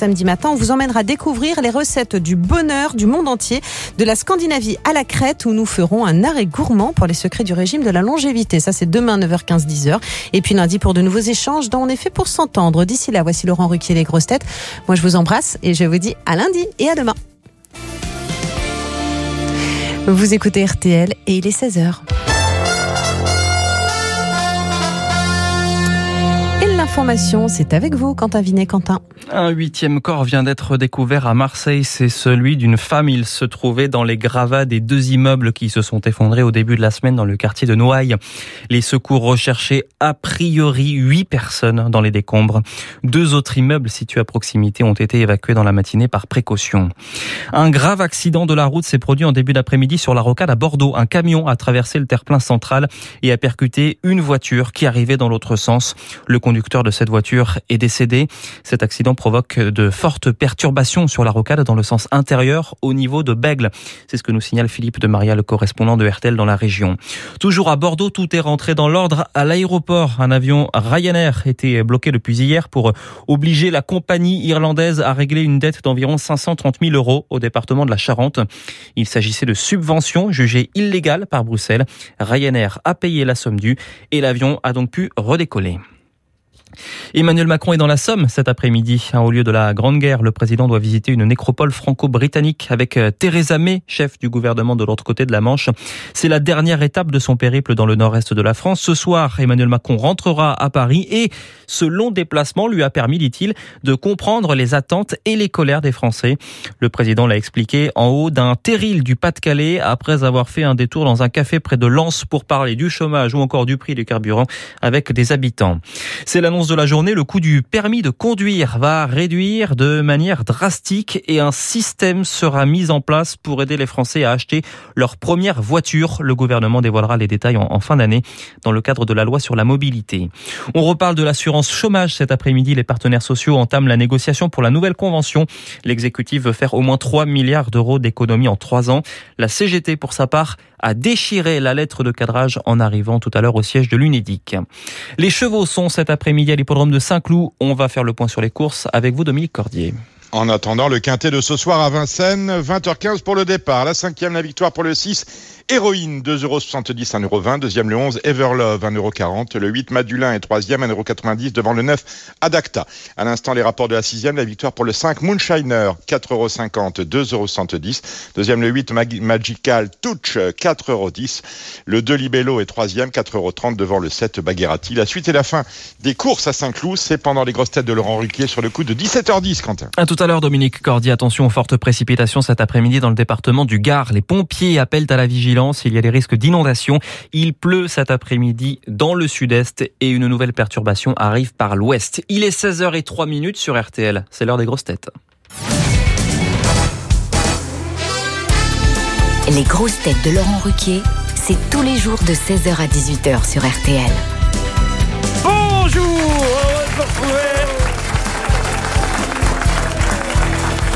samedi matin. On vous emmènera découvrir les recettes du bonheur du monde entier, de la Scandinavie à la Crète, où nous ferons un arrêt gourmand pour les secrets du régime de la longévité. Ça, c'est demain 9h15, 10h. Et puis lundi pour de nouveaux échanges dont on est fait pour s'entendre. D'ici là, voici Laurent Ruquier, les grosses têtes. Moi, je vous embrasse et je vous dis à lundi et à demain. Vous écoutez RTL et il est 16h. L'information, c'est avec vous, Quentin Vinet. Quentin. Un huitième corps vient d'être découvert à Marseille. C'est celui d'une femme. Il se trouvait dans les gravats des deux immeubles qui se sont effondrés au début de la semaine dans le quartier de Noailles. Les secours recherchaient a priori huit personnes dans les décombres. Deux autres immeubles situés à proximité ont été évacués dans la matinée par précaution. Un grave accident de la route s'est produit en début d'après-midi sur la rocade à Bordeaux. Un camion a traversé le terre-plein central et a percuté une voiture qui arrivait dans l'autre sens. Le conducteur de cette voiture est décédé. Cet accident provoque de fortes perturbations sur la rocade dans le sens intérieur au niveau de Bègle. C'est ce que nous signale Philippe de Maria, le correspondant de RTL dans la région. Toujours à Bordeaux, tout est rentré dans l'ordre à l'aéroport. Un avion Ryanair était bloqué depuis hier pour obliger la compagnie irlandaise à régler une dette d'environ 530 000 euros au département de la Charente. Il s'agissait de subventions jugées illégales par Bruxelles. Ryanair a payé la somme due et l'avion a donc pu redécoller. Emmanuel Macron est dans la Somme cet après-midi. Au lieu de la Grande Guerre, le président doit visiter une nécropole franco-britannique avec euh, Theresa May, chef du gouvernement de l'autre côté de la Manche. C'est la dernière étape de son périple dans le nord-est de la France. Ce soir, Emmanuel Macron rentrera à Paris et ce long déplacement lui a permis, dit-il, de comprendre les attentes et les colères des Français. Le président l'a expliqué en haut d'un terril du Pas-de-Calais après avoir fait un détour dans un café près de Lens pour parler du chômage ou encore du prix du carburant avec des habitants. C'est l'annonce de la journée, le coût du permis de conduire va réduire de manière drastique et un système sera mis en place pour aider les Français à acheter leur première voiture. Le gouvernement dévoilera les détails en, fin d'année dans le cadre de la loi sur la mobilité. On reparle de l'assurance chômage cet après-midi. Les partenaires sociaux entament la négociation pour la nouvelle convention. L'exécutif veut faire au moins 3 milliards d'euros d'économies en 3 ans. La CGT, pour sa part, a déchiré la lettre de cadrage en arrivant tout à l'heure au siège de l'UNEDIC. Les chevaux sont cet après-midi à l'hippodrome de Saint-Cloud. On va faire le point sur les courses avec vous, Dominique Cordier. En attendant, le quintet de ce soir à Vincennes, 20h15 pour le départ. La cinquième, la victoire pour le 6 Héroïne, 2,70€, 1,20€. Deuxième, le 11, Everlove, 1,40€. Le 8, Madulin est troisième, 1,90€ devant le 9, Adacta. À l'instant, les rapports de la sixième, la victoire pour le 5, Moonshiner, 4,50€, 2,70€. Deuxième, le 8, Magical Touch, 4,10€. Le 2, Libello est troisième, 4,30€ devant le 7, Bagherati. La suite et la fin des courses à Saint-Cloud, c'est pendant les grosses têtes de Laurent Ruquier sur le coup de 17h10, Quentin. À tout à l'heure, Dominique Cordy. Attention aux fortes précipitations cet après-midi dans le département du Gard. Les pompiers appellent à la vigilance il y a des risques d'inondation. Il pleut cet après-midi dans le sud-est et une nouvelle perturbation arrive par l'ouest. Il est 16h03 minutes sur RTL. C'est l'heure des grosses têtes. Les grosses têtes de Laurent Ruquier, c'est tous les jours de 16h à 18h sur RTL. Bonjour, heureux de vous retrouver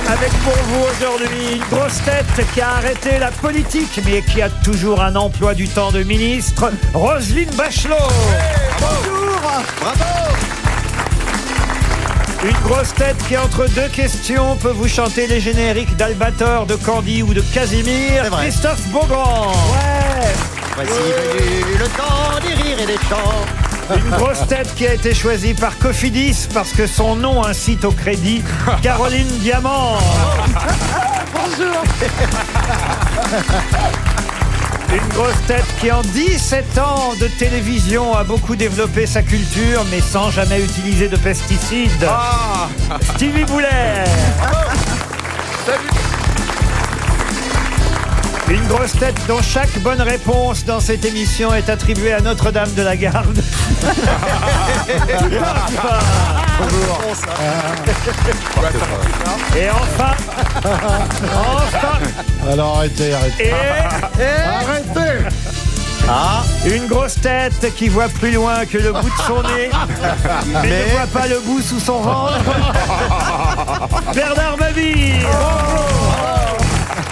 Avec pour vous aujourd'hui une grosse tête qui a arrêté la politique mais qui a toujours un emploi du temps de ministre, Roselyne Bachelot. Bonjour Bravo Une grosse tête qui, entre deux questions, peut vous chanter les génériques d'Albator, de Candy ou de Casimir. Christophe Beaugrand. Ouais Voici venu le temps des rires et des chants. Une grosse tête qui a été choisie par Cofidis parce que son nom incite au crédit. Caroline Diamant. Bonjour. Une grosse tête qui en 17 ans de télévision a beaucoup développé sa culture mais sans jamais utiliser de pesticides. Ah. Stevie Boulet. Une grosse tête dont chaque bonne réponse dans cette émission est attribuée à Notre-Dame de la Garde. Et enfin, enfin, Alors arrêtez, arrêtez. et Arrêtez Ah, une grosse tête qui voit plus loin que le bout de son nez, mais, ne voit pas le bout sous son ventre. Bernard Mabille.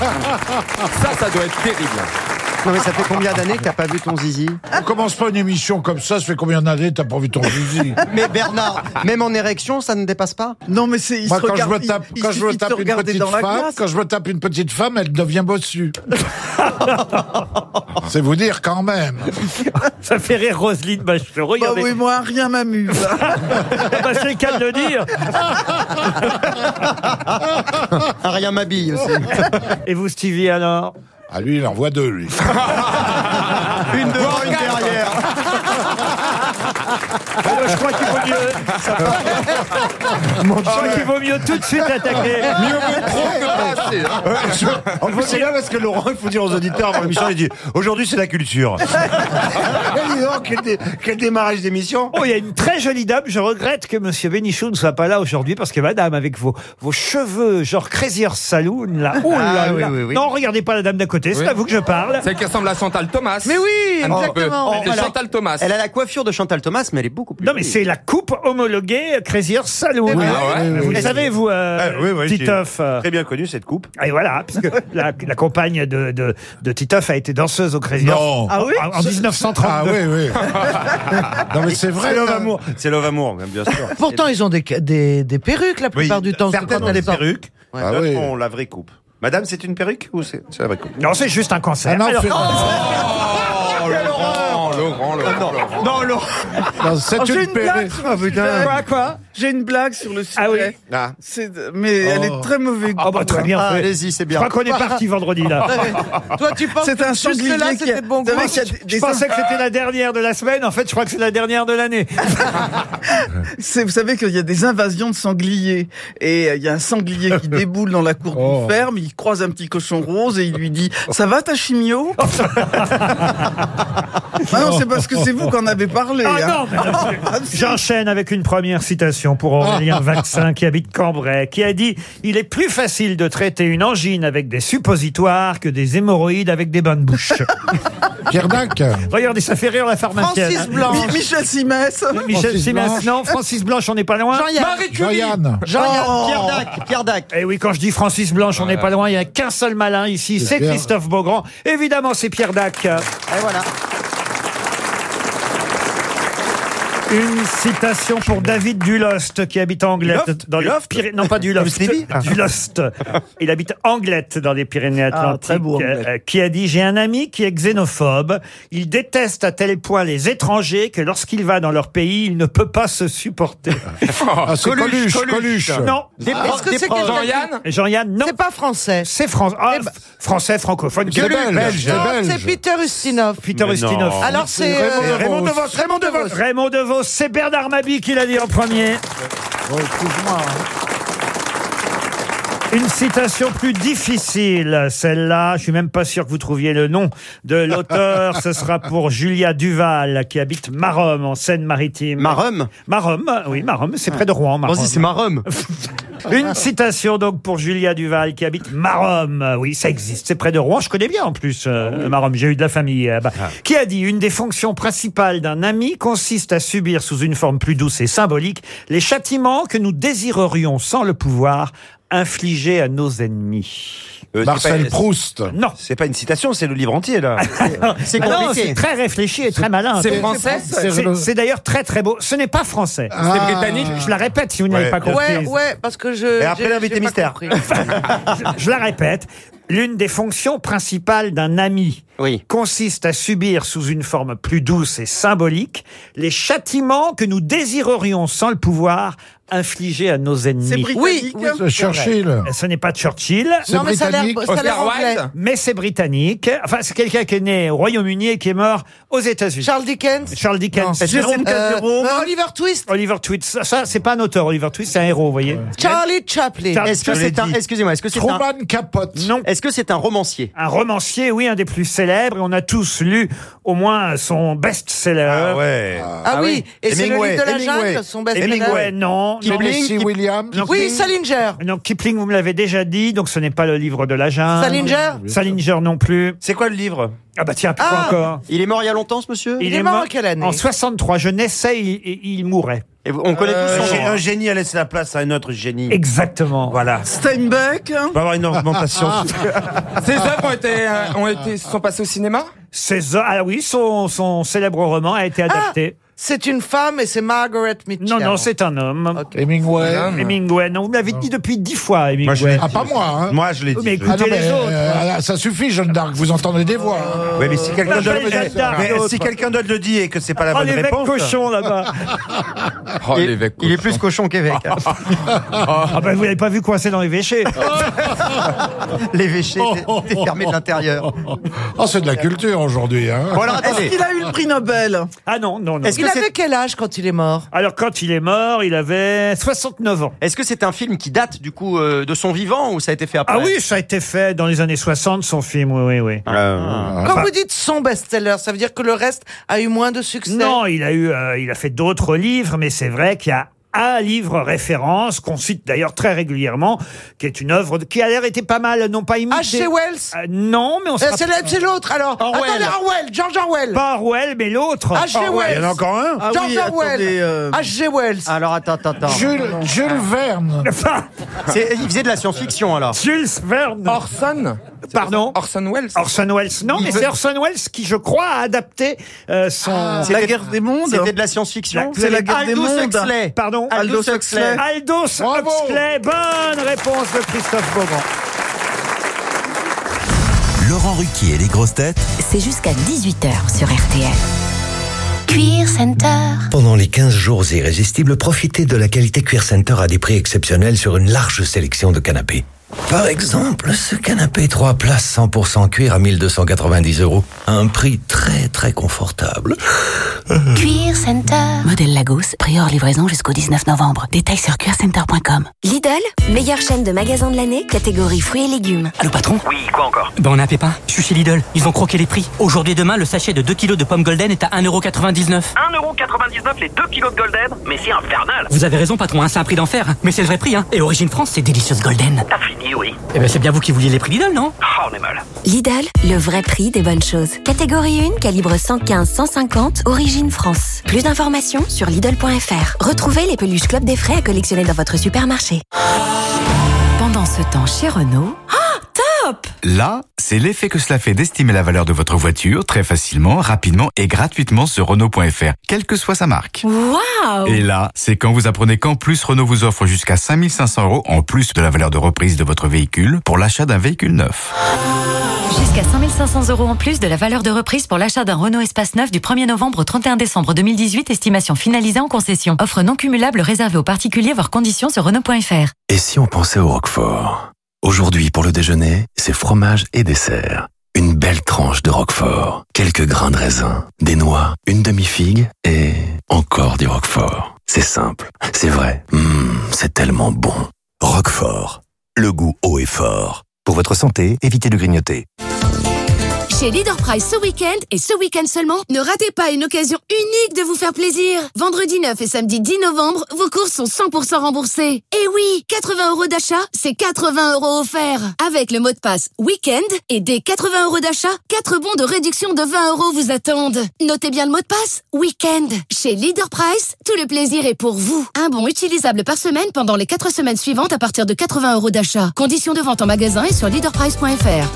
Ça, ça doit être terrible. Non mais ça fait combien d'années que t'as pas vu ton zizi On commence pas une émission comme ça, ça fait combien d'années t'as pas vu ton zizi Mais Bernard, même en érection, ça ne dépasse pas Non, mais c'est. il Moi, se quand je regarde- me tape, il- il quand je me suffit de se tape une regarder petite dans la femme, glace. quand je me tape une petite femme, elle devient bossue. C'est vous dire quand même. Ça fait rire Roselyne Bachelot. Bah Regardez. oui, moi, rien m'amuse. Bah, c'est le cas de le dire. Ah, Rien m'habille aussi. Et vous, Stevie, alors? Ah lui, il en voit deux, lui. Une devant, une derrière. Je crois qu'il vaut mieux. Je crois qu'il vaut mieux tout de suite attaquer. En plus, c'est là parce que Laurent, il faut dire aux auditeurs avant l'émission, il dit aujourd'hui c'est la culture. Dis donc, quel, dé- quel démarrage d'émission Oh, il y a une très jolie dame. Je regrette que Monsieur Bénichou ne soit pas là aujourd'hui parce que Madame, avec vos, vos cheveux genre Crazy Horse Saloon, là. Oh là Ah, oui, là. oui, oui. Non, regardez pas la dame d'à côté. C'est Oui. à vous que je parle. Celle qui ressemble à Chantal Thomas. Mais oui, Un petit exactement. peu. Oh, Chantal Thomas. Elle a la coiffure de Chantal Thomas, mais elle est beaucoup plus. Non, mais c'est la coupe homologuée Crazy Horse Saloon. Oui, Ah ouais Vous le oui. savez, vous, euh, Ah, oui, oui, Titoff euh, Très bien connu cette coupe. Et voilà, puisque la, la compagne de, de, de Titoff a été danseuse au Crazy Horse. Non. Ah oui En, en 1932. Ah oui, oui. non mais c'est vrai. C'est Love. Amour. C'est Love Amour, même, bien sûr. Pourtant, ils ont des, des, des perruques la plupart du temps. Certaines ont on des perruques. Ah D'autres oui. ont la vraie coupe. Madame, c'est une perruque ou c'est c'est la vraie coupe? Non, c'est juste un cancer. Ah non, Alors- Oh, Laurent, Laurent, Laurent, Laurent. Non, Laurent. non, c'est Oh, J'ai une une blague le sujet. Quoi, quoi J'ai une blague sur le sujet. Ah oui. Ah. C'est- Mais elle est très mauvaise. Ah bah très bien Ah, fait. allez-y, c'est Je bien. crois qu'on est parti vendredi là. Toi, tu penses C'est un sanglier là, c'était bon goût. Je pensais que c'était la dernière de la semaine. En fait, je crois que c'est la dernière de l'année. Vous savez qu'il y a des invasions de sangliers. Et euh, il y a un sanglier qui déboule dans la cour Oh. d'une ferme, il croise un petit cochon rose et il lui dit « Ça va ta chimio ?» Ah non, c'est parce que c'est vous qu'en avez parlé. Ah hein. non, Ah. J'enchaîne avec une première citation pour Aurélien Vaccin qui habite Cambrai, qui a dit « Il est plus facile de traiter une angine avec des suppositoires que des hémorroïdes avec des bains de bouche. Pierre Dac. » Regardez, ça fait rire la pharmacienne. Francis Blanche. Mi- Michel Simès. Michel Francis Simès, Blanche. non. Francis Blanche, on n'est pas loin. Jean-Yann. Marie Curie. Jean-Yann. Jean-Yann, Oh. Pierre Dac, Pierre Dac. Eh oui, quand je dis Francis Blanche, on n'est pas loin. Il n'y a qu'un seul malin ici, c'est. Christophe Beaugrand. Évidemment, c'est Pierre Dac. Et voilà. Une citation pour David Dulost, qui habite Anglette. Dans les Pyrénées. Non, pas Dulost. Dulost. Il habite Anglette, dans les Pyrénées-Atlantiques. Ah, très beau, Anglette. euh, qui a dit J'ai un ami qui est xénophobe. Il déteste à tel point les étrangers que lorsqu'il va dans leur pays, il ne peut pas se supporter. Ah, c'est Coluche, Coluche, non. Est-ce que c'est Jean-Yann. Jean-Yann, non. C'est pas français. C'est Fran- ah, Eh ben- français, francophone. C'est belge, belge. c'est Non, c'est belge. Peter Ustinov. Peter Ustinov. Alors c'est Raymond euh, Raymond DeVos. Raymond DeVos. Raymond DeVos. C'est Bernard Mabie qui l'a dit en premier. Une citation plus difficile, celle-là. Je suis même pas sûr que vous trouviez le nom de l'auteur. Ce sera pour Julia Duval, qui habite Marom, en Seine-Maritime. Marum? Marom, oui, Marom, c'est près de Rouen, Marom. Vas-y, c'est Marum. Une citation donc pour Julia Duval qui habite Marom. Oui, ça existe, c'est près de Rouen. Je connais bien en plus euh, Marom. J'ai eu de la famille. euh, bah, Qui a dit une des fonctions principales d'un ami consiste à subir sous une forme plus douce et symbolique les châtiments que nous désirerions sans le pouvoir infliger à nos ennemis. Euh, c'est Marcel pas- Proust. Non. C'est pas une citation, c'est le livre entier, là. C'est Ah non, c'est compliqué. très réfléchi et très malin. C'est français C'est c'est d'ailleurs très très beau. Ce n'est pas français. C'est Ah. britannique. Je la répète si vous n'avez Ouais, pas compris. Ouais, ouais, parce que je. Et après, l'invité mystère. compris. Je la répète. L'une des fonctions principales d'un ami Oui. consiste à subir sous une forme plus douce et symbolique les châtiments que nous désirerions sans le pouvoir infliger à nos C'est ennemis. britannique. Oui, oui. C'est Churchill. Ce n'est pas Churchill, C'est Non, mais ça a l'air britannique. ça a l'air Oscar anglais. Wilde. mais c'est britannique. Enfin, c'est quelqu'un qui est né au Royaume-Uni et qui est mort aux États-Unis. Charles Dickens. Charles Dickens. Jérôme Non. euh, Oliver Twist. Oliver Twist. Ça, ça, c'est pas un auteur. Oliver Twist, c'est un héros, vous voyez. Charlie Chaplin. Charles- Est-ce que c'est un, dit. excusez-moi, est-ce que c'est un, Truman Capote. Non. est-ce que c'est un romancier? Un romancier, oui, un des plus célèbres. Et on a tous lu au moins son best-seller. Ah ouais. Ah oui, et c'est le livre de la Hemingway. jungle, son best Hemingway, non. Non. Tennessee Williams. Non, Oui, Kipling- Salinger. Non, Kipling, vous me l'avez déjà dit, donc ce n'est pas le livre de la jungle. Salinger. Salinger non plus. C'est quoi le livre? Ah bah tiens, puis Ah. quoi encore? Il est mort il y a longtemps, ce monsieur? Il est mort en quelle année? En 63, je naissais, il, il- il mourait. Et vous- on connaît tous son Un, nom. un génie a laissé la place à un autre génie. Exactement. Voilà. Steinbeck. On va avoir une augmentation. Ces œuvres ont été, euh, ont été, sont passées au cinéma? Ces- ah oui, son, son célèbre roman a été adapté. C'est une femme et c'est Margaret Mitchell. non, non, c'est un homme. Hemingway. Hemingway, non, vous me l'avez dit depuis dix fois, Moi, je l'ai Hemingway. Ah, pas moi, hein. Moi, je l'ai dit. Oui, mais je l'ai Ah écoutez non, mais les autres. euh, ça suffit, Jeanne d'Arc, vous entendez des voix. hein. Oui, mais si quelqu'un d'autre Jeanne d'Arc, mais d'autres. si quelqu'un d'autre le dit et que c'est pas la Oh, bonne l'évêque réponse. cochon là-bas. Oh, Il, l'évêque il est plus cochon qu'évêque. hein. Ah ben vous n'avez pas vu coincé dans l'évêché. L'évêché était fermé de l'intérieur. Oh, c'est de la culture aujourd'hui. Hein. Bon alors Est-ce attendez. qu'il a eu le prix Nobel? Ah non, non, non. Est-ce Il c'est avait quel âge quand il est mort? Alors quand il est mort, il avait 69 ans. est-ce que c'est un film qui date du coup euh, de son vivant ou ça a été fait après? Ah oui, ça a été fait dans les années 60, son film, oui, oui, oui. Euh, Quand vous dites son best-seller, ça veut dire que le reste a eu moins de succès? Non, il a eu, euh, il a fait d'autres livres, mais c'est vrai qu'il y a un livre référence qu'on cite d'ailleurs très régulièrement, qui est une œuvre de- qui a l'air été pas mal, non pas imitée. H.G. Wells Euh, non, mais on se Euh, rappelle- C'est l'autre alors. Orwell. Attendez, Orwell, George Orwell. pas Orwell, mais l'autre. H.G. Il y en Wells. a encore un Ah George oui, Orwell. attendez, euh, H.G. Wells. Alors attends, attends, attends. Jules, Jules Verne. C'est- Il faisait de la science-fiction alors. Jules Verne. Orson Pardon. Orson Welles Orson Welles. Non, mais c'est Orson Welles qui, je crois, a adapté euh, son. c'est la guerre des mondes. C'était de la science-fiction. C'est la guerre des mondes. Huxley. Pardon. Aldous Aldous Huxley. Huxley. Aldous. Huxley. Bonne réponse de Christophe Beaugrand. Laurent Ruquier et les grosses têtes C'est jusqu'à 18h sur RTL. Cuir Center. Pendant les 15 jours irrésistibles, profitez de la qualité Cuir Center à des prix exceptionnels sur une large sélection de canapés. Par exemple, ce canapé 3 places 100% cuir à 1290 euros. Un prix très très confortable. Cuir Center. Modèle Lagos, prix hors livraison jusqu'au 19 novembre. Détails sur cuircenter.com. Lidl, meilleure chaîne de magasins de l'année, catégorie fruits et légumes. Allô patron? Oui, quoi encore? Ben on a un pépin, je suis chez Lidl, ils ont croqué les prix. Aujourd'hui et demain, le sachet de 2 kilos de pommes golden est à 1,99€. 1,99€ les 2 kilos de golden? Mais c'est infernal Vous avez raison patron, hein, c'est un prix d'enfer. hein. Mais c'est le vrai prix, hein. Et Origine France, c'est délicieuse golden. T'as fini, oui. Eh ben c'est bien vous qui vouliez les prix Lidl, non? Ah, on est mal. Lidl, le vrai prix des bonnes choses. Catégorie 1, calibre 115-150, origine France. Plus d'informations sur Lidl.fr. Retrouvez les peluches Club des frais à collectionner dans votre supermarché. Pendant ce temps chez Renault... Là, c'est l'effet que cela fait d'estimer la valeur de votre voiture très facilement, rapidement et gratuitement sur Renault.fr, quelle que soit sa marque. Waouh Et là, c'est quand vous apprenez qu'en plus Renault vous offre jusqu'à 5500 euros en plus de la valeur de reprise de votre véhicule pour l'achat d'un véhicule neuf. Jusqu'à 5500 euros en plus de la valeur de reprise pour l'achat d'un Renault Espace neuf du 1er novembre au 31 décembre 2018, estimation finalisée en concession. Offre non cumulable réservée aux particuliers, voire conditions sur Renault.fr. Et si on pensait au Roquefort? Aujourd'hui, pour le déjeuner, c'est fromage et dessert. Une belle tranche de Roquefort, quelques grains de raisin, des noix, une demi-figue et encore du Roquefort. C'est simple, c'est vrai. Hum, c'est tellement bon. Roquefort, le goût haut et fort. Pour votre santé, évitez de grignoter. Chez Leader Price ce week-end et ce week-end seulement, ne ratez pas une occasion unique de vous faire plaisir. Vendredi 9 et samedi 10 novembre, vos courses sont 100% remboursées. Et oui, 80 euros d'achat, c'est 80 euros offerts. Avec le mot de passe week-end et dès 80 euros d'achat, 4 bons de réduction de 20 euros vous attendent. Notez bien le mot de passe week-end. Chez Leader Price, tout le plaisir est pour vous. Un bon utilisable par semaine pendant les 4 semaines suivantes à partir de 80 euros d'achat. Conditions de vente en magasin et sur leaderprice.fr.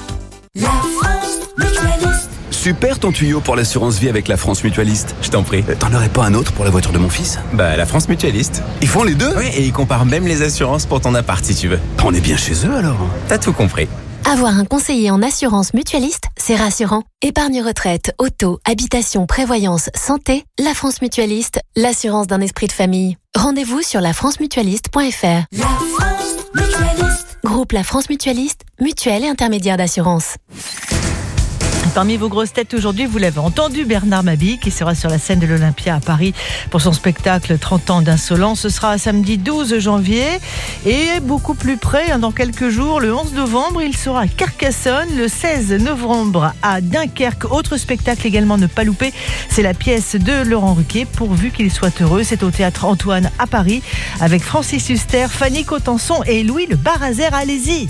mutualiste. Super ton tuyau pour l'assurance vie avec la France Mutualiste. Je t'en prie. T'en aurais pas un autre pour la voiture de mon fils? Bah, la France Mutualiste. Ils font les deux? Oui, et ils comparent même les assurances pour ton appart si tu veux. On est bien chez eux alors T'as tout compris. Avoir un conseiller en assurance mutualiste, c'est rassurant. Épargne retraite, auto, habitation, prévoyance, santé, la France mutualiste, l'assurance d'un esprit de famille. Rendez-vous sur lafrancemutualiste.fr. La France Mutualiste. Groupe La France Mutualiste, mutuelle et intermédiaire d'assurance. Parmi vos grosses têtes aujourd'hui, vous l'avez entendu, Bernard Mabie, qui sera sur la scène de l'Olympia à Paris pour son spectacle 30 ans d'insolence. Ce sera samedi 12 janvier et beaucoup plus près, hein, dans quelques jours, le 11 novembre, il sera à Carcassonne, le 16 novembre à Dunkerque. Autre spectacle également ne pas louper, c'est la pièce de Laurent Ruquier, pourvu qu'il soit heureux. C'est au théâtre Antoine à Paris avec Francis Huster, Fanny Cotenson et Louis le Barazer. Allez-y!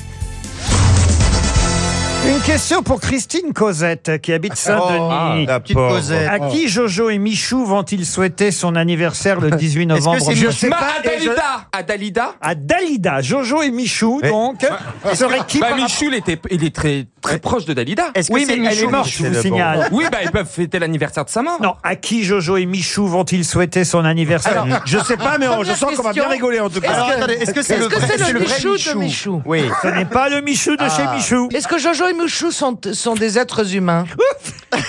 Une question pour Christine Cosette qui habite Saint-Denis. Oh, la petite Cosette. À qui Jojo et Michou vont-ils souhaiter son anniversaire le 18 novembre c'est je sais pas, à Dalida À Dalida À Dalida, Jojo et Michou, donc. Serait qui bah, par Michou, il, était, il est très, très proche de Dalida. Est-ce que Oui, c'est mais elle est morte, je vous signale. Oui, bah, ils peuvent fêter l'anniversaire de sa mort. Non, à qui Jojo et Michou vont-ils souhaiter son anniversaire Alors, je sais pas, mais on- je sens qu'on va bien rigoler en tout cas. Est-ce que- attendez, est-ce que c'est est-ce le que c'est le le Michou de Michou? Michou Oui. Ce n'est pas le Michou de Ah. chez Michou. Est-ce que Jojo et Michou sont, sont des êtres humains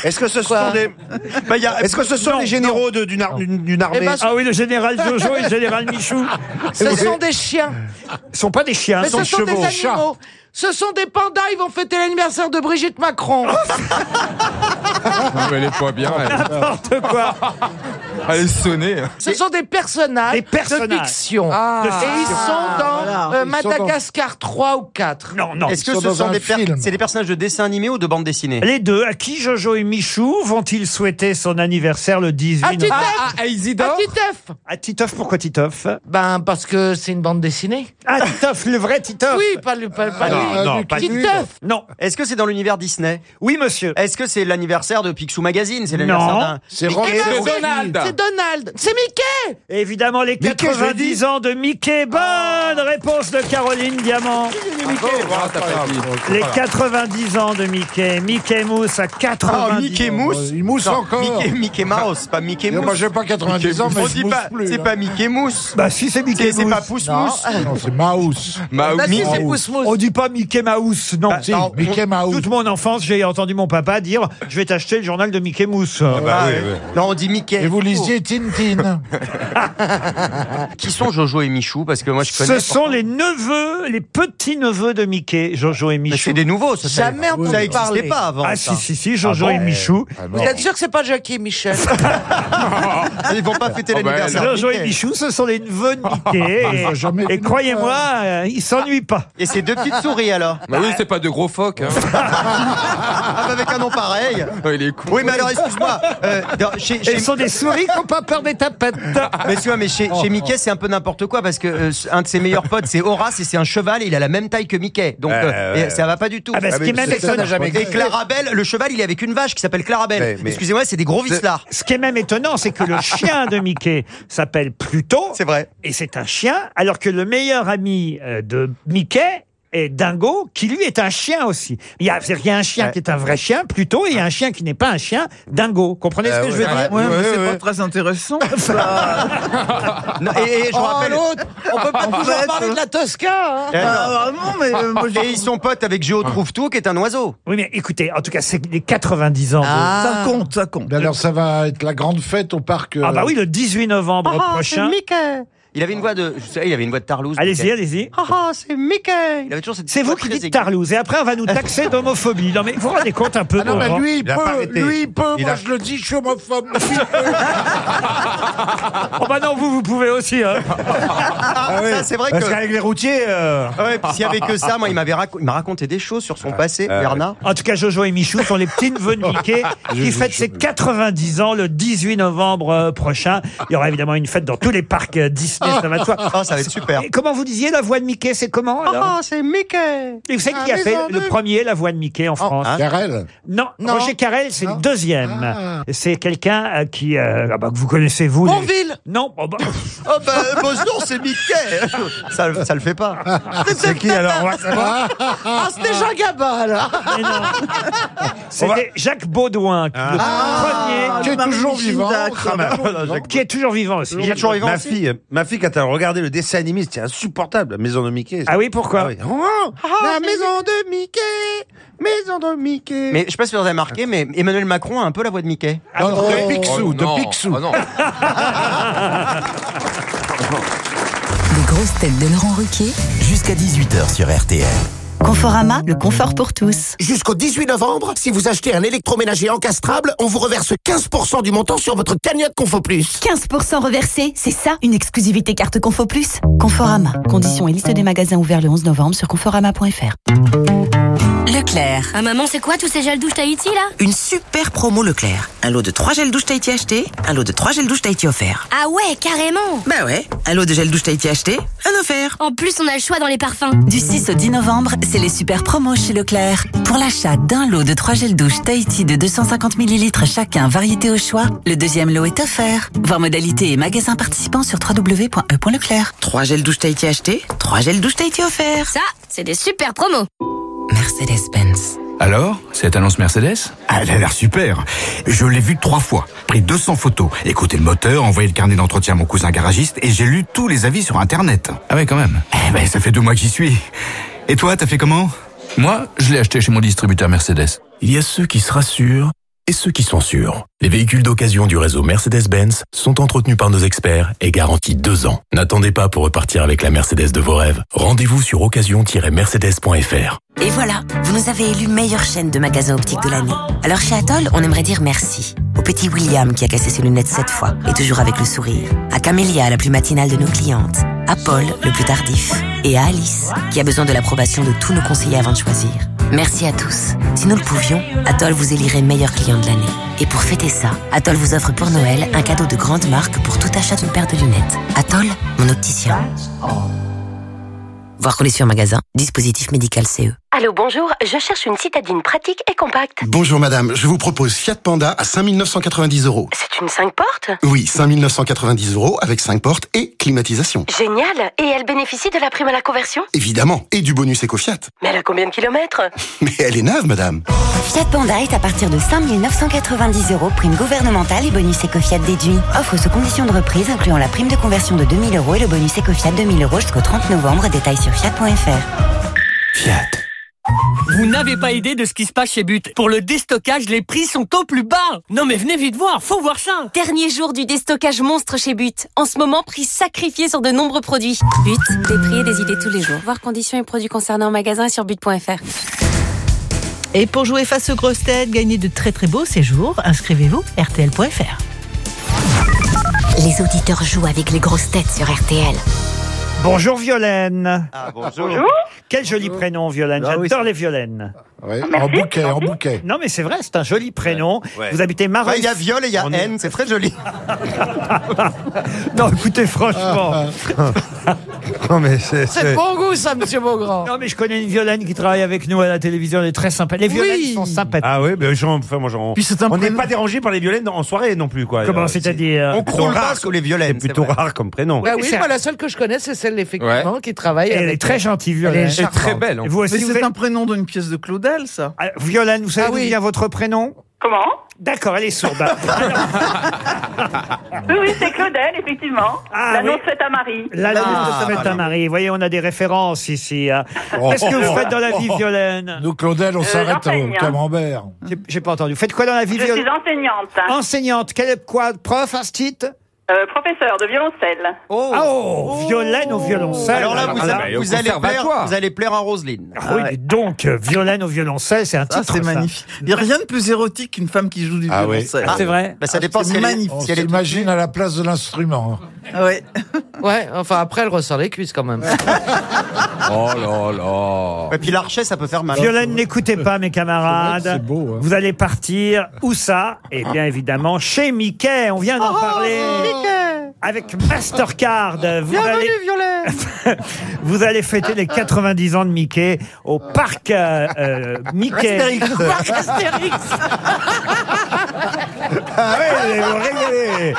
Est-ce que ce sont des. Bah, y a- Est-ce que ce sont Non, les généraux de- d'une ar- d'une d'une armée Eh ben, Ah oui, le général Jojo et le général Michou. Ce sont des chiens. Ce sont pas des chiens, Mais ce sont ce sont des animaux. Ce sont des pandas, ils vont fêter l'anniversaire de Brigitte Macron. elle est pas bien. Elle, N'importe quoi. Elle est sonnée. Ce sont des personnages, Des personnages. de fiction. Ah. De Et ils sont dans voilà. euh, Ils sont dans- Madagascar 3 ou 4. Non, non. Est-ce que sont ce dans sont un des, per- film. c'est des personnages de dessin animé ou de bande dessinée? Les deux, à qui Jojo et Michou vont-ils souhaiter son anniversaire le 18 À novembre Titeuf Ah, à Isidore À Titeuf À Titoff, pourquoi Titoff Ben, parce que c'est une bande dessinée. Ah, Titoff, le vrai Titoff Oui, pas, le, pas, lui. non, pas lui. Titeuf Non. Est-ce que c'est dans l'univers Disney? Oui, monsieur. Est-ce que c'est l'anniversaire de Picsou Magazine? C'est l'anniversaire Non. d'un. C'est C'est- Donald. C'est Donald. C'est Mickey Évidemment, les Mickey, je l'ai 90 dit. ans de Mickey. Bonne réponse de Caroline Diamant. Ah. Les 90 ans de Mickey. Mickey Mousse à 90 Ah, Mickey ans. Mousse Il mousse Non, encore. Mickey, Mickey Mouse, pas Mickey Moi, Mousse. j'ai pas 90 ans, mais On je dit mousse pas, plus. c'est hein. pas Mickey Mousse. Bah si, c'est Mickey C'est c'est Mousse. pas Pousse Mousse. Non, c'est Mouse. Bah, Là, oui. si, c'est Mouse. Pousse-Mousse. On dit pas Mickey Mouse, non. Si, Mickey Mouse. Toute mon enfance, j'ai entendu mon papa dire « Je vais t'acheter le journal de Mickey Mousse Ah, ouais. Non, on dit Mickey. Et vous Tintin. Qui sont Jojo et Michou Parce que moi je connais. Ce sont les neveux, les petits-neveux de Mickey, Jojo et Mais Michou. c'est des nouveaux, ça. Jamais entendu Ça n'existait parler. pas avant. Ah ça. si, si, si, Jojo Ah bon et Michou. Ah Vous êtes sûr que c'est pas Jackie et Michel Ils vont pas fêter Oh, bah, l'anniversaire. Jojo et. Michou, ce sont les neveux de Mickey. Jamais et vu croyez-moi, euh, ils s'ennuient pas. Et c'est deux petites souris alors. Bah oui, c'est pas de gros phoques. Hein. Ah, bah, avec un nom pareil. Oh, il est cool. Oui, mais alors excuse-moi. euh, dans- chez, chez- Ce sont des souris qui n'ont pas peur des tapettes. Mais tu vois, mais chez, chez Mickey, c'est un peu n'importe quoi parce que euh, un de ses meilleurs potes, c'est Horace et c'est un cheval et il a la même taille que Mickey. Donc Ouais, euh, ouais. et ça va pas du tout. Ah bah, ce qui est même c'est- ça étonnant, n'a jamais Et Clarabelle, le cheval, il est avec une vache qui s'appelle Clarabelle. Mais- mais- Excusez-moi, c'est des gros vislards. ce qui est même étonnant, c'est que le chien de Mickey s'appelle Pluto. C'est vrai. Et c'est un chien, alors que le meilleur ami euh, de Mickey est Dingo, qui lui est un chien aussi. Il y a, c'est-à-dire qu'il y a un chien Ouais. qui est un vrai chien, Pluto, et il y a un chien qui n'est pas un chien, Dingo. Comprenez ce que je veux dire? Ouais, mais c'est ouais, pas très intéressant. Non, et, et je Oh, rappelle. l'autre On peut pas En toujours fait, parler de la Tosca hein. Eh, Ah, vraiment, mais euh, moi, Et ils sont potes avec Géo trouve tout, qui est un oiseau. Oui, mais écoutez, en tout cas, c'est les 90 ans. de- Ah. ça compte, ça compte. Mais alors, ça va être la grande fête au parc. euh, Ah bah oui, le 18 novembre Ah, prochain. Mickey. Il avait une voix de, je sais, il avait une voix de Tarlouse. Allez-y, allez-y. Ah, ah, c'est Mickey. Il avait toujours cette C'est vous qui dites aiguë. Tarlouse, et après on va nous taxer d'homophobie. Non mais vous vous rendez compte un peu Ah non, mais lui, il peut, lui, il peut, Il moi a- je le dis, je suis homophobe. Oh bah non, vous, vous pouvez aussi. Hein. Ah, ça, c'est vrai Parce que. qu'avec les routiers. euh, Ouais, s'il y avait que ça, moi, il m'avait rac- il m'a raconté des choses sur son passé, Bernard. En tout cas, Jojo et Michou sont les petits neveux de Mickey qui fêtent ses 90 ans le 18 novembre euh, prochain. Il y aura évidemment une fête dans tous les parcs euh, Disney, ça va de soi. Oh, ça va être super. Et comment vous disiez la voix de Mickey, c'est comment alors? Ah, c'est Mickey. Et vous savez qui a Ah, fait maison le premier la voix de Mickey en France? hein? Carrel. Non, Non. Roger Carrel, c'est le deuxième. Ah. C'est quelqu'un euh, qui, euh, ah bah, que vous connaissez vous. les- Bonville Non, oh bah, Oh, bah, bah, non, c'est Mickey. ça, ça le fait pas. C'est qui alors on va savoir Ah, c'était Jean Gabin, mais non. C'était Jacques Baudouin, qui, le Ah, qui est toujours vivant. Bien. qui est toujours vivant aussi. Il est toujours vivant Ma aussi fille, ma fille, quand elle regardait le dessin animé, c'était insupportable. La maison de Mickey. Ah oui, pourquoi Ah oui. Oh, La maison de Mickey, maison de Mickey. Mais je sais pas si vous avez remarqué, mais Emmanuel Macron a un peu la voix de Mickey. Non, Oh, de Picsou, de. Picsou. Oh, non. Les grosses têtes de Laurent Ruquier, Jusqu'à 18h sur RTL. Conforama, le confort pour tous. Jusqu'au 18 novembre, si vous achetez un électroménager encastrable, on vous reverse 15% du montant sur votre cagnotte Confo Plus. 15% reversé, c'est ça une exclusivité carte Confo Plus? Conforama, conditions et liste des magasins ouverts le 11 novembre sur conforama.fr. Leclerc. Ah maman, c'est quoi tous ces gels douche Tahiti là? Une super promo Leclerc. Un lot de 3 gels douche Tahiti achetés, un lot de 3 gels douche Tahiti offerts. Ah ouais, carrément Bah ouais, un lot de gel douche Tahiti acheté, un offert. En plus, on a le choix dans les parfums. Du 6 au 10 novembre, c'est les super promos chez Leclerc. Pour l'achat d'un lot de 3 gels douche Tahiti de 250 ml chacun, variété au choix, le deuxième lot est offert. Voir modalité et magasin participants sur www.e.leclerc. 3 gels douche Tahiti achetés, 3 gels douche Tahiti offerts. Ça, c'est des super promos. Mercedes-Benz. Alors, cette annonce Mercedes? Elle a l'air super. Je l'ai vue trois fois, pris 200 photos, écouté le moteur, envoyé le carnet d'entretien à mon cousin garagiste et j'ai lu tous les avis sur Internet. Ah ouais, quand même. Eh ben, ça fait deux mois que j'y suis. Et toi, t'as fait comment? Moi, je l'ai acheté chez mon distributeur Mercedes. Il y a ceux qui se rassurent et ceux qui sont sûrs. Les véhicules d'occasion du réseau Mercedes-Benz sont entretenus par nos experts et garantis deux ans. N'attendez pas pour repartir avec la Mercedes de vos rêves. Rendez-vous sur occasion-mercedes.fr. Et voilà, vous nous avez élu meilleure chaîne de magasins optiques de l'année. Alors chez Atoll, on aimerait dire merci. Au petit William qui a cassé ses lunettes sept fois et toujours avec le sourire. À Camélia, la plus matinale de nos clientes. À Paul, le plus tardif. Et à Alice, qui a besoin de l'approbation de tous nos conseillers avant de choisir. Merci à tous. Si nous le pouvions, Atoll vous élirait meilleur client de l'année. Et pour fêter ça, Atoll vous offre pour Noël un cadeau de grande marque pour tout achat d'une paire de lunettes. Atoll, mon opticien. Voir conditions en magasin. Dispositif médical. CE. Allô, bonjour, je cherche une citadine pratique et compacte. Bonjour madame, je vous propose Fiat Panda à 5990 euros. C'est une 5 portes? Oui, 5990 euros avec 5 portes et climatisation. Génial Et elle bénéficie de la prime à la conversion? Évidemment, et du bonus éco-Fiat. Mais elle a combien de kilomètres? Mais elle est neuve madame. Fiat Panda est à partir de 5 990 euros, prime gouvernementale et bonus éco-Fiat déduit. Offre sous condition de reprise incluant la prime de conversion de 2000 euros et le bonus éco-Fiat 2000 euros jusqu'au 30 novembre. Détails sur fiat.fr. Fiat. Vous n'avez pas idée de ce qui se passe chez But. Pour le déstockage, les prix sont au plus bas. Non mais venez vite voir, faut voir ça. Dernier jour du déstockage monstre chez But. En ce moment, prix sacrifié sur de nombreux produits. But, des prix et des idées tous les jours. Voir conditions et produits concernés en magasin et sur but.fr. Et pour jouer face aux grosses têtes, gagner de très très beaux séjours, inscrivez-vous rtl.fr. Les auditeurs jouent avec les grosses têtes sur RTL. Bonjour Violaine. bonjour. Quel joli prénom Violaine. Ah oui, J'adore les Violaines. Ouais, en bouquet, en bouquet. Non mais c'est vrai, c'est un joli prénom. Ouais. Vous habitez. Ouais, Il y a viol et il y a On est- haine, c'est très joli. Non, écoutez, franchement. Non, mais c'est. Bon goût, ça, monsieur Beaugrand. Non, mais je connais une Violaine qui travaille avec nous à la télévision. Elle est très sympa. Les Violaines Oui. sont sympathiques. Ah oui, mais j'en- enfin, moi, j'en- Puis c'est un on n'est pas dérangé par les violaines en soirée non plus, quoi. Comment Euh, c'est-à-dire On plutôt croule pas rare, sous les violaines. plutôt c'est vrai. rare comme prénom. Bah oui, c'est- moi, la seule que je connais, c'est celle, effectivement, qui travaille Elle est très gentille, Elle Violaine. est C'est très belle. vous aussi, c'est un prénom d'une pièce de Ça. Ah, Violaine, vous savez Ah d'où oui. vient votre prénom? Comment? D'accord, elle est sourde. Oui, oui, c'est Claudel, effectivement. Ah, L'annonce oui. faite à Marie. La Ah, lance de voilà. à Marie. Vous voyez, on a des références ici. hein. Oh. Qu'est-ce que vous faites dans la vie, Violaine? Nous, Claudel, on s'arrête j'enseigne, au hein. camembert. J'ai- J'ai pas entendu. Vous faites quoi dans la vie, Je suis Violaine enseignante, Enseignante. Quelle quoi Prof, instit euh, professeure de violoncelle. Oh. Ah, oh, Violaine au violoncelle. Alors là, vous, Ah, allez- bah, au vous allez plaire, vous allez plaire à Roselyne. Ah oui, donc, euh, Violaine au violoncelle, c'est un titre. c'est ça. magnifique. Il n'y a rien de plus érotique qu'une femme qui joue du Ah oui. violoncelle. Ah, c'est vrai Bah, ça dépend c'est si elle, est, magnifique. On si elle est s'imagine à la place de l'instrument. Ah ouais. Ouais, enfin, après, elle ressort les cuisses, quand même. Oh là là. Et puis l'archet, ça peut faire mal. Violaine, n'écoutez pas mes camarades. C'est beau, hein. Vous allez partir où ça? Eh bien évidemment chez Mickey. On vient d'en parler. Avec Mastercard, vous allez, vous allez fêter les 90 ans de Mickey au parc euh, euh, Mickey. Parc Astérix oui, vous régalez.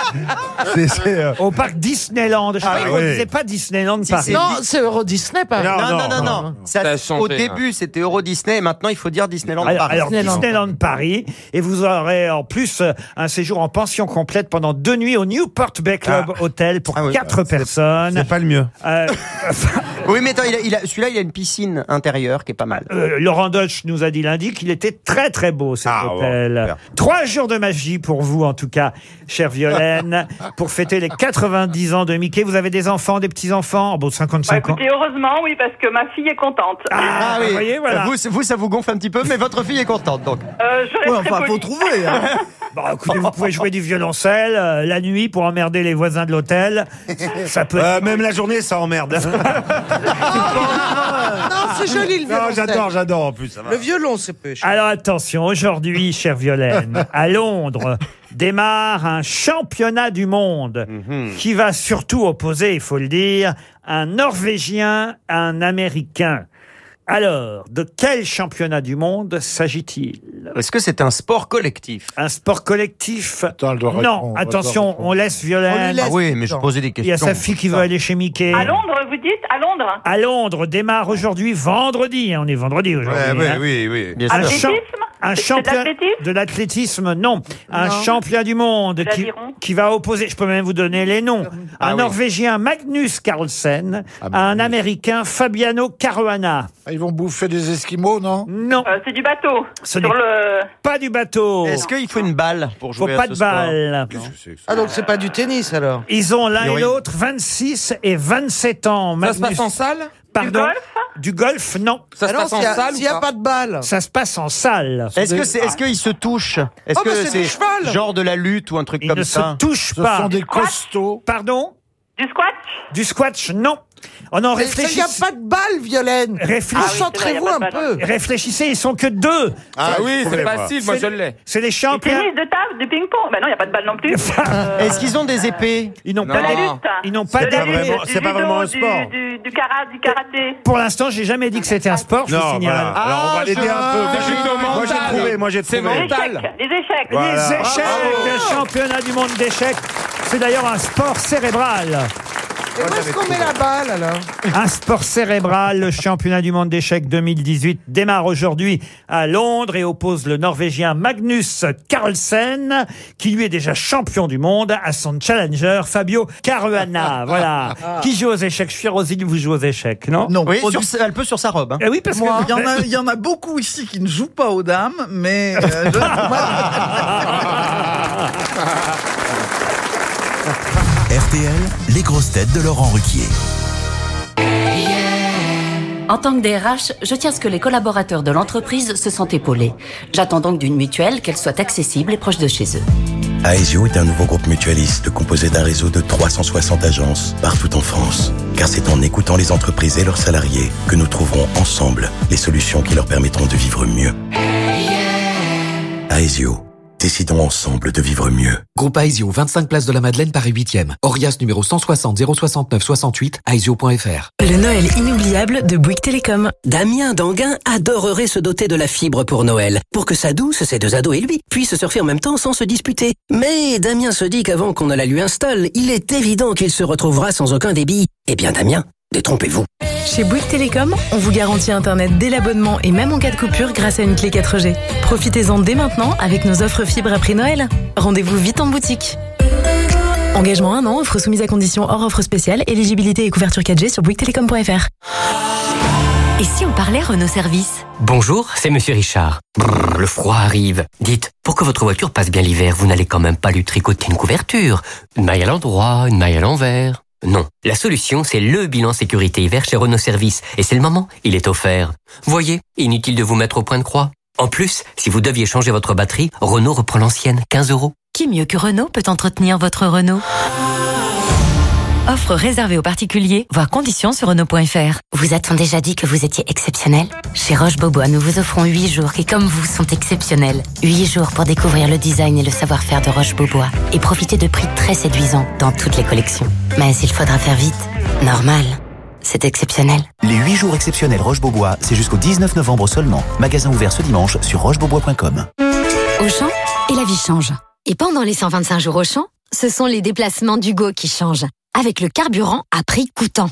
C'est- c'est, euh, Au parc Disneyland. Je Ah qu'on oui. disait pas Disneyland Paris. Non, c'est Euro Disney, par Non, Non, non, non, non. Ça- Ça a changé, au hein. début, c'était Euro Disney et maintenant, il faut dire Disneyland Alors, Paris. alors, Disneyland. Disneyland Paris et vous aurez en plus euh, un séjour en pension complète pendant deux nuits au Newport Bay Club Hotel pour Ah oui. quatre personnes. C'est pas le mieux. Euh, Oui, mais attends, il a- il a- celui-là, il a une piscine intérieure qui est pas mal. Euh, Laurent Deutsch nous a dit lundi qu'il était très très beau cet Ah, hôtel. super. Trois jours de magie pour vous en tout cas, chère Violaine, pour fêter les 90 ans de Mickey. Vous avez des enfants, des petits enfants, bon Bah, 55 ans. écoutez, heureusement, oui, parce que ma fille est contente. Ah, vous voyez, voilà. Vous, vous, ça vous gonfle un petit peu, mais votre fille est contente, donc. Euh, je Ouais, enfin, faut trouver. hein. Bon, écoutez, vous pouvez jouer du violoncelle euh, la nuit pour emmerder les voisins de l'hôtel. Ça peut. Euh, même la journée, ça emmerde. Non, c'est joli le violoncelle. j'adore, j'adore en plus. Ça va. Le violon, c'est peu. Alors attention, aujourd'hui, chère Violaine, à Londres démarre un championnat du monde Mhm. qui va surtout opposer, il faut le dire, un Norvégien à un Américain. Alors, de quel championnat du monde s'agit-il? Est-ce que c'est un sport collectif? Un sport collectif? Elle doit Non, répondre, elle doit attention, on laisse Violaine. Ah oui, mais je posais des Il y a questions. sa fille qui veut aller chez Mickey. À Londres, vous dites? À Londres? À Londres démarre aujourd'hui, vendredi. hein, On est vendredi aujourd'hui. Ouais, ouais, hein. oui, oui. Bien Un, sûr. champ- Athlétisme? un C'est de champion l'athlétisme? de l'athlétisme, non. Un Non. champion du monde qui, l'aviron? qui va opposer, je peux même vous donner les noms, Ah un oui. Norvégien Magnus Carlsen Ah, à un. Américain Fabiano Caruana. Ah, Ils vont bouffer des Esquimaux, non Non, Euh, C'est du bateau. Ce Sur le. pas du bateau. Est-ce qu'il faut une balle pour Faut jouer pas à ce de sport balle. Ça Ah, donc c'est pas du tennis alors Ils ont l'un et l'autre 26 et 27 ans. Ça se passe en salle Pardon golf Du golf, non. Ça se Ah passe en salle S'il n'y a pas pas de balle. Ça se passe en salle. Est-ce que c'est, est-ce qu'ils se touchent Est-ce Oh, bah, que c'est du genre de la lutte ou un truc Ils comme ne se ça touchent Ce pas. sont des costauds. Pardon Du squat Du squash, non. Oh non, Mais il n'y a réfléchissez. pas de balle, Violaine. Réfléchissez. Ah oui, c'est vrai, Concentrez-vous y a un pas de balle. peu. Réfléchissez, ils sont que deux. Ah oui, c'est facile, moi C'est- je l'ai. C'est les Du champions. tennis de table, du ping-pong Bah non, il n'y a pas de balle non plus. Euh, Est-ce qu'ils ont des épées Ils n'ont Non. pas de la d'épée. lutte Ils n'ont pas De la pas lutte, d'épée. vraiment- du c'est pas judo, vraiment un du- sport. Du, du, kara- du karaté. Pour l'instant, j'ai jamais dit que c'était un sport, je vous Non, signale. voilà. Alors on va l'aider un peu. Moi, C'est plutôt j'ai- Moi j'ai mental. trouvé, moi j'ai C'est trouvé. Les mental. échecs, les échecs. Voilà. Les échecs, le championnat du monde d'échecs. C'est d'ailleurs un sport cérébral. Et où est-ce qu'on met la balle alors? Un sport cérébral, le championnat du monde d'échecs 2018 démarre aujourd'hui à Londres et oppose le Norvégien Magnus Carlsen, qui lui est déjà champion du monde, à son challenger Fabio Caruana. Voilà. Qui joue aux échecs? Je suis Rosine, vous jouez aux échecs, non? Non, Oui, sur, elle peut sur sa robe. hein. Eh oui, parce Moi, que... il y, en a, il y en a beaucoup ici qui ne jouent pas aux dames, mais euh, je- RTL, les grosses têtes de Laurent Ruquier. En tant que DRH, je tiens à ce que les collaborateurs de l'entreprise se sentent épaulés. J'attends donc d'une mutuelle qu'elle soit accessible et proche de chez eux. Aesio est un nouveau groupe mutualiste composé d'un réseau de 360 agences partout en France. Car c'est en écoutant les entreprises et leurs salariés que nous trouverons ensemble les solutions qui leur permettront de vivre mieux. Aesio, décidons ensemble de vivre mieux. Groupe Aesio, 25 place de la Madeleine, Paris 8e. Orias numéro 160 069 68, aesio.fr. Le Noël inoubliable de Bouygues Télécom. Damien Danguin adorerait se doter de la fibre pour Noël, pour que sa douce, ses deux ados et lui puissent surfer en même temps sans se disputer. Mais Damien se dit qu'avant qu'on ne la lui installe, il est évident qu'il se retrouvera sans aucun débit. Eh bien Damien, détrompez-vous. Chez Bouygues Télécom, on vous garantit Internet dès l'abonnement et même en cas de coupure grâce à une clé 4G. Profitez-en dès maintenant avec nos offres fibres après Noël. Rendez-vous vite en boutique. Engagement 1 an, offre soumise à condition hors offre spéciale, éligibilité et couverture 4G sur bouyguestelecom.fr. Et si on parlait Renault Service? Bonjour, c'est Monsieur Richard. Brrr, le froid arrive. Dites, pour que votre voiture passe bien l'hiver, vous n'allez quand même pas lui tricoter une couverture. Une maille à l'endroit, une maille à l'envers. Non, la solution, c'est le bilan sécurité hiver chez Renault Service. Et c'est le moment, il est offert. Voyez, inutile de vous mettre au point de croix. En plus, si vous deviez changer votre batterie, Renault reprend l'ancienne, 15 euros. Qui mieux que Renault peut entretenir votre Renault? Offre réservée aux particuliers, voir conditions sur Renault.fr. Vous a-t-on déjà dit que vous étiez exceptionnel? Chez Roche Bobois, nous vous offrons 8 jours qui, comme vous, sont exceptionnels. 8 jours pour découvrir le design et le savoir-faire de Roche Bobois et profiter de prix très séduisants dans toutes les collections. Mais il faudra faire vite. Normal. C'est exceptionnel. Les 8 jours exceptionnels Roche-Beaubois, c'est jusqu'au 19 novembre seulement. Magasin ouvert ce dimanche sur rochebeaubois.com. Auchan et la vie change. Et pendant les 125 jours Auchan, ce sont les déplacements d'Hugo qui changent. Avec le carburant à prix coûtant.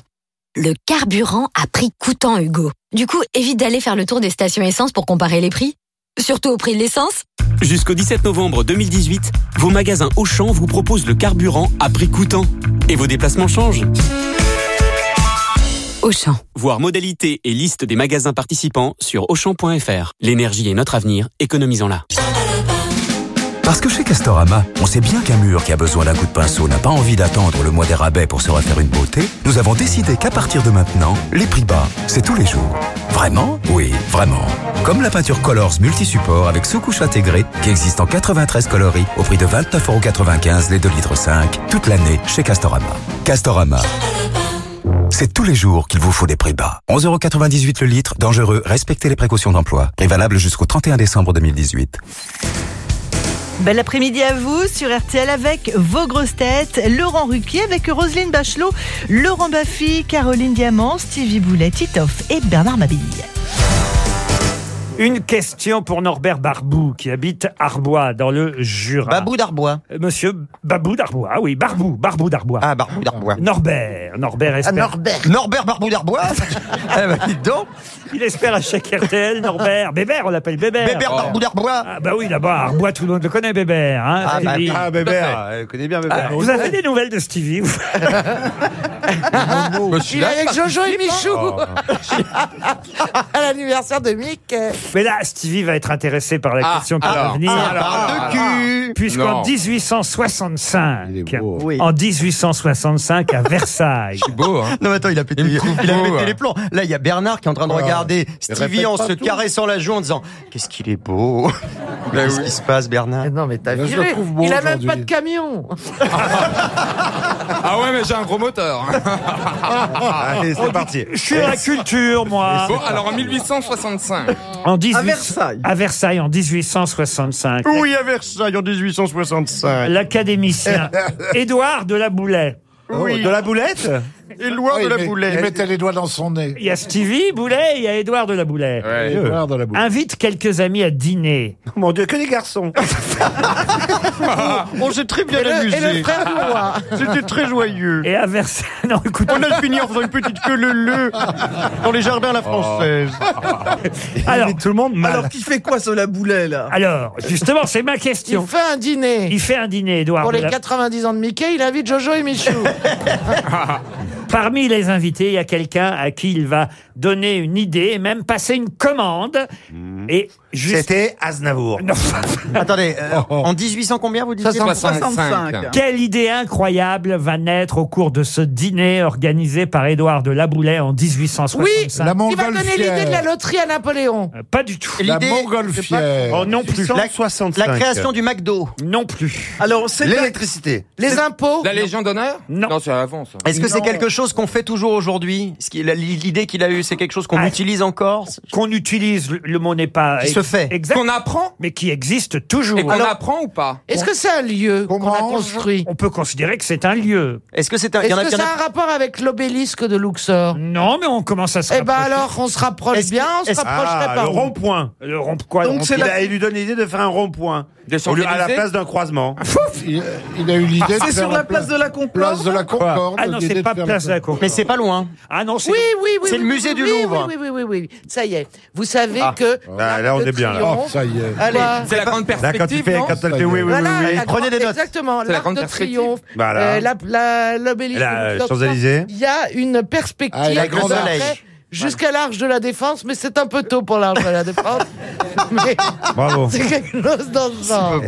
Le carburant à prix coûtant, Hugo. Du coup, évite d'aller faire le tour des stations essence pour comparer les prix. Surtout au prix de l'essence. Jusqu'au 17 novembre 2018, vos magasins Auchan vous proposent le carburant à prix coûtant. Et vos déplacements changent. Auchan. Voir modalités et liste des magasins participants sur Auchan.fr. L'énergie est notre avenir, économisons-la. Parce que chez Castorama, on sait bien qu'un mur qui a besoin d'un coup de pinceau n'a pas envie d'attendre le mois des rabais pour se refaire une beauté, nous avons décidé qu'à partir de maintenant, les prix bas, c'est tous les jours. Vraiment? Oui, vraiment. Comme la peinture Colors multi-support avec sous-couche intégrée qui existe en 93 coloris au prix de 29,95€ les 2 litres 5 toute l'année chez Castorama. Castorama. C'est tous les jours qu'il vous faut des prix bas. 11,98€ le litre, dangereux, respectez les précautions d'emploi. Valable jusqu'au 31 décembre 2018. Bel après-midi à vous sur RTL avec vos grosses têtes. Laurent Ruquier avec Roselyne Bachelot, Laurent Baffy, Caroline Diamant, Stevie Boulet, Titoff et Bernard Mabille. Une question pour Norbert Barbou, qui habite Arbois, dans le Jura. Babou d'Arbois. Euh, Monsieur Babou d'Arbois, ah oui, Barbou, Barbou d'Arbois. Ah, Barbou d'Arbois. Norbert, Norbert espère. Norbert. Norbert Barbou d'Arbois Eh ben, dites donc. Il espère à chaque RTL, Norbert. Bébert, on l'appelle Bébert. Bébert Barbou d'Arbois. Ah bah oui, là-bas, Arbois, tout le monde le connaît, Bébert. Hein, Ah, bah, Stevie. ah, Bébert, elle connaît bien Bébert. Ah, vous avez des nouvelles de Stevie vous Il est avec Jojo et Michou. Oh. à l'anniversaire de Mick. Mais là, Stevie va être intéressé par la Ah, question qui va alors, venir. ah, de cul. Puisqu'en Non. 1865, Oui. en 1865 à Versailles. beau, hein Non, mais attends, il a pété, il a beau, pété hein. les plombs. Là, il y a Bernard qui est en train de Oh. Regarder Stevie en se tout. caressant la joue en disant Qu'est-ce qu'il est beau Qu'est-ce qui se passe, Bernard Non, mais t'as beau Il a même pas de camion. Ah ouais, mais j'ai un gros moteur. Allez, c'est parti. Je suis dans la culture, moi. Bon, alors en 1865. En 18... À Versailles. À Versailles, en 1865. Oui, à Versailles en 1865. L'académicien Édouard de la Boulay. Oui. De la boulette? Éloi de la Boulette. Il mettait les doigts dans son nez. Il y a Stevie Boulet et il y a Édouard de la Boulay. Édouard de la Boulay. Invite quelques amis à dîner. Mon Dieu, que des garçons. On s'est très bien Et le- amusé. et le frère du roi. C'était très joyeux. Et à Versailles, non, écoute. On a fini en faisant une petite queue le le dans les jardins à la française. Alors, tout le monde mal. Alors, qui fait quoi, ce la boulet, là? Alors, justement, c'est ma question. Il fait un dîner. Il fait un dîner, Édouard. Pour les la- 90 ans de Mickey, il invite Jojo et Michou. Parmi les invités, il y a quelqu'un à qui il va donner une idée et même passer une commande. Et juste... C'était Aznavour. Non. Attendez, euh, en 1800 combien vous disiez 65. Quelle idée incroyable va naître au cours de ce dîner organisé par Édouard de Laboulay en 1865 Oui, La il va donner l'idée de la loterie à Napoléon. Euh, Pas du tout. La L'idée- montgolfière. Oh non plus. La, 65. la création du McDo. Non plus. Alors, c'est la- L'électricité. Les impôts. La Légion d'honneur? Non. Non, c'est avant ça. Est-ce que c'est quelque chose qu'on fait toujours aujourd'hui? Ce qui- la- L'idée qu'il a eue, c'est quelque chose qu'on Ah. utilise encore Qu'on utilise, le- le mot n'est pas Qui se fait. exact, Qu'on apprend mais qui existe toujours. Et qu'on apprend ou pas Est-ce que c'est un lieu Qu'on a construit On peut considérer que c'est un lieu. Est-ce que c'est un. il y Est-ce en a- que il y en ça a- a un rapport avec l'obélisque de Luxor Non, mais on commence à se Eh ben rapprocher. alors, on se rapproche bien, on se rapprocherait Ah, pas. le rond-point. Le rond quoi le Donc, rond- c'est Il, la- a- il lui donne l'idée de faire un rond-point. Des Au lieu- à la place d'un croisement. Il, il a eu l'idée de C'est faire sur la place de la Concorde place de la Concorde. Ah non, l'idée c'est de pas faire place de la Concorde. Mais c'est pas loin. Ah non, c'est Oui, oui, oui. C'est oui, le oui, musée oui, du oui, Louvre. Oui, oui, oui, oui, oui. Ça y est. Vous savez Ah. que. Ah, là, on est de bien, là. Oh, ça y est. Allez. C'est la grande Là, quand perspective, fait, non quand elle fait oui, oui, oui, Voilà, oui. la Prenez des notes. Exactement. C'est la L'Arc grande de perspective. Triomphe, Voilà. euh, la- la- l'obélisque La de Luxor, Champs-Élysées. Il y a une perspective. Ah, et la de Grande après Soleil. Jusqu'à l'Arche de la Défense, mais c'est un peu tôt pour l'Arche de la Défense. mais Bravo. c'est quelque chose dans ce genre.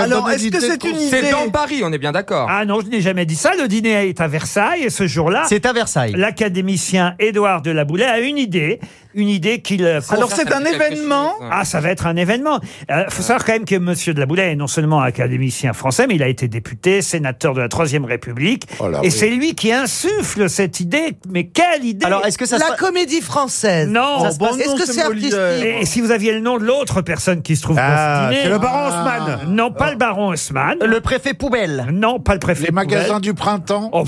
Alors, est-ce que c'est une idée C'est dans Paris, on est bien d'accord. Ah non, je n'ai jamais dit ça. Le dîner est à Versailles et ce jour-là, C'est à Versailles. l'académicien Édouard de la Boulay a une idée, une idée qu'il. euh, Alors, c'est un événement chose. Ah, ça va être un événement. Il faut savoir quand même que Monsieur de la Boulay est non seulement académicien français, mais il a été député, sénateur de la Troisième République. Oh là, et oui. c'est lui qui insuffle cette idée. Mais quelle idée Alors, est-ce que ça se La passe- comédie française. Non. Oh, bon, Est-ce non, que c'est artistique Et si vous aviez le nom de l'autre personne qui se trouve Ah, dans ce dîner c'est le baron Haussmann. Non, pas le baron Haussmann. Le préfet poubelle. Non, pas le préfet. Les magasins du printemps. Oh,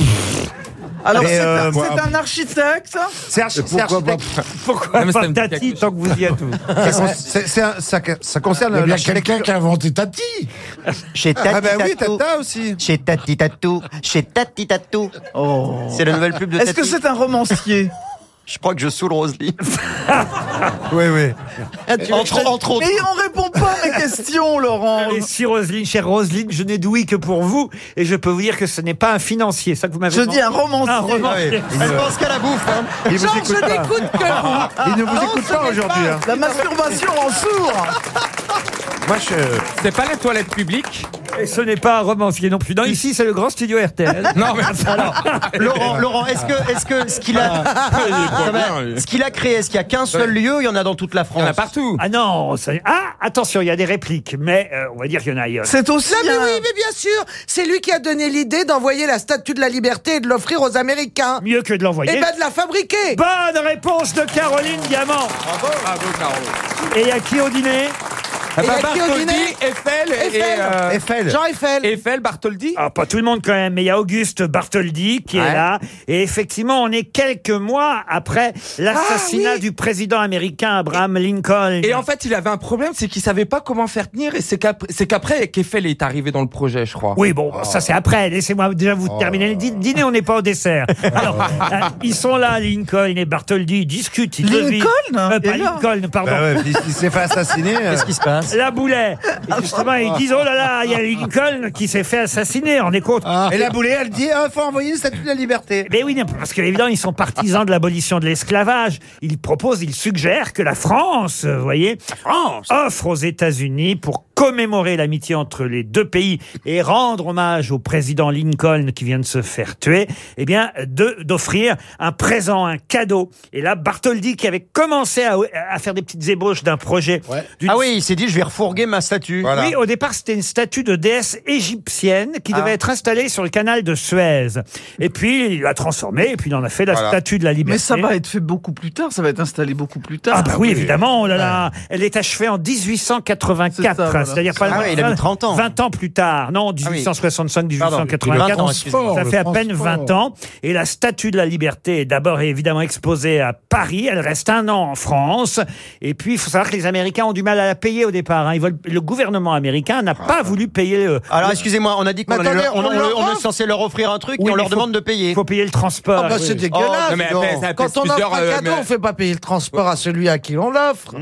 Alors, Mais, c'est euh, un- moi- c'est un architecte C'est archi- c'est architecte. pourquoi Non, mais ça pas me dit quelque Tati tant que vous y êtes Ça con- c'est- c'est un- ça- Ça concerne Il y a bien quelqu'un qui a inventé Tati. Chez Tati Ah bah oui, Tatou. Tata aussi. Chez Tati Tatou. Chez Tati Tatou. Oh. C'est la nouvelle pub de Est-ce que c'est un romancier? Je crois que je saoule Roselyne. Oui, oui. Entre, entre autres. Mais on répond pas à mes questions, Laurent. Et si Roselyne, chère Roselyne, je n'ai d'ouïe que pour vous, et je peux vous dire que ce n'est pas un financier, ça que vous m'avez Je dis un romancier. Un romancier. Elle pense qu'à la bouffe. Hein. Écoute je n'écoute que vous. Il ne vous Non, écoute pas aujourd'hui. hein. La masturbation en sourd. Moi, je. C'est pas la toilette publique Et ce n'est pas un romancier non plus. Non, ici, c'est le grand studio RTL. Non, mais alors, Laurent, Laurent, est-ce que, est-ce que ce qu'il a, Il lui. ce qu'il a créé, est-ce qu'il y a qu'un seul lieu, ou il y en a dans toute la France. partout. Ah non, ça- ah, attention, il y a des répliques, mais euh, on va dire qu'il y en a ailleurs. C'est aussi Non, mais un- oui, mais bien sûr, c'est lui qui a donné l'idée d'envoyer la statue de la liberté et de l'offrir aux Américains. Mieux que de l'envoyer. Eh ben, de la fabriquer. Bonne réponse de Caroline Diamant. Bravo, bravo, Caro. Et il y a qui au dîner? Ah Et bah, Bartholdi, Eiffel et... Eiffel. euh, Eiffel. Jean Eiffel. Eiffel, Bartholdi? Ah, pas tout le monde quand même, mais il y a Auguste Bartholdi qui est là. Et effectivement, on est quelques mois après l'assassinat Ah, oui. du président américain Abraham Lincoln. Et en fait, il avait un problème, c'est qu'il savait pas comment faire tenir, et c'est qu'après, c'est qu'après qu'Eiffel est arrivé dans le projet, je crois. Oui, bon, ça c'est après. Laissez-moi déjà vous terminer le dî- dîner, on n'est pas au dessert. Alors, euh, ils sont là, Lincoln et Bartholdi, ils discutent. Ils Lincoln Euh, pas Lincoln, pardon. Bah ouais, il, s'est fait assassiner. euh. Qu'est-ce qui se passe? La boulet. Et justement, ils disent, oh là là, il y a Lincoln qui s'est fait assassiner. On est compte. Et la boulée, elle dit ah, faut envoyer une statue de la liberté. Mais oui, parce que évidemment, ils sont partisans de l'abolition de l'esclavage. Ils proposent, ils suggèrent que la France, vous voyez, offre aux États-Unis pour commémorer l'amitié entre les deux pays et rendre hommage au président Lincoln qui vient de se faire tuer, eh bien, de- d'offrir un présent, un cadeau. Et là, Bartholdi, qui avait commencé à, à faire des petites ébauches d'un projet. d'une Ah oui, il s'est dit, je vais refourguer ma statue. oui, au départ, c'était une statue de déesse égyptienne qui devait Ah. être installée sur le canal de Suez. Et puis, il l'a transformée, et puis il en a fait la Voilà. statue de la liberté. Mais ça va être fait beaucoup plus tard, ça va être installé beaucoup plus tard. Ah bah oui, évidemment, oh là là. Elle est achevée en 1884, C'est ça, voilà. c'est-à-dire pas Ah loin- il a mis 30 ans. 20 ans plus tard. Non, Ah oui. 1865, Pardon, 1884. 20 ans, excusez-moi. ça fait à peine transport. 20 ans. Et la statue de la liberté est d'abord évidemment exposée à Paris. Elle reste un an en France. Et puis, il faut savoir que les Américains ont du mal à la payer au départ. hein. Ils veulent, le gouvernement américain n'a pas voulu payer le. Alors, excusez-moi, on a dit qu'on Mais allait attendez, leur- on, on on- leur on est offre censé leur offrir un truc Oui, et on mais leur faut- demande de payer. Il faut payer le transport. Ah bah, c'est Oui. dégueulasse. Non, mais dis donc. après, ça Quand pèse on offre un euh, cadeau, mais- on fait pas payer le transport à celui à qui l'on l'offre.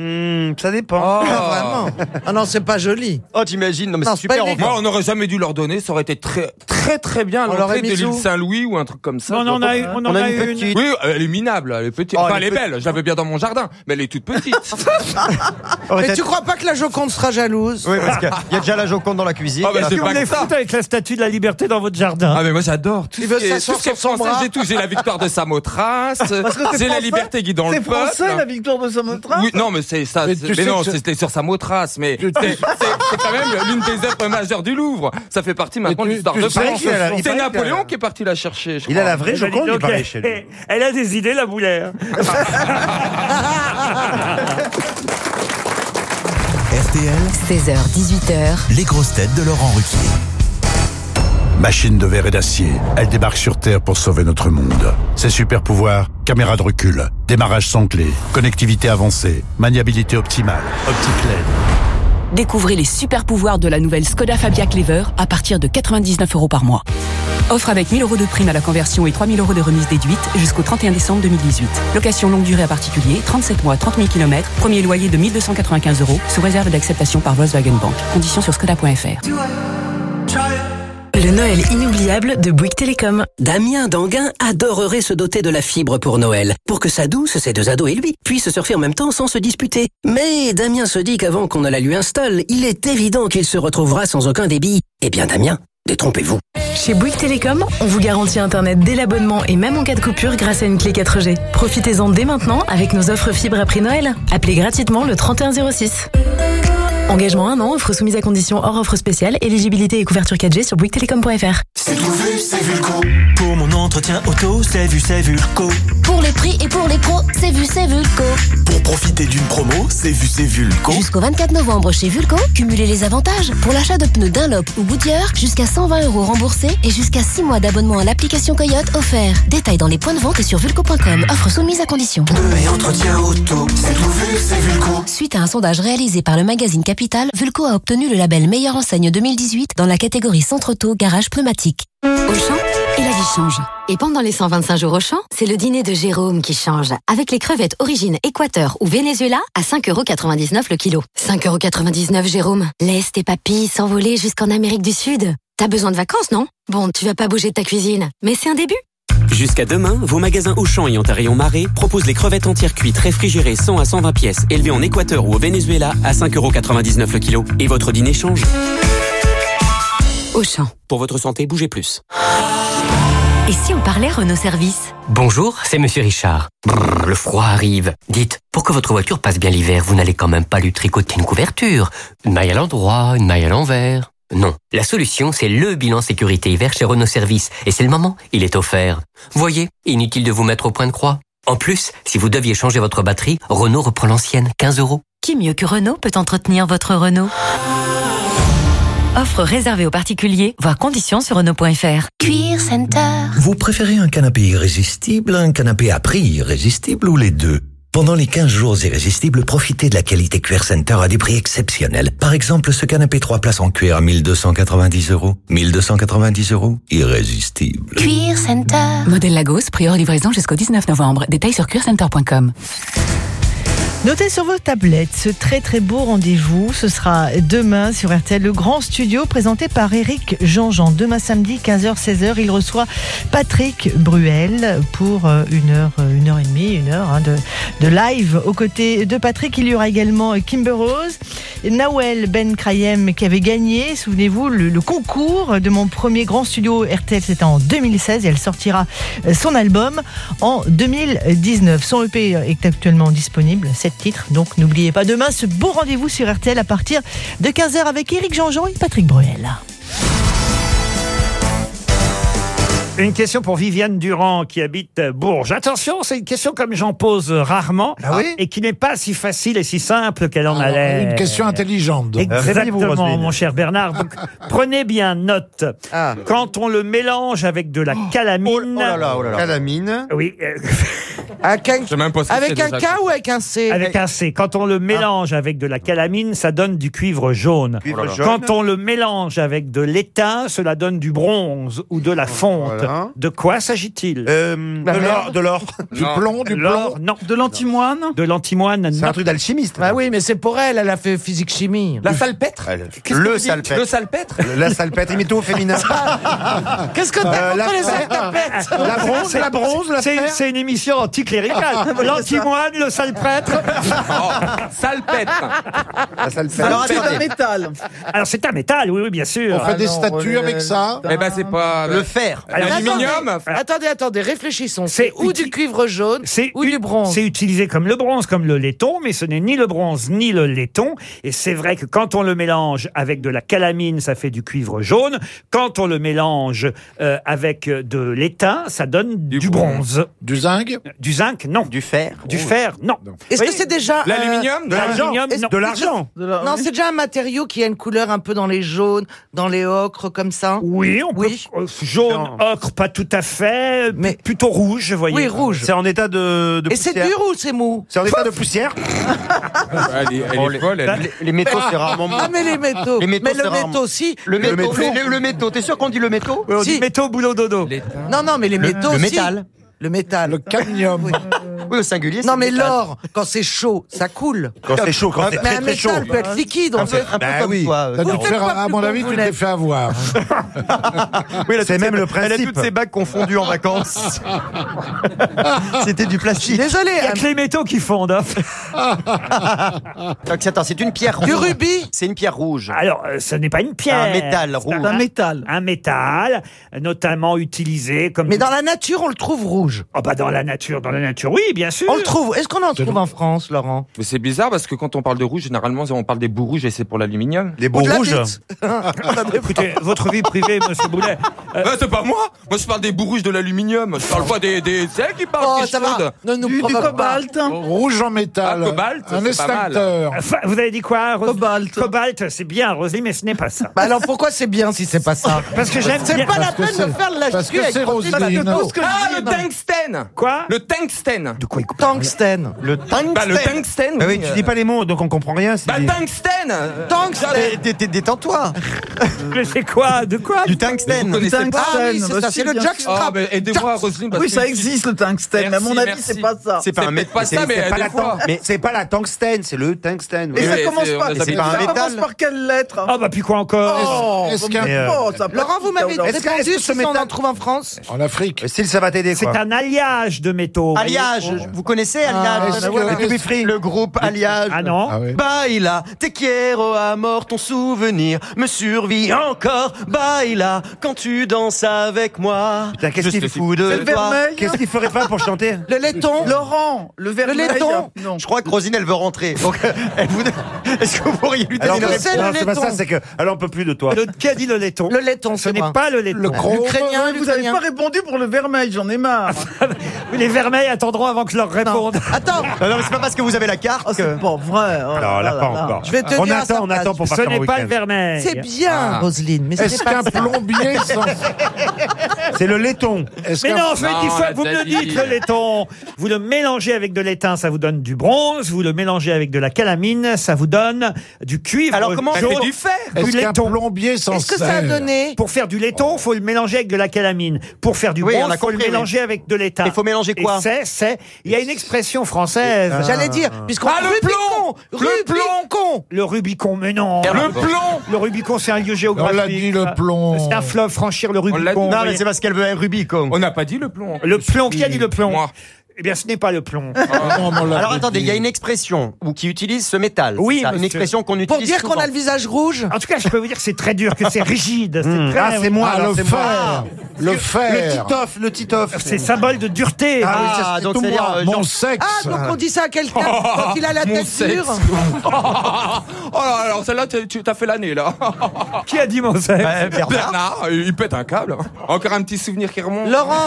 ça dépend. Ah, vraiment. Ah non, c'est pas joli. Oh, t'imagines, non mais Non, c'est c'est pas super. illégal. Moi, on n'aurait jamais dû leur donner, ça aurait été très, très, très bien à On l'entrée l'aurait de l'île où Saint-Louis ou un truc comme ça. On en a eu, on en On a a une eu une. petite. Oui, elle est minable, elle est petite. Oh, enfin, elle elle est est belle, je l'avais bien dans mon jardin, mais elle est toute petite. Mais tu crois pas que la Joconde sera jalouse Oui, parce qu'il y a déjà la Joconde dans la cuisine. Ah bah, c'est que vous pas voulez que ça. foutre avec la statue de la liberté dans votre jardin Ah mais moi j'adore tout Il ce veut qui est, s'asseoir tout ce qui est sur son français, bras. j'ai tout, j'ai la victoire de Samothrace, que c'est la français. liberté qui dans le C'est peuple. français la victoire de Samothrace Oui, non mais c'est ça, Mais c'est- tu mais sais non, que c'était sur Samothrace, mais c'est c'est- c'est quand même l'une des œuvres majeures du Louvre. Ça fait partie maintenant de tu- l'histoire tu de sais France. qu'il a la- il C'est paraît Napoléon qu'il a- qui est parti la chercher. je Il a crois. la vraie Eh Joconde, il paraît chez lui. Elle a des idées, la boulère. RTL, 16h-18h, les grosses têtes de Laurent Ruquier. Machine de verre et d'acier, elle débarque sur Terre pour sauver notre monde. Ses super pouvoirs, caméra de recul, démarrage sans clé, connectivité avancée, maniabilité optimale, optique LED. Découvrez les super pouvoirs de la nouvelle Skoda Fabia Clever à partir de 99 euros par mois. Offre avec 1000 euros de prime à la conversion et 3000 euros de remise déduite jusqu'au 31 décembre 2018. Location longue durée à particulier, 37 mois, 30 000 km, premier loyer de 1295 euros, sous réserve d'acceptation par Volkswagen Bank. Conditions sur skoda.fr. Le Noël inoubliable de Bouygues Télécom. Damien Danguin adorerait se doter de la fibre pour Noël, pour que sa douce, ses deux ados et lui puissent surfer en même temps sans se disputer. Mais Damien se dit qu'avant qu'on ne la lui installe, il est évident qu'il se retrouvera sans aucun débit. Eh bien Damien, détrompez-vous. Chez Bouygues Télécom, on vous garantit Internet dès l'abonnement et même en cas de coupure grâce à une clé 4G. Profitez-en dès maintenant avec nos offres fibres après Noël. Appelez gratuitement le 3106. Engagement 1 an, offre soumise à condition hors offre spéciale, éligibilité et couverture 4G sur bouyguestelecom.fr. C'est tout vu, c'est Vulco. Pour mon entretien auto, c'est vu, c'est Vulco. Pour les prix et pour les pros, c'est vu, c'est Vulco. Pour profiter d'une promo, c'est vu, c'est Vulco. Jusqu'au 24 novembre chez Vulco, cumulez les avantages. Pour l'achat de pneus Dunlop ou Goodyear, jusqu'à 120 euros remboursés et jusqu'à 6 mois d'abonnement à l'application Coyote offert. Détails dans les points de vente et sur vulco.com. Offre soumise à condition. Pneus et entretien auto, c'est tout vu, c'est Vulco. Suite à un sondage réalisé par le magazine Capital, Vulco a obtenu le label Meilleure enseigne 2018 dans la catégorie Centre Auto Garage Pneumatique. Auchan et la vie change. Et pendant les 125 jours Auchan, c'est le dîner de Jérôme qui change. Avec les crevettes origine Équateur ou Venezuela à 5,99€ le kilo. 5,99€ Jérôme. Laisse tes papilles s'envoler jusqu'en Amérique du Sud. T'as besoin de vacances, non? Bon, tu vas pas bouger de ta cuisine, mais c'est un début. Jusqu'à demain, vos magasins Auchan ayant un rayon marée proposent les crevettes entières cuites réfrigérées 100 à 120 pièces élevées en Équateur ou au Venezuela à 5,99€ le kilo. Et votre dîner change. Auchan. Pour votre santé, bougez plus. Et si on parlait Renault Service? Bonjour, c'est Monsieur Richard. Brrr, le froid arrive. Dites, pour que votre voiture passe bien l'hiver, vous n'allez quand même pas lui tricoter une couverture. Une maille à l'endroit, une maille à l'envers. Non, la solution, c'est le bilan sécurité hiver chez Renault Service. Et c'est le moment, il est offert. Voyez, inutile de vous mettre au point de croix. En plus, si vous deviez changer votre batterie, Renault reprend l'ancienne, 15 euros. Qui mieux que Renault peut entretenir votre Renault? Offre réservée aux particuliers, voir conditions sur Renault.fr. Cuir Center. Vous préférez un canapé irrésistible, un canapé à prix irrésistible ou les deux? Pendant les 15 jours irrésistibles, profitez de la qualité Cuir Center à des prix exceptionnels. Par exemple, ce canapé 3 places en cuir à 1290 euros. 1290 euros, irrésistible. Cuir Center. Modèle Lagos, prix hors livraison jusqu'au 19 novembre. Détails sur cuircenter.com. Notez sur vos tablettes ce très très beau rendez-vous. Ce sera demain sur RTL, le grand studio présenté par Eric Jean-Jean. Demain samedi, 15h-16h, il reçoit Patrick Bruel pour euh, une heure, euh, une heure et demie, une heure hein, de, live. Aux côtés de Patrick, il y aura également Kimber Rose, Nawel Ben Krayem qui avait gagné, souvenez-vous, le, le concours de mon premier grand studio RTL. C'était en 2016 et elle sortira euh, son album en 2019. Son EP est actuellement disponible. Donc n'oubliez pas demain ce beau rendez-vous sur RTL à partir de 15h avec Eric Jean-Jean et Patrick Bruel. Une question pour Viviane Durand qui habite Bourges. Attention, c'est une question comme j'en pose rarement et qui n'est pas si facile et si simple qu'elle en a l'air. Une question intelligente. Exactement, mon cher Bernard. Donc, prenez bien note. Quand on le mélange avec de la calamine. oh là là, oh là là. Calamine. Oui. euh, Avec un, même pas si avec c'est un déjà K ou avec un C Avec un C. Quand on le mélange avec de la calamine, ça donne du cuivre jaune. Cuivre jaune. Quand on le mélange avec de l'étain, cela donne du bronze ou de la fonte. Voilà. De quoi s'agit-il Euh, de l'or, de l'or. Du plomb, du L'or, plomb. non. De l'antimoine De l'antimoine, C'est non. un truc d'alchimiste. Bah oui, mais c'est pour elle, elle a fait physique-chimie. La salpêtre Qu'est-ce que Le dites salpêtre. Le salpêtre La salpêtre, imité au féminin. Qu'est-ce que t'as Euh, la contre les fer. saltapettes La bronze, la bronze, la C'est fer. c'est une émission anticléricale. L'antimoine, le sale prêtre. Salpêtre La salpêtre. Alors, C'est un métal. Alors c'est un métal, oui, oui, bien sûr. On fait des non, statues avec ça. Eh ben c'est pas... Le fer. Alors, L'aluminium Attendez, attendez, réfléchissons. C'est C'est ou du cuivre jaune C'est ou du bronze. C'est utilisé comme le bronze, comme le laiton, mais ce n'est ni le bronze ni le laiton. Et c'est vrai que quand on le mélange avec de la calamine, ça fait du cuivre jaune. Quand on le mélange euh, avec de l'étain, ça donne du, bronze. Du zinc Du zinc, non. Du fer. Du fer, non. Est-ce que c'est déjà... euh, L'aluminium De l'argent. Non. De l'argent. De la- Non, c'est déjà un matériau qui a une couleur un peu dans les jaunes, dans les ocres, comme ça. Oui, on Oui. peut. euh, Jaune, ocre, pas tout à fait, mais plutôt rouge, vous voyez. Oui, rouge. C'est en état de, de Et c'est poussière. dur ou c'est mou C'est en état de poussière. Elle est, elle folle, elle. les- les métaux, c'est rarement Ah, mais les métaux. Les métaux, mais le rarement- métaux aussi. Le métaux, le, le- le métaux. T'es sûr qu'on dit le métaux? Oui, on dit Si. métaux, boulot, dodo. Non, non, mais les métaux le aussi. métal. Le métal. Le cadmium. Oui, au singulier. Non, c'est mais l'or, quand c'est chaud, ça coule. Quand c'est chaud, quand c'est Mais très un très chaud. métal peut être liquide, on Un peu, peut. un peu Bah comme oui. toi. T'as dû euh, faire, à mon avis, tu vous t'es fait avoir. Oui, là, C'est même le Elle a principe. toutes ses bagues confondues en vacances. C'était du plastique. Désolé. Il y a que les métaux qui fondent. hein. Donc, Attends, c'est une pierre Du rouge. rubis C'est une pierre rouge. Alors, euh, ce n'est pas une pierre. Un métal C'est rouge. Un métal. Un métal, notamment utilisé comme. Mais dans la nature, on le trouve rouge. Oh, bah, dans la nature, dans la nature, oui, bien sûr. On le trouve. Est-ce qu'on en trouve en France, Laurent? Mais c'est bizarre parce que quand on parle de rouge, généralement on parle des bouts rouges et c'est pour l'aluminium. Les la rouges? Écoutez, votre vie privée, monsieur Boulet. euh, Bah, c'est pas moi Moi je parle des bouts rouges de l'aluminium. Je parle pas des... des... Qui parle Oh, ça va. Ne nous Du, du pas. cobalt. Rouge en métal. Ah, cobalt, Un extincteur. enfin, vous avez dit quoi, Rose Cobalt. Cobalt, c'est bien, Roselyne, mais ce n'est pas ça. Bah alors pourquoi c'est bien si c'est pas ça? Parce que j'aime C'est pas la peine de faire de la parce que c'est que Ah, le non. tungstène Quoi? Le tungstène De quoi il coupe Tungstène. Le tungstène. Bah, le tungstène Ah oui, tu dis pas les mots, donc on comprend rien. Bah, des- tungstène Tungstène. Dé- dé- Détends-toi. Mais c'est quoi De quoi Du tungstène. Pas Ah oui, c'est bah ça, si, c'est le jackstrap. Ah, aidez-moi, Roselyne. parce Oui, que- ça existe le tungstène, mais à mon avis, c'est pas ça. C'est pas un pas métal. ça, mais c'est pas la fois. tang- Mais c'est pas la tungstène, c'est le tungstène. Et ça commence on a ça pas commence métal. par quelle lettre Ah, bah, puis quoi encore Oh, oh, Laurent, vous m'avez Est-ce Est-ce que- ce si on métal- en trouve en France En Afrique. Style, ça va t'aider, C'est un alliage de métaux. vous Vous connaissez Alliage est-ce que- Ouais, est-ce- le Free. Le groupe Alliage. Ah non Ah oui. Baila, te quiero amor, ton souvenir me survit encore. Baila. Quand tu danses avec moi. Putain, qu'est-ce je qu'il suis fou de le toi. vermeil. Qu'est-ce qu'il ferait pas pour chanter Le laiton Laurent, le vermeil. laiton Non. Je crois que Rosine, elle veut rentrer. Donc, elle vous... est-ce que vous pourriez lui donner Alors, une non, réponse c'est le pas laiton. ça, c'est que elle en peut plus de toi. Le, qui a dit le laiton Le laiton, Ce c'est n'est moi. pas le laiton. Le gros. L'Ukrainien, Vous n'avez l'Ukrainien. pas répondu pour le vermeil, j'en ai marre. Les vermeils attendront avant que je leur réponde. Attends, Non, non, mais c'est pas parce que vous avez la carte Oh, que... c'est pas vrai. oh Non, là là, là pas encore. je vais te On dire attend, on attend pour Ce n'est pas le vermeil. C'est bien, Ah. Roselyne, mais ce Est-ce qu'un plombier sans... C'est le laiton. Est-ce Mais non, je on fois l'a vous me le dites, dit. le laiton. Vous le mélangez avec de l'étain, ça vous donne du bronze. Vous le mélangez avec de la calamine, ça vous donne du cuivre. Alors, comment on fait du fer Du Est-ce qu'un laiton. plombier sans Qu'est-ce que ça a donné Pour faire du laiton, faut le mélanger avec de la calamine. Pour faire du on bronze, a faut le mélanger avec de l'étain. Il faut mélanger quoi c'est, il y a une expression française. J'allais dire, puisqu'on Ah, le Rubicon Le Rubicon Le Rubicon, mais non. Le plomb Le Rubicon, c'est un lieu géographique. On l'a dit, le plomb. C'est un fleuve, franchir le. Rubicon. Non, mais c'est parce qu'elle veut un Rubicon. On n'a pas dit le plomb. Le plomb, qui a dit le plomb? Moi. Eh bien, ce n'est pas le plomb. Ah Alors attendez, il y a une expression ou qui utilise ce métal. Oui, C'est ça, monsieur. une expression qu'on utilise Pour dire qu'on souvent. a le visage rouge En tout cas, je peux vous dire que c'est très dur, que c'est rigide. C'est Hmm. très- Ah, c'est moi, Ah, alors le c'est moi. fer. Le Le fer. titoff, le titoff. C'est symbole de dureté. Ah, oui, ça, c'est donc tout c'est-à-dire, moi. euh, Mon genre- sexe. Ah, donc on dit ça à quelqu'un quand il a la Mon tête sexe. dure oh là, alors celle-là, tu tu t'as fait l'année là. Qui a dit mon sexe Euh, Bernard. Bernard, il pète un câble. Encore un petit souvenir qui remonte. Laurent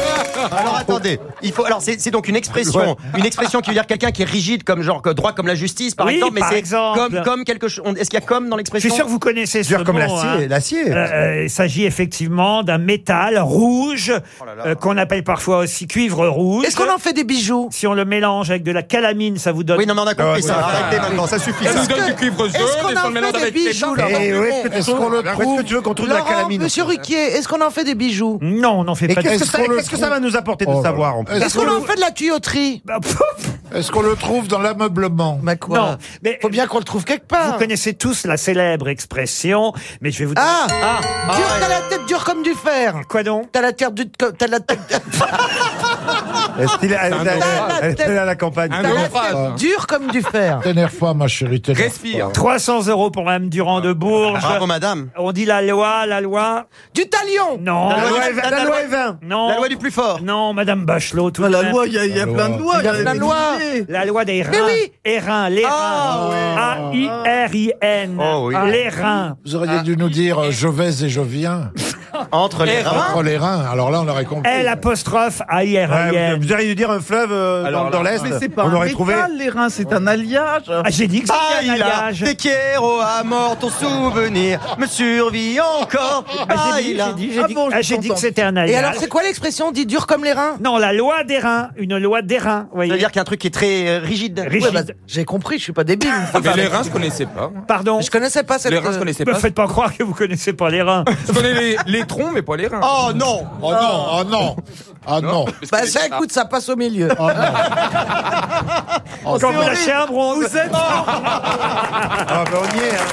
Alors attendez, il faut. Alors c'est donc une expression, une expression qui veut dire quelqu'un qui est rigide comme genre droit comme la justice par Oui, exemple, mais par c'est exemple. comme comme quelque chose. Est-ce qu'il y a comme dans Je l'expression? suis sûr que vous connaissez ce comme l'acier, hein. l'acier. Euh, euh, il s'agit effectivement d'un métal rouge euh, qu'on appelle parfois aussi cuivre rouge. Est-ce qu'on en fait des bijoux? Si on le mélange avec de la calamine, ça vous donne. Oui, non, mais on a compris Ouais, ça. ouais. Arrêtez maintenant, ça suffit. Ça nous donne du cuivre jaune Est-ce qu'on et on en le mélange fait des avec les bijoux, est-ce Est-ce qu'on le Où est-ce trouve que tu veux qu'on trouve de la calamine? Monsieur Ruquier, est-ce qu'on en fait des bijoux? Non, on n'en fait pas. qu'est-ce que, ça, va nous apporter de Oh savoir là. en plus Est-ce Est-ce qu'on en fait de la tuyauterie Bah, pouf Est-ce qu'on le trouve dans l'ameublement Bah quoi Non, mais Faut bien qu'on le trouve quelque vous part. connaissez tous la célèbre expression, mais je vais vous dire. Ah, Ah, Dur, ah, t'as la tête dure comme du fer. Quoi donc T'as la tête du, t'as la tête, Est-ce qu'il est- elle, un elle- naufrage. elle- elle est à la campagne. Un t'as la tête dure comme du fer. T'énerve pas, ma chérie. t'énerve Respire. pas. 300 euros pour Mme Durand de Bourges. bravo madame. On dit la loi, la loi. Du talion. Non. La loi est- la la loi est 20. Non. La loi du plus fort. Non, Madame Bachelot, tout Ah, de La même. loi, il y a, il y a La plein de loi. lois. Il y a des plein de lois. milliers. La loi des reins. Mais oui. Les reins, les Ah, reins. A-I-R-I-N. Oh oui. Les reins. Vous auriez dû nous dire euh, je vais et je viens Entre les reins. entre les reins. Alors là, on aurait compris. L apostrophe Ouais, A-I-R-I-N. vous, vous auriez dû dire un fleuve euh, Alors dans, dans l'Est. Mais c'est pas On un aurait métal, trouvé. les reins, c'est un alliage. Ah, j'ai dit que Ah, c'était un a alliage. Quiero à mort, ton souvenir me survit encore. Ah, Ah, j'ai dit, il a j'ai dit, j'ai Ah dit- bon, je ah, suis j'ai dit que c'était un Et alliage. alors, c'est quoi l'expression dit dur comme les reins? Non, la loi des reins. Une loi des reins. vous Ça veut voyez. dire qu'il y a un truc qui est très euh, rigide. Rigide. Ouais, bah, J'ai compris, je suis pas débile. Mais les reins, je connaissais pas. Pardon. Je connaissais pas cette. Les reins, je euh, Me pas. faites pas croire que vous connaissez pas les reins. Je connais les, les mais pas les reins. Oh non Oh non, oh non, ah non. Bah ça, écoute, ça passe au milieu. Oh non. Quand vous lâchez un bronze. Vous êtes... Ah, ben, on y est. hein.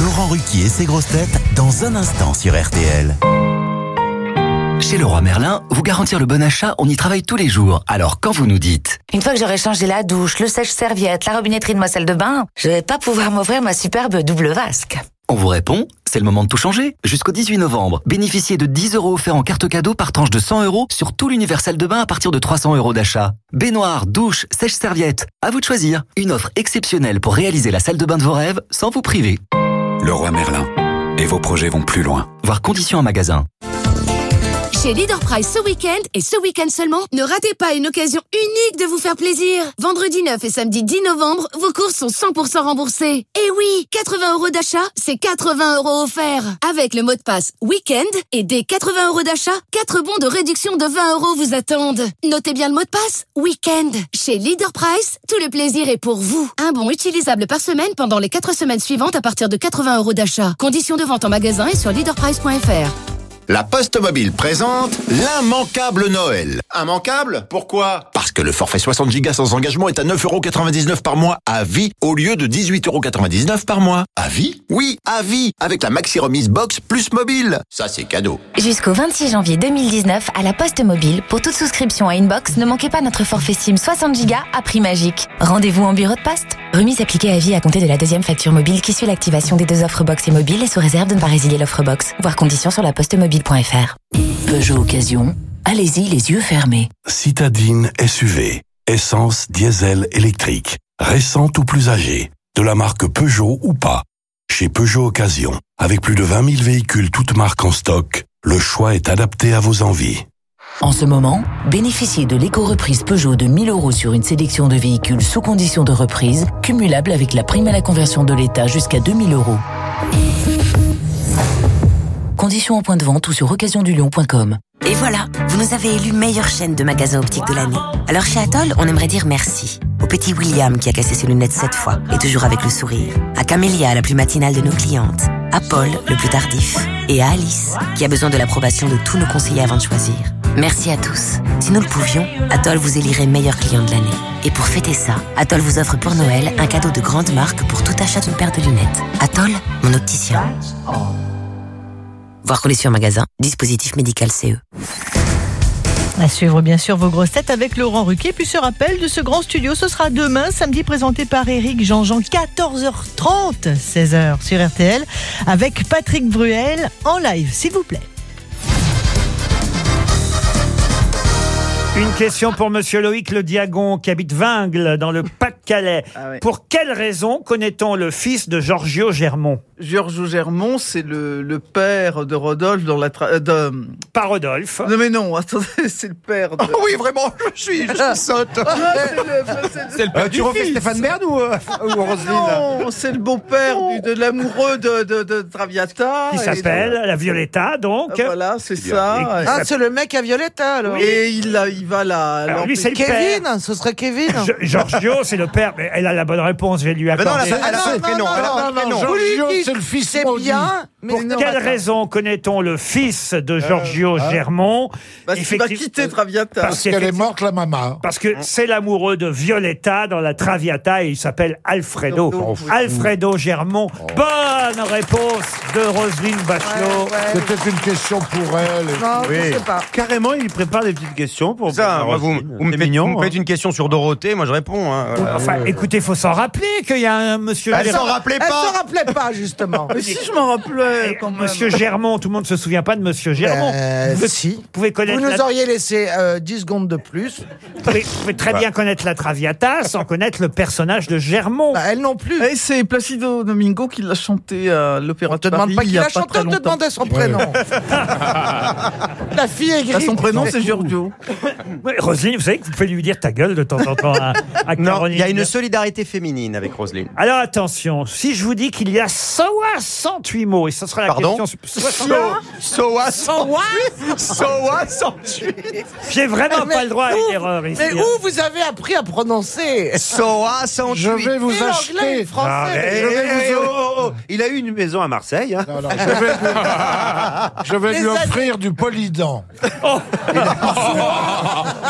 Laurent Ruquier et ses grosses têtes dans un instant sur RTL. Chez Leroy Merlin, vous garantir le bon achat, on y travaille tous les jours. Alors quand vous nous dites Une fois que j'aurai changé la douche, le sèche-serviette, la robinetterie de ma salle de bain, je vais pas pouvoir m'offrir ma superbe double vasque. On vous répond, c'est le moment de tout changer. Jusqu'au 18 novembre, bénéficiez de 10 euros offerts en carte cadeau par tranche de 100 euros sur tout l'univers salle de bain à partir de 300 euros d'achat. Baignoire, douche, sèche-serviette, à vous de choisir. Une offre exceptionnelle pour réaliser la salle de bain de vos rêves sans vous priver. Leroy Merlin. Et vos projets vont plus loin. Voir conditions en magasin. Chez Leader Price ce week-end, et ce week-end seulement, ne ratez pas une occasion unique de vous faire plaisir. Vendredi 9 et samedi 10 novembre, vos courses sont 100% remboursées. Et oui, 80 euros d'achat, c'est 80 euros offerts. Avec le mot de passe week-end et dès 80 euros d'achat, 4 bons de réduction de 20 euros vous attendent. Notez bien le mot de passe week-end. Chez Leader Price, tout le plaisir est pour vous. Un bon utilisable par semaine pendant les 4 semaines suivantes à partir de 80 euros d'achat. Conditions de vente en magasin et sur leaderprice.fr. La Poste Mobile présente l'immanquable Noël. Immanquable? Pourquoi? Parce que le forfait 60 Go sans engagement est à 9,99€ par mois à vie au lieu de 18,99€ par mois. À vie? Oui, à vie Avec la maxi remise box plus mobile. Ça c'est cadeau. Jusqu'au 26 janvier 2019, à la Poste Mobile, pour toute souscription à Inbox, ne manquez pas notre forfait SIM 60 Go à prix magique. Rendez-vous en bureau de poste. Remise appliquée à vie à compter de la deuxième facture mobile qui suit l'activation des deux offres box et mobile et sous réserve de ne pas résilier l'offre box. Voir conditions sur la Peugeot Occasion, allez-y les yeux fermés. Citadine SUV, essence diesel électrique, récente ou plus âgée, de la marque Peugeot ou pas. Chez Peugeot Occasion, avec plus de 20 000 véhicules toutes marques en stock, le choix est adapté à vos envies. En ce moment, bénéficiez de l'éco-reprise Peugeot de 1000 euros sur une sélection de véhicules sous condition de reprise, cumulable avec la prime à la conversion de l'État jusqu'à 2000 euros. Conditions en point de vente ou sur occasiondulion.com. Et voilà, vous nous avez élu meilleure chaîne de magasins optiques de l'année. Alors chez Atoll, on aimerait dire merci. Au petit William qui a cassé ses lunettes sept fois et toujours avec le sourire. À Camélia, la plus matinale de nos clientes. À Paul, le plus tardif. Et à Alice, qui a besoin de l'approbation de tous nos conseillers avant de choisir. Merci à tous. Si nous le pouvions, Atoll vous élirait meilleur client de l'année. Et pour fêter ça, Atoll vous offre pour Noël un cadeau de grande marque pour tout achat d'une paire de lunettes. Atoll, mon opticien. Voir conditions en magasin, dispositif médical. CE. À suivre bien sûr vos grosses têtes avec Laurent Ruquier. Puis ce rappel de ce grand studio, ce sera demain, samedi, présenté par Eric Jean-Jean, 14h30, 16h sur RTL, avec Patrick Bruel en live, s'il vous plaît. Une question pour Monsieur Loïc Le Diagon, qui habite Vingles, dans le Pas-de-Calais. Ah ouais. Pour quelle raison connaît-on le fils de Giorgio Germont? Giorgio Germont, c'est le, le père de Rodolphe dans la... tra- euh, de... Pas Rodolphe. Non mais non, attendez, c'est le père de... oui, vraiment, je suis, je suis sotte. Ah, c'est le- le- Euh, tu refais Stéphane Bern ou, euh, ou Roselyne? Non, c'est le beau-père du- de l'amoureux de, de, de Traviata. Qui s'appelle la Violetta, donc. Voilà, c'est ça. Ah, c'est le mec à Violetta, alors. Et il, a- il va la... Alors, lui, c'est le Kevin, père. ce serait Kevin. Gi- Giorgio, c'est le père. Mais elle a la bonne réponse, je vais lui Mais non, accorder. elle a- elle a Ah. Elle lui Giorgio, c'est le fils C'est bien, Pour non, quelle attends. raison connaît-on le fils de Giorgio ah. Germont Parce qu'il va quitter Traviata. Parce Parce qu'elle est morte, la maman. Parce que c'est l'amoureux de Violetta dans la Traviata et il s'appelle Alfredo. Oh, Alfredo Germont. Bonne réponse de Roselyne Bachelot. C'était une question pour elle. Non, je sais pas. Carrément, il prépare des petites questions pour. Ça, pour vous, vous me faites, mignon, vous me faites hein. une question sur Dorothée, moi je réponds. hein, voilà. Enfin, écoutez, faut s'en rappeler qu'il y a un monsieur. Elle s'en rappelait Elle pas. se rappelait pas, justement. Mais si, je m'en rappelais même. Monsieur Germont, tout le monde ne se souvient pas de Monsieur Germont. Euh, vous, pouvez- si. vous pouvez connaître Vous nous la- auriez laissé euh, 10 secondes de plus. vous pouvez- vous pouvez très bien connaître la Traviata sans connaître le personnage de Germont. Bah, elle non plus. Et c'est Placido Domingo qui l'a chanté à l'Opéra de Paris demande pas qui l'a chanté, on te demandait son prénom. La fille est Bah, grise. son prénom, c'est Giorgio. Ouais, Roselyne, vous savez que vous pouvez lui dire ta gueule de temps en temps à, à Non, il y a une solidarité féminine avec Roselyne. Alors attention, si je vous dis qu'il y a 68 mots, et ce sera la Pardon question... 60 Soa 108 Soa 108 J'ai vraiment Mais pas le droit à où- une erreur ici. Mais hein. où vous avez appris à prononcer? Soa 108 Je vais vous Et l'anglais, acheter. français. Je vais Eh, vous- oh, oh, oh. Il a eu une maison à Marseille. hein. Non, non, je vais, lui- je vais lui années- offrir du polydent.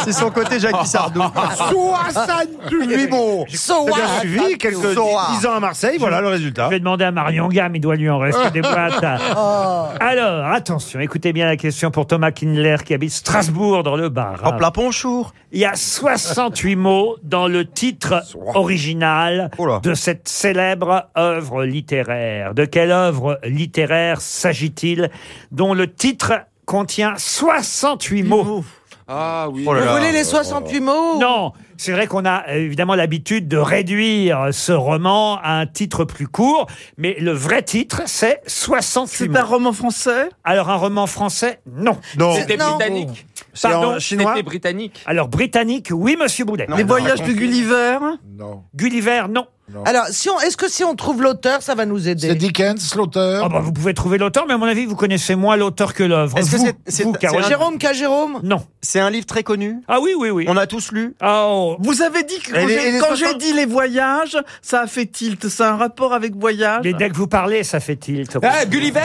C'est son côté Jacques Sardou. 68 mots. So T'as bien what? suivi quelques Soa. 10 ans à Marseille, voilà le Je résultat. vais demander à Marion Gamme, il doit lui en rester des boîtes. Oh. Alors, attention, écoutez bien la question pour Thomas Kindler qui habite Strasbourg dans le Bar. En plat ponchour. Il y a 68 mots dans le titre original Oh là. de cette célèbre œuvre littéraire. De quelle œuvre littéraire s'agit-il dont le titre contient 68 mots Ah oui. Oh là Vous là. voulez les 68 mots Non, c'est vrai qu'on a évidemment l'habitude de réduire ce roman à un titre plus court, mais le vrai titre, c'est 68 C'est mots. un roman français? Alors un roman français, non. Non. C'était britannique. C'est Pardon, en chinois? C'était britannique. Alors britannique, oui, Monsieur Boulet. Les voyages de Gulliver? Non. Gulliver, non. Alors, si on, est-ce que si on trouve l'auteur, ça va nous C'est aider Dickens, l'auteur Ah bah, vous pouvez trouver l'auteur, mais à mon avis, vous connaissez moins l'auteur que l'œuvre. Est-ce que Vous- c'est- c'est- vous, c'est Caroline un- Jérôme K. Jérôme Non. C'est un livre très connu. Ah oui, oui, oui. On a tous lu. Ah, oh. Vous avez dit que quand Et j'ai- les quand j'ai 60 dit les voyages, ça a fait tilt. C'est un rapport avec voyage Mais dès que vous parlez, ça fait tilt. Ah, Gulliver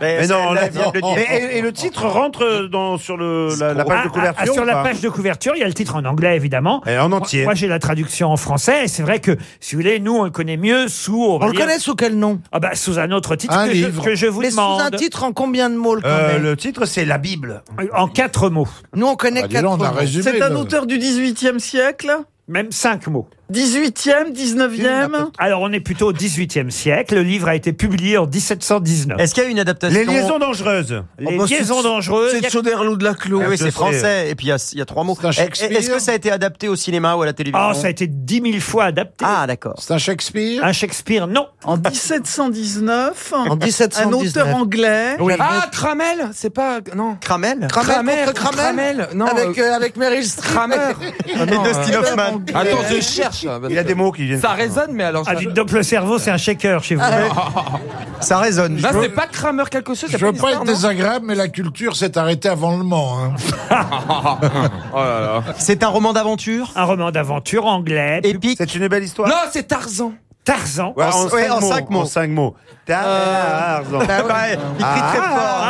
Mais non, là, et, et- et le titre rentre dans, sur le, la, la page Ah, de couverture ah, sur ou la pas page de couverture, il y a le titre en anglais, évidemment. Et en entier. Moi, j'ai la traduction en français. Et c'est vrai que, si vous voulez, nous, on le connaît mieux sous... On le dire- connaît sous quel nom? Ah bah, Sous un autre titre Un que je, livre. que je vous Mais sous demande. un titre en combien de mots le Euh, connaît le titre, c'est la Bible. En quatre mots. Nous, on connaît quatre mots. C'est un auteur du 18e siècle? Même cinq mots. 18e, 19e Alors, on est plutôt au XVIIIe siècle. Le livre a été publié en 1719. Est-ce qu'il y a une adaptation Les liaisons dangereuses. Les liaisons dangereuses. C'est Chauderlou de la Clos. Ah oui, c'est français. Et puis il y a- il y, a trois mots. C'est un Eh, Shakespeare Est-ce que ça a été adapté au cinéma ou à la télévision Ah, ça a été dix mille fois adapté. Ah, d'accord. C'est un Shakespeare? Un Shakespeare, non. En 1719, En un 1719. auteur anglais. Ah, Cramel C'est pas. Non. Cramel Cramel contre Cramel Non. Avec, euh, avec Meryl Streep. Non, Et Dustin Hoffman. Attends, je cherche. Il y a des mots qui viennent. Ça résonne, mais alors. Ah, dites donc, le cerveau, c'est un shaker chez vous. Ça résonne. Là, c'est pas Kramer quelque chose. Je veux pas être désagréable, mais la culture s'est arrêtée avant le Mans. hein. Oh. C'est un roman d'aventure Un roman d'aventure anglais. épique. C'est une belle histoire. Non, c'est Tarzan. Tarzan. Ouais, En- en, ouais, cinq en mots, cinq mots. En cinq mots. Tarzan. Bah ouais, il crie très fort.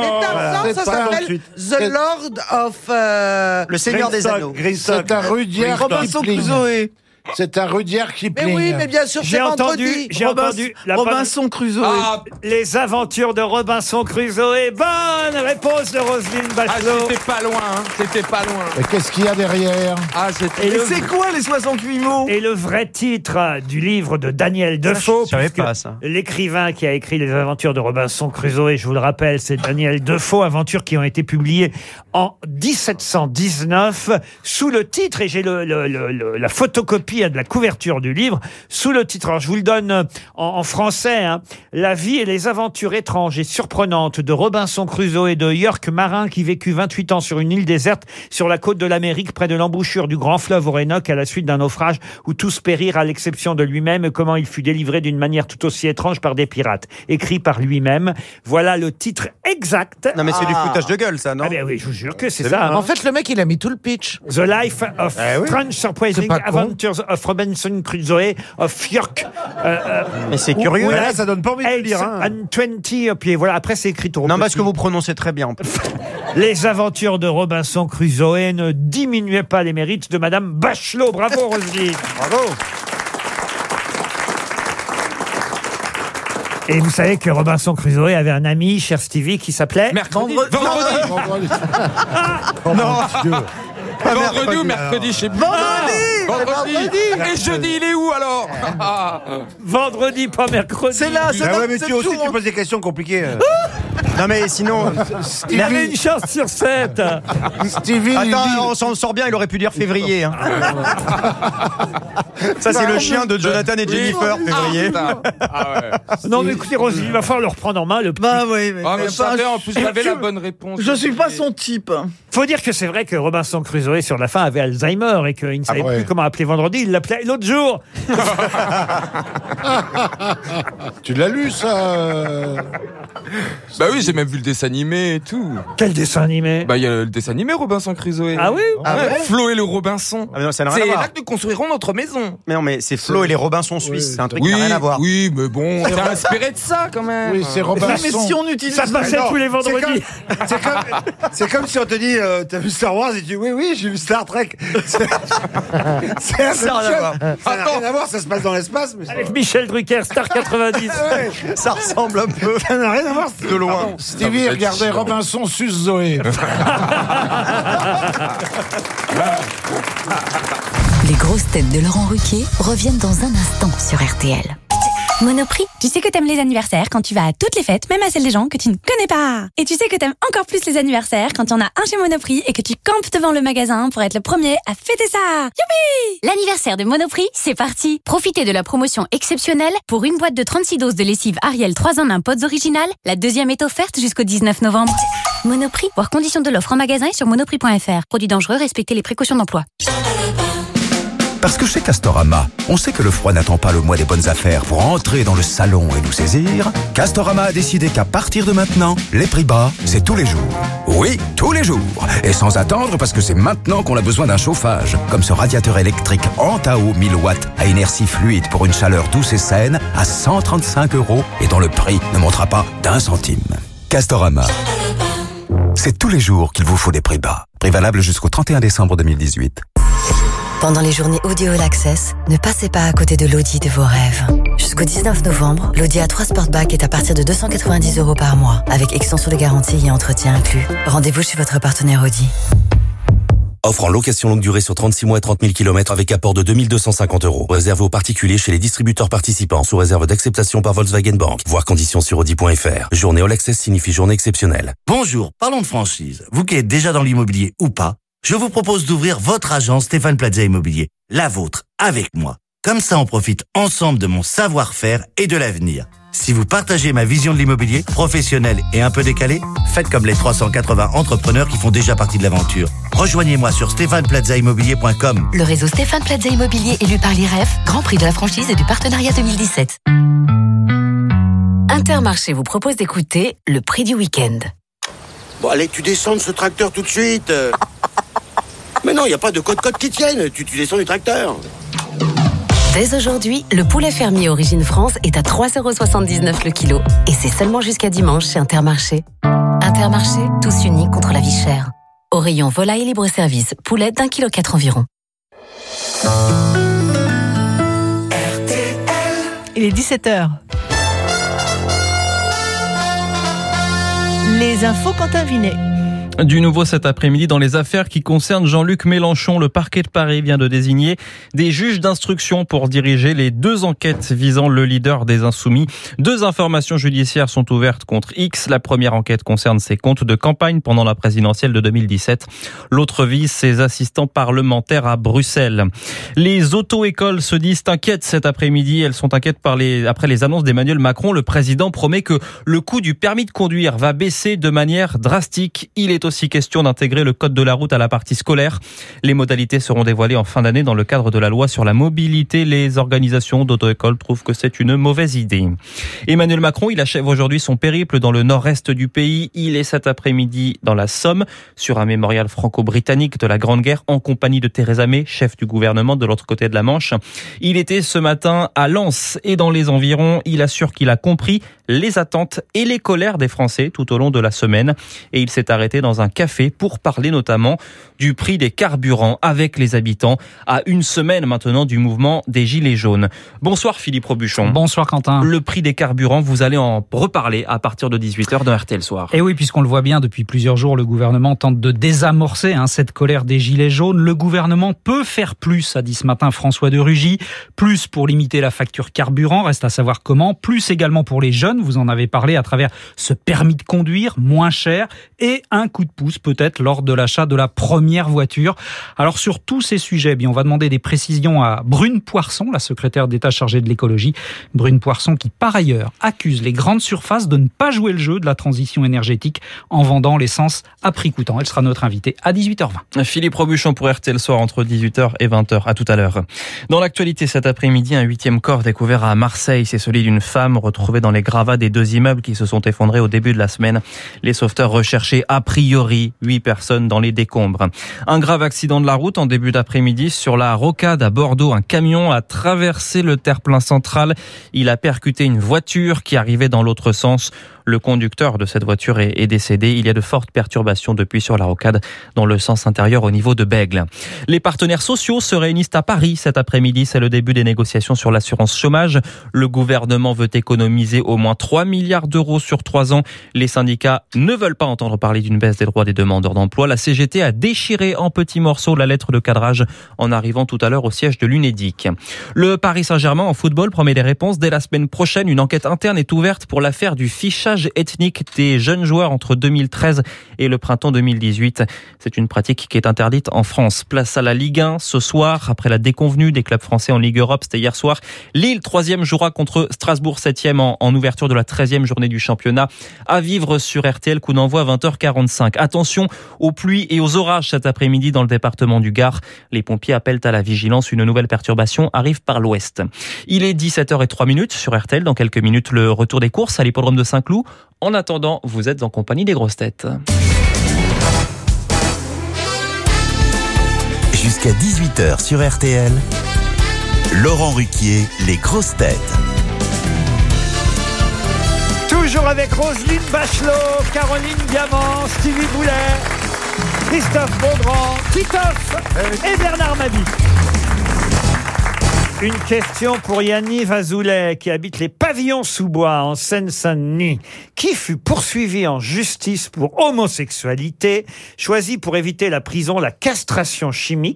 Mais Tarzan, C'est ça s'appelle. The Lord of... euh, Le Seigneur des Anneaux. C'est un Rudyard Robinson. Crusoe. C'est un Rudyard Mais Kipling. oui, mais bien sûr, J'ai c'est entendu, vendredi. j'ai Robin- entendu la Robinson Crusoe. Ah, les aventures de Robinson Crusoe. Bonne réponse de Roselyne ah, Bachelot. c'était pas loin. hein. C'était pas loin. Et qu'est-ce qu'il y a derrière? Ah. Et Mais le, c'est quoi les 68 mots? Et le vrai titre euh, du livre de Daniel Defoe, je savais puisque pas, ça. l'écrivain qui a écrit les aventures de Robinson Crusoe, je vous le rappelle, c'est Daniel Defoe, aventures qui ont été publiées en 1719 sous le titre, et j'ai le, le- le- le- la photocopie hein, de la couverture du livre, sous le titre, alors je vous le donne euh, en, en français, hein. La vie et les aventures étranges et surprenantes de Robinson Crusoe et de York Marin qui vécut 28 ans sur une île déserte sur la côte de l'Amérique près de l'embouchure du grand fleuve Orénoque à la suite d'un naufrage où tous périrent à l'exception de lui-même et comment il fut délivré d'une manière tout aussi étrange par des pirates. Écrit par lui-même. Voilà le titre exact. Non, mais c'est du Ah. foutage de gueule, ça, non Ah ben oui, je vous jure que c'est ça. hein. En fait, le mec, il a mis tout le pitch. The Life of Strange Surprising C'est pas con. Adventures of Robinson Crusoe of York. Euh, euh, Mais c'est curieux. Ouais, là, ça donne pas envie de lire. hein. and 20, et puis voilà, après c'est écrit tout Non, parce que vous prononcez très bien. en plus. Les aventures de Robinson Crusoe ne diminuaient pas les mérites de Madame Bachelot. Bravo, Roselyne. Bravo. Et vous savez que Robinson Crusoe avait un ami, cher Stevie, qui s'appelait... Mercredi. Vendredi. Vendredi. Vendredi. Pas Vendredi ou mercredi, je sais plus. Vendredi Vendredi. Et jeudi, il est où alors Vendredi, pas mercredi. C'est là, c'est Ah dans- ouais, mais c'est tu aussi, tu poses des questions compliquées. Non, mais sinon. Il avait une chance sur sept. Stevie, il Attends, dit- on s'en sort bien, il aurait pu dire février. hein. Ça, c'est le chien de Jonathan et Jennifer, février. Ah. Ah ouais. Non, mais écoutez, Roselyne, il va falloir le reprendre en main. Le... Bah oui, mais, Ah, mais je enfin, savais, en plus, j'avais la bonne réponse. je suis pas son type. faut dire que c'est vrai que Robinson Crusoe, sur la fin, avait Alzheimer et qu'il ne savait ouais. plus comment appeler vendredi. Il l'appelait l'autre jour. Tu l'as lu, ça euh Bah oui, j'ai même vu le dessin animé et tout. Quel dessin animé? Bah il y a le dessin animé Robinson Crusoe. Ah oui? Ah Ouais, ouais? Flo et le Robinson. Ah, mais non, ça n'a rien C'est à voir. là que nous construirons notre maison. Mais non, mais c'est Flo et les Robinson suisses. C'est un truc Oui, qui n'a rien à voir. oui, mais bon, t'es inspiré de ça quand même. Oui, c'est Mais Robinson. si on utilise Ça passait tous les c'est vendredis. comme- C'est comme, c'est comme si on te dit, euh, t'as vu Star Wars et tu dis oui, oui, j'ai vu Star Trek. C'est c'est la Ça n'a rien à chose. voir. Ça n'a rien à voir, ça se passe dans l'espace. Mais Avec Michel Drucker, Star 90. Ouais, Ça ressemble un peu. ça n'a rien à voir. De loin. Stevie regardait Robinson sus Zoé. Les grosses têtes de Laurent Ruquier reviennent dans un instant sur RTL. Monoprix, tu sais que t'aimes les anniversaires quand tu vas à toutes les fêtes, même à celles des gens que tu ne connais pas. Et tu sais que t'aimes encore plus les anniversaires quand y en a un chez Monoprix et que tu campes devant le magasin pour être le premier à fêter ça. Youpi L'anniversaire de Monoprix, c'est parti Profitez de la promotion exceptionnelle. Pour une boîte de 36 doses de lessive Ariel 3 en 1 Pods original, la deuxième est offerte jusqu'au 19 novembre. Monoprix, voir conditions de l'offre en magasin et sur monoprix.fr. Produit dangereux, respectez les précautions d'emploi. Parce que chez Castorama, on sait que le froid n'attend pas le mois des bonnes affaires pour entrer dans le salon et nous saisir. Castorama a décidé qu'à partir de maintenant, les prix bas, c'est tous les jours. Oui, tous les jours. Et sans attendre parce que c'est maintenant qu'on a besoin d'un chauffage. Comme ce radiateur électrique Antao 1000 watts à inertie fluide pour une chaleur douce et saine à 135 euros et dont le prix ne montera pas d'un centime. Castorama. C'est tous les jours qu'il vous faut des prix bas. Prix jusqu'au 31 décembre 2018. Pendant les journées Audio All Access, ne passez pas à côté de l'Audi de vos rêves. Jusqu'au 19 novembre, l'Audi A3 Sportback est à partir de 290 euros par mois, avec extension de garantie et entretien inclus. Rendez-vous chez votre partenaire Audi. Offre en location longue durée sur 36 mois et 30 000 km avec apport de 2250 euros. Réservé aux particuliers chez les distributeurs participants sous réserve d'acceptation par Volkswagen Bank. Voir conditions sur Audi.fr. Journée All Access signifie journée exceptionnelle. Bonjour, parlons de franchise. Vous qui êtes déjà dans l'immobilier ou pas, je vous propose d'ouvrir votre agence Stéphane Plaza Immobilier, la vôtre, avec moi. Comme ça, on profite ensemble de mon savoir-faire et de l'avenir. Si vous partagez ma vision de l'immobilier, professionnelle et un peu décalée, faites comme les 380 entrepreneurs qui font déjà partie de l'aventure. Rejoignez-moi sur stéphaneplazaimmobilier.com. Le réseau Stéphane Plaza Immobilier élu par l'IREF, Grand Prix de la franchise et du partenariat 2017. Intermarché vous propose d'écouter le prix du week-end. Bon, allez, tu descends de ce tracteur tout de suite. Mais non, il n'y a pas de code-code qui tienne. Tu, tu descends du tracteur. Dès aujourd'hui, le poulet fermier Origine France est à 3,79€ le kilo. Et c'est seulement jusqu'à dimanche chez Intermarché. Intermarché, tous unis contre la vie chère. Au rayon volaille libre-service, poulet d'un kilo quatre environ. Il est 17h. Les infos Quentin Vinet. Du nouveau cet après-midi dans les affaires qui concernent Jean-Luc Mélenchon, le parquet de Paris vient de désigner des juges d'instruction pour diriger les deux enquêtes visant le leader des Insoumis. Deux informations judiciaires sont ouvertes contre X. La première enquête concerne ses comptes de campagne pendant la présidentielle de 2017. L'autre vise ses assistants parlementaires à Bruxelles. Les auto-écoles se disent inquiètes cet après-midi. Elles sont inquiètes par les, après les annonces d'Emmanuel Macron. Le président promet que le coût du permis de conduire va baisser de manière drastique. Il est aussi question d'intégrer le code de la route à la partie scolaire. Les modalités seront dévoilées en fin d'année dans le cadre de la loi sur la mobilité. Les organisations d'auto-école trouvent que c'est une mauvaise idée. Emmanuel Macron, il achève aujourd'hui son périple dans le nord-est du pays. Il est cet après-midi dans la Somme, sur un mémorial franco-britannique de la Grande Guerre, en compagnie de Theresa May, chef du gouvernement de l'autre côté de la Manche. Il était ce matin à Lens et dans les environs. Il assure qu'il a compris les attentes et les colères des Français tout au long de la semaine. Et il s'est arrêté dans un café pour parler notamment du prix des carburants avec les habitants à une semaine maintenant du mouvement des Gilets jaunes. Bonsoir Philippe Robuchon. Bonsoir Quentin. Le prix des carburants, vous allez en reparler à partir de 18h dans RTL Soir. Et oui, puisqu'on le voit bien depuis plusieurs jours, le gouvernement tente de désamorcer hein, cette colère des Gilets jaunes. Le gouvernement peut faire plus, a dit ce matin François de Rugy. Plus pour limiter la facture carburant, reste à savoir comment. Plus également pour les jeunes, vous en avez parlé à travers ce permis de conduire moins cher et un coup de pouce peut-être lors de l'achat de la première voiture. Alors sur tous ces sujets, eh bien, on va demander des précisions à Brune Poisson, la secrétaire d'État chargée de l'écologie. Brune Poisson qui par ailleurs accuse les grandes surfaces de ne pas jouer le jeu de la transition énergétique en vendant l'essence à prix coûtant. Elle sera notre invitée à 18h20. Philippe Robuchon pour RTL Soir entre 18h et 20h. À tout à l'heure. Dans l'actualité cet après-midi, un huitième corps découvert à Marseille. C'est celui d'une femme retrouvée dans les gravats des deux immeubles qui se sont effondrés au début de la semaine. Les sauveteurs recherchaient a priori huit personnes dans les décombres. Un grave accident de la route en début d'après-midi sur la rocade à Bordeaux. Un camion a traversé le terre-plein central. Il a percuté une voiture qui arrivait dans l'autre sens. Le conducteur de cette voiture est, décédé. Il y a de fortes perturbations depuis sur la rocade dans le sens intérieur au niveau de Bègle. Les partenaires sociaux se réunissent à Paris cet après-midi. C'est le début des négociations sur l'assurance chômage. Le gouvernement veut économiser au moins 3 milliards d'euros sur 3 ans. Les syndicats ne veulent pas entendre parler d'une baisse des droits des demandeurs d'emploi. La CGT a déchiré en petits morceaux la lettre de cadrage en arrivant tout à l'heure au siège de l'UNEDIC. Le Paris Saint-Germain en football promet des réponses dès la semaine prochaine. Une enquête interne est ouverte pour l'affaire du fichage ethnique des jeunes joueurs entre 2013 et le printemps 2018. C'est une pratique qui est interdite en France. Place à la Ligue 1 ce soir, après la déconvenue des clubs français en Ligue Europe, c'était hier soir. Lille, troisième, jouera contre Strasbourg, septième en, en ouverture de la 13e journée du championnat. À vivre sur RTL, coup d'envoi à 20h45. Attention aux pluies et aux orages cet après-midi dans le département du Gard. Les pompiers appellent à la vigilance. Une nouvelle perturbation arrive par l'ouest. Il est 17h03 minutes sur RTL. Dans quelques minutes, le retour des courses à l'hippodrome de Saint-Cloud. En attendant, vous êtes en compagnie des grosses têtes. Jusqu'à 18h sur RTL, Laurent Ruquier, les grosses têtes. Toujours avec Roselyne Bachelot, Caroline Diamant, Stevie Boulet, Christophe Baudran, Titoff et Bernard Mabie. Une question pour Yanniv Azoulay, qui habite les pavillons sous bois en Seine-Saint-Denis, qui fut poursuivi en justice pour homosexualité, choisi pour éviter la prison la castration chimique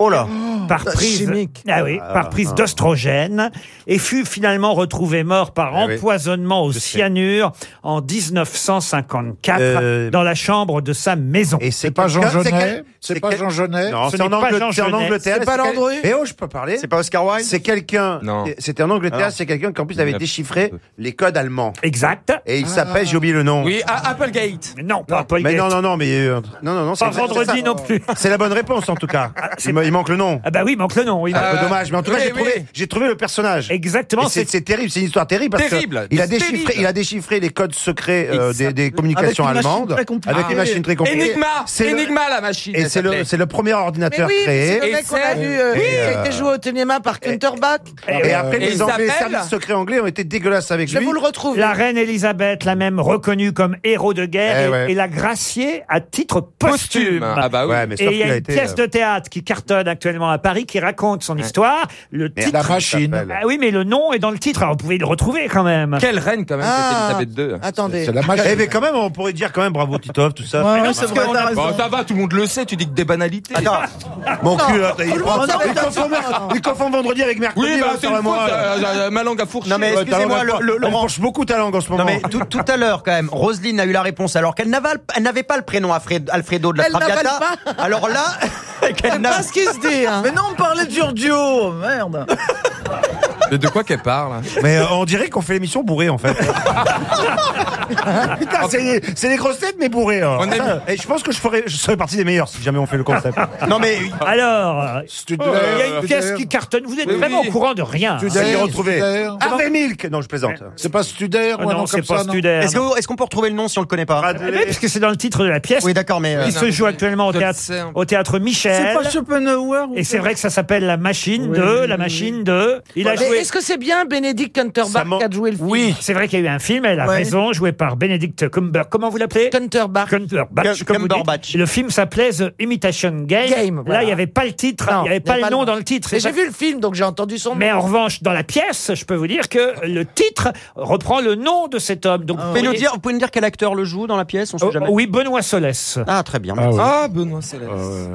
par Oh, prise, chimique. Ah oui, Ah, par prise ah. d'ostrogène et fut finalement retrouvé mort par oui. empoisonnement au Je sais. cyanure en 1954 Euh, dans la chambre de sa maison. Et C'est pas Jean Genet C'est pas Jean Genet Non, Ce c'est en, n'est pas Angleterre- c'est en Genet. Angleterre. C'est pas Landru Eh oh, je peux parler C'est pas Oscar Wilde C'est quelqu'un. Non. C'était en Angleterre, Ah. c'est quelqu'un qui en plus avait déchiffré les codes allemands. Exact. Et il s'appelle, j'ai oublié le nom. Oui, à Applegate. Non, pas Paul Mais non, non, non, mais euh, non, non, non. Pas vendredi non plus. C'est la bonne réponse en tout cas. c'est- il, manque le nom. Ah bah oui, il manque le nom. oui. C'est un peu Euh, dommage, mais en tout cas, oui, j'ai trouvé, oui. j'ai trouvé le personnage. Exactement, Et C'est terrible, c'est une histoire terrible parce Terrible, que il a déchiffré, terrible. il a déchiffré les codes secrets euh, des, des communications Avec allemandes avec une machine très compliquée. Enigma, Enigma la machine. Et c'est le, s'appelait. c'est le premier ordinateur créé. c'est le Et mec qu'on a vu, euh, Et, qui a euh, été joué au Téléma par Et après, Et les, Anglais, les s'appelle services secrets anglais ont été dégueulasses avec Je lui. vous le retrouve. la reine Elisabeth l'a même reconnu comme héros de guerre Eh et, ouais. et l'a gracié à titre posthume. Posthume. Ah bah oui. Ouais, mais Et il y a a une été. pièce euh, de théâtre qui cartonne actuellement à Paris qui raconte son histoire. Le titre. La machine. Ah oui, mais le nom est dans le titre. Alors vous pouvez le retrouver quand même. Quelle reine quand même, Ah. Elisabeth II. Attendez. C'est la Eh, machine. mais quand même, on pourrait dire quand même bravo Titov, tout ça. Ouais, c'est vrai, ça va, tout le monde le sait, tu dis que des banalités. Attends, mon cul, il confond vendredi avec mercredi. Oui, bah, sur la morale. euh, euh, ma langue a fourché. Non, mais excusez-moi, Laurent. penche beaucoup ta langue en ce moment. Non mais tout, tout à l'heure quand même, Roselyne a eu la réponse alors qu'elle n'avait pas le prénom Alfred- Alfredo de la Traviata. pas. Alors là, qu'elle C'est n'a- pas ce qui se dit. Hein. Mais non, on parlait de Giorgio, merde. Mais de quoi qu'elle parle Mais euh, on dirait qu'on fait l'émission bourré en fait. Putain, c'est les, c'est grosses têtes mais bourrés. hein. On aime- Ça, Et je pense que je ferais, je serais partie des meilleurs si jamais on fait le concept. non mais Alors, Studer, il y a une pièce qui cartonne. Vous êtes vraiment oui. au courant de rien. Studer, C'est retrouvé. Studer. Harvey Milk Non, je plaisante. C'est pas Studer Ah ou non, c'est pas Studer. est-ce qu'on peut retrouver le nom si on le connaît pas Eh bien, parce que c'est dans le titre de la pièce. Oui d'accord mais euh, Il se joue actuellement au théâtre, au théâtre C'est Michel. pas Schopenhauer Et c'est vrai que ça s'appelle La Machine Oui, 2, oui, La Machine 2. Il a joué. Est-ce que c'est bien Benedict m'en- qui a joué le film Oui, c'est vrai qu'il y a eu un film, elle a Ouais. raison, joué par Benedict Cumber. Comment vous l'appelez Kunterbach. Cumberbatch, Cum- comme vous dites. Cumberbatch. Le film s'appelait The Imitation Game. Game, Là, voilà. il n'y avait pas le titre, il n'y avait pas le pas nom le- dans le titre. Mais c'est j'ai vu le film, donc j'ai entendu son nom. Mais en revanche, dans la pièce, je peux vous dire que le titre reprend le nom de cet homme. Donc, vous pouvez nous dire vous pouvez nous dire quel acteur le joue dans la pièce on sait Oh, jamais. oui, Benoît Solès. Ah très bien. Ah ouais. Ah, Benoît Céleste.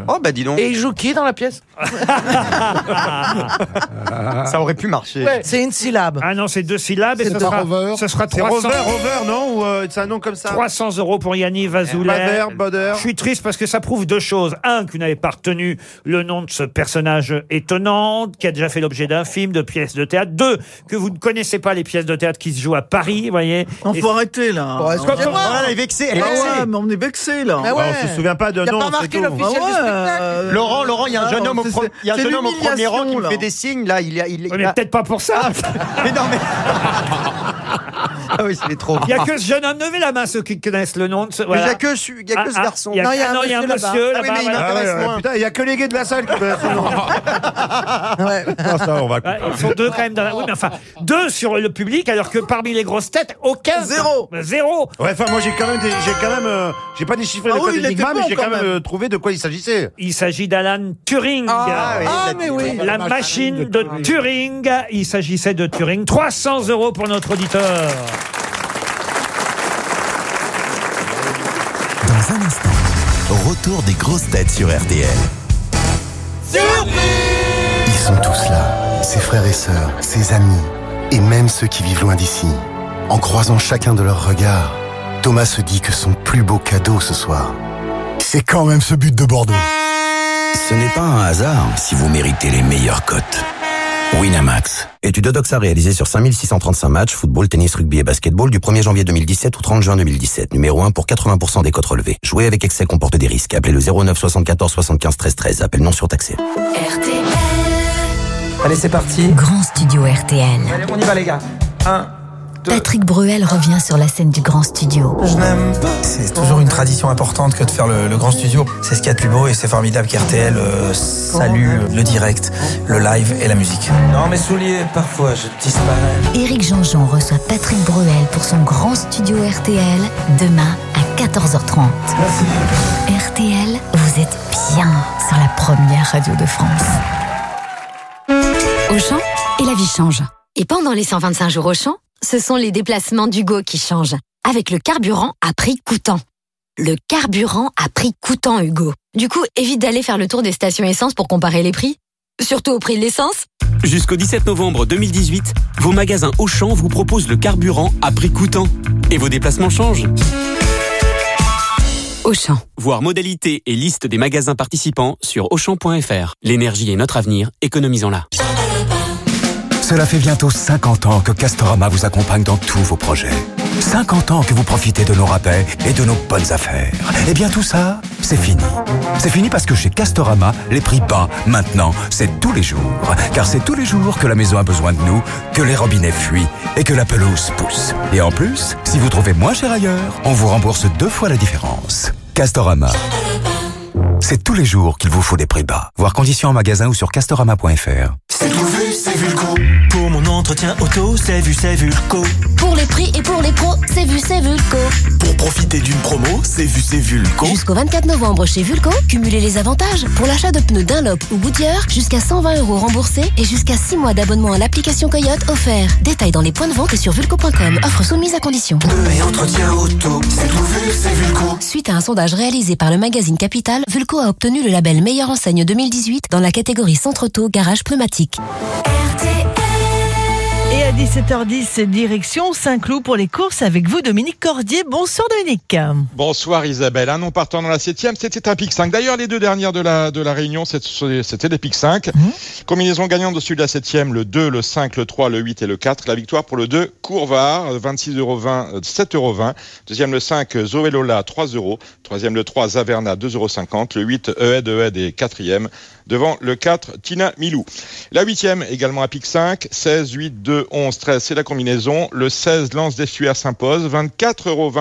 Oh bah dis donc. Et il joue qui dans la pièce? Ça aurait pu marcher. Ouais, C'est une syllabe. Ah non, c'est deux syllabes et C'est ce pas sera, Rover ce sera C'est 300, Rover, Rover, non Ou euh, c'est un nom comme ça 300 euros pour Yannick Vazoulet. Bader, Bader. Je suis triste parce que ça prouve deux choses. Un, que vous n'avez pas retenu le nom de ce personnage étonnant, qui a déjà fait l'objet d'un film, de pièces de théâtre. Deux, que vous ne connaissez pas les pièces de théâtre qui se jouent à Paris, vous voyez. On Et- faut arrêter là. Bon, elle est vexée, elle est Ah ouais, mais on est vexé là. Ouais. On se souvient pas de nom, c'est tout. Ah euh, Laurent, Laurent, il y a un Ah, jeune homme au, pro- il y a un jeune homme au premier rang qui me fait des signes là. Il a, a- peut-être pas pour ça. Mais non mais. ah oui, c'est trop. Il n'y a que ce jeune homme. Levez la main ceux qui connaissent le nom de ce. Mais il y voilà. a que, ce- il y a que ce Ah, ah, garçon. il y a- Non, il y a ah un non, il y a un monsieur monsieur là-bas. Ah oui, là-bas. mais il voilà. Ah ouais, m'intéresse ouais, moins. putain, il y a que les gays de la salle qui connaissent son nom. Ouais. Non, ça, on va Ouais, ils sont deux quand même dans la... Oui, mais enfin, deux sur le public, alors que parmi les grosses têtes, aucun. Zéro. Zéro. Ouais, enfin, moi j'ai quand même, des- j'ai quand même, euh, j'ai pas déchiffré Ah le oui, code il était Enigma, mais bon j'ai quand quand même même. euh, trouvé de quoi il s'agissait. Il s'agit d'Alan Turing. Ah, oui, Ah, mais oui. La machine de Turing. Il s'agissait de Turing. 300 euros pour notre auditeur. Dans un instant, retour des grosses têtes sur RTL. Ils sont tous là, ses frères et sœurs, ses amis, et même ceux qui vivent loin d'ici. En croisant chacun de leurs regards, Thomas se dit que son plus beau cadeau ce soir, c'est quand même ce but de Bordeaux. Ce n'est pas un hasard si vous méritez les meilleures cotes. Winamax. Étude Odoxa réalisée sur 5635 matchs, football, tennis, rugby et basketball du 1er janvier 2017 au 30 juin 2017. Numéro 1 pour 80% des cotes relevées. Jouer avec excès comporte des risques. Appelez le 09 74 75 13 13. Appel non surtaxé. Allez, c'est parti. Grand studio RTL. Allez, on y va, les gars. 1, Patrick Bruel revient sur la scène du grand studio. Je n'aime pas. C'est toujours une tradition importante que de faire le, le grand studio. C'est ce qu'il y a de plus beau et c'est formidable qu'RTL euh, salue le direct, le live et la musique. Non, mes souliers, parfois je disparais. Éric Jean-Jean reçoit Patrick Bruel pour son grand studio RTL demain à 14h30. RTL, vous êtes bien sur la première radio de France. Auchan et la vie change. Et pendant les 125 jours Auchan, ce sont les déplacements d'Hugo qui changent. Avec le carburant à prix coûtant. Le carburant à prix coûtant, Hugo. Du coup, évite d'aller faire le tour des stations essence pour comparer les prix. Surtout au prix de l'essence. Jusqu'au 17 novembre 2018, vos magasins Auchan vous proposent le carburant à prix coûtant. Et vos déplacements changent. Auchan. Voir modalité et liste des magasins participants sur Auchan.fr. L'énergie est notre avenir, économisons-la. Cela fait bientôt 50 ans que Castorama vous accompagne dans tous vos projets. 50 ans que vous profitez de nos rabais et de nos bonnes affaires. Eh bien tout ça, c'est fini. C'est fini parce que chez Castorama, les prix bas, maintenant, c'est tous les jours. Car c'est tous les jours que la maison a besoin de nous, que les robinets fuient et que la pelouse pousse. Et en plus, si vous trouvez moins cher ailleurs, on vous rembourse deux fois la différence. Castorama. C'est tous les jours qu'il vous faut des prix bas. Voir conditions en magasin ou sur castorama.fr. C'est tout vu, c'est Vulco. Pour mon entretien auto, c'est vu, c'est Vulco. Pour les prix et pour les pros, c'est vu, c'est Vulco. Pour profiter d'une promo, c'est vu, c'est Vulco. Jusqu'au 24 novembre chez Vulco, cumulez les avantages. Pour l'achat de pneus Dunlop ou Goodyear, jusqu'à 120 euros remboursés et jusqu'à 6 mois d'abonnement à l'application Coyote offert. Détails dans les points de vente et sur vulco.com. Offre soumise à condition. Pneus et entretien auto, c'est tout vu, c'est Vulco. Suite à un sondage réalisé par le magazine Capital, Vulco a obtenu le label Meilleure enseigne 2018 dans la catégorie Centre Auto Garage Pneumatique. Et à 17h10, direction Saint-Cloud pour les courses avec vous, Dominique Cordier. Bonsoir Dominique. Bonsoir Isabelle. Un nom partant dans la septième, c'était un pic 5. D'ailleurs, les deux dernières de la, de la réunion, c'était des pics 5. Combinaison gagnante dessus de la septième, le 2, le 5, le 3, le 8 et le 4. La victoire pour le 2, Courvar, 26,20 euros, 7,20 Deuxième, le 5, Zoé Lola, 3 euros. Troisième, le 3, Zaverna, 2,50 euros. Le 8, Eed Eed est quatrième. Devant le 4, Tina Milou. La huitième, également à pic 5, 16, 8, 2, 11, 13, c'est la combinaison. Le 16, Lance d'Estuaire s'impose, 24,20 euros.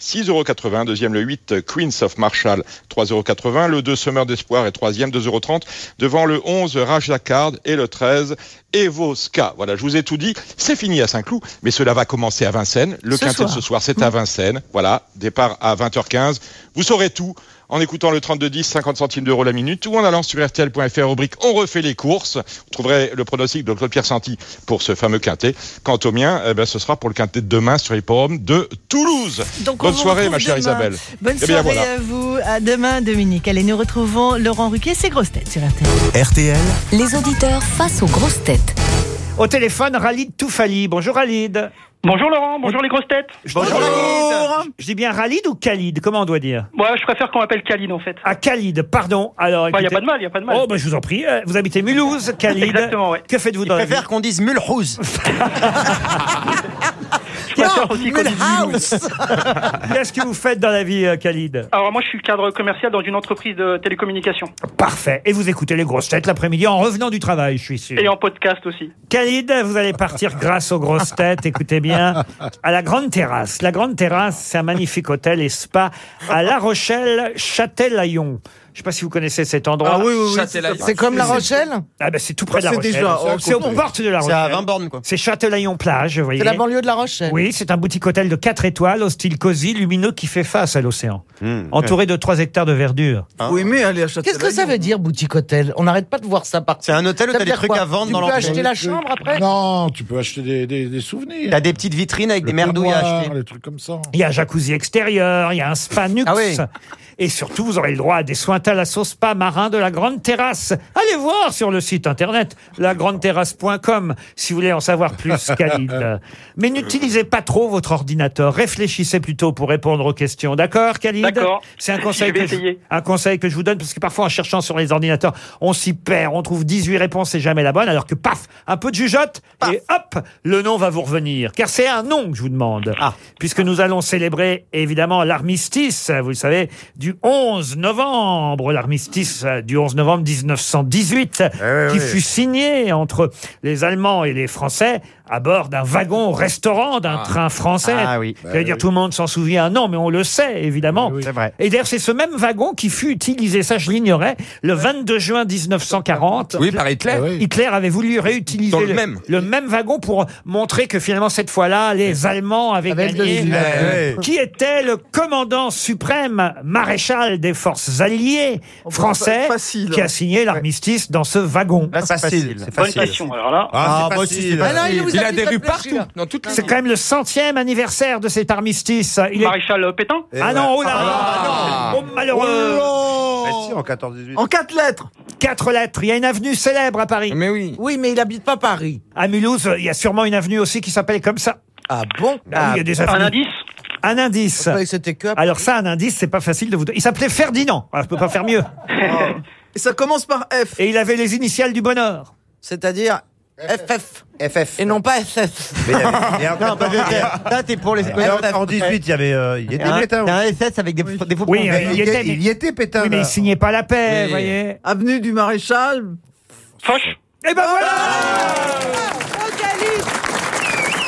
6,80€. Deuxième, le 8, Queens of Marshall, 3,80€. Le 2, Summer d'Espoir est troisième, 2,30€. Devant le 11, Raj Jacquard et le 13, Evoska. Voilà, je vous ai tout dit. C'est fini à Saint-Cloud, mais cela va commencer à Vincennes. Le Ce quintet soir. de ce soir, c'est à Vincennes. Voilà, départ à 20h15. Vous saurez tout en écoutant le 3210, 50 centimes d'euros la minute, ou en allant sur rtl.fr, rubrique On refait les courses. Vous trouverez le pronostic de Claude-Pierre Santi pour ce fameux quintet. Quant au mien, eh ben, ce sera pour le quintet de demain sur l'hippodrome de Toulouse. Donc, on Bonne soirée, ma chère demain. Isabelle. Bonne Eh bien, soirée voilà. à vous. À demain, Dominique. Allez, nous retrouvons Laurent Ruquier, ses grosses têtes sur RTL. RTL. Les auditeurs face aux grosses têtes. Au téléphone, Ralid Toufali. Bonjour Ralid. Bonjour Laurent, bonjour les grosses têtes. Bonjour Ralid. Je dis bien Ralid ou Khalid Comment on doit dire? Moi, je préfère qu'on m'appelle Khalid en fait. Ah, Khalid, pardon. Alors, Bah, y a écoutez- pas de mal, y a pas de mal. Oh, bah, je vous en prie. Euh, Vous habitez Mulhouse, Khalid. Exactement, ouais. Que faites-vous Je dans la vie? préfère qu'on dise Mulhouse. Aussi Mulhouse. Qu'est-ce que vous faites dans la vie, euh, Khalid Alors moi, je suis cadre commercial dans une entreprise de télécommunications Parfait. Et vous écoutez les grosses têtes l'après-midi en revenant du travail, je suis sûr. et en podcast aussi. Khalid, vous allez partir grâce aux grosses têtes, écoutez bien, à la Grande Terrasse. La Grande Terrasse, c'est un magnifique hôtel et spa à La Rochelle, Châtelaillon. Je ne sais pas si vous connaissez cet endroit. Ah oui, oui, oui, Châtelaillon. c'est comme La Rochelle Ah ben c'est tout près Bah, de La Rochelle. déjà- oh, c'est aux c'est portes de La C'est Rochelle. à 20 bornes, quoi. C'est Châtelaillon plage, vous voyez. C'est la banlieue de La Rochelle. Oui, c'est un boutique hôtel de 4 étoiles au style cosy, lumineux qui fait face à l'océan. Entouré de 3 hectares de verdure. Oui, mais allez à Châtelaillon. Qu'est-ce que ça veut dire boutique hôtel? On n'arrête pas de voir ça partout. C'est un hôtel où Ça t'as veut des dire trucs quoi à vendre tu dans peux l'entrée. acheter la chambre après? Non, tu peux acheter des, des, des souvenirs. T'as des petites vitrines avec Le des merdouilles à acheter. Des trucs comme ça. Il y a un jacuzzi extérieur, il y a un spa. Ah oui. Et surtout, vous aurez le droit à des soins à la sauce spa marin de la Grande Terrasse. Allez voir sur le site internet lagrandeterrasse.com si vous voulez en savoir plus, Khalid. Mais n'utilisez pas trop votre ordinateur. Réfléchissez plutôt pour répondre aux questions. D'accord, Khalid D'accord. C'est un conseil, Je que je, un conseil que je vous donne parce que parfois en cherchant sur les ordinateurs, on s'y perd. On trouve 18 réponses et jamais la bonne. Alors que paf, un peu de jugeote et hop, le nom va vous revenir. Car c'est un nom que je vous demande. Puisque nous allons célébrer évidemment l'armistice, vous le savez, du 11 novembre. novembre, l'armistice du 11 novembre 1918, ouais, qui fut signé entre les Allemands et les Français à bord d'un wagon-restaurant d'un train français. Ah oui. J'allais dire tout le monde s'en souvient. Non, mais on le sait, évidemment. C'est vrai. Et d'ailleurs, c'est ce même wagon qui fut utilisé, ça je l'ignorais, le 22 juin 1940. Oui, par Hitler. Ah oui. Hitler avait voulu réutiliser le même. le même wagon pour montrer que finalement cette fois-là, les Allemands avaient Avec gagné. Qui était le commandant suprême, maréchal des forces alliées Oh, bah, français, facile. qui a signé l'armistice dans ce wagon. Là, c'est facile. C'est Bonne facile. question. Alors là, Ah, Ah, bah, facile. facile. Ah il Il a des de rues partout, dans C'est quand même le centième anniversaire de cet armistice. Il est... Maréchal Pétain Ah non, oh là Ah. Oh, malheureux Oh là si, en 14-18. En quatre lettres. Quatre lettres. Il y a une avenue célèbre à Paris. Mais oui. Oui, mais il habite pas Paris. À Mulhouse, il y a sûrement une avenue aussi qui s'appelle comme ça. Ah bon Ah il y a des Un avenues. indice Un indice. Alors ça, un indice, c'est pas facile de vous donner. Il s'appelait Ferdinand. Alors, je peux pas faire mieux. Et ça commence par F. Et il avait les initiales du bonheur. C'est-à-dire FF. FF. Et non pas FF. Mais il y avait- il y a un- Ça, t'es pour les. Et en- En 18, il y avait, euh, il y était un, Pétain. un SS avec des, des faux Oui, points. Il y était, mais- il y était Pétain. Oui, mais là. il signait pas la paix, vous voyez. Avenue du Maréchal. Foch Et ben voilà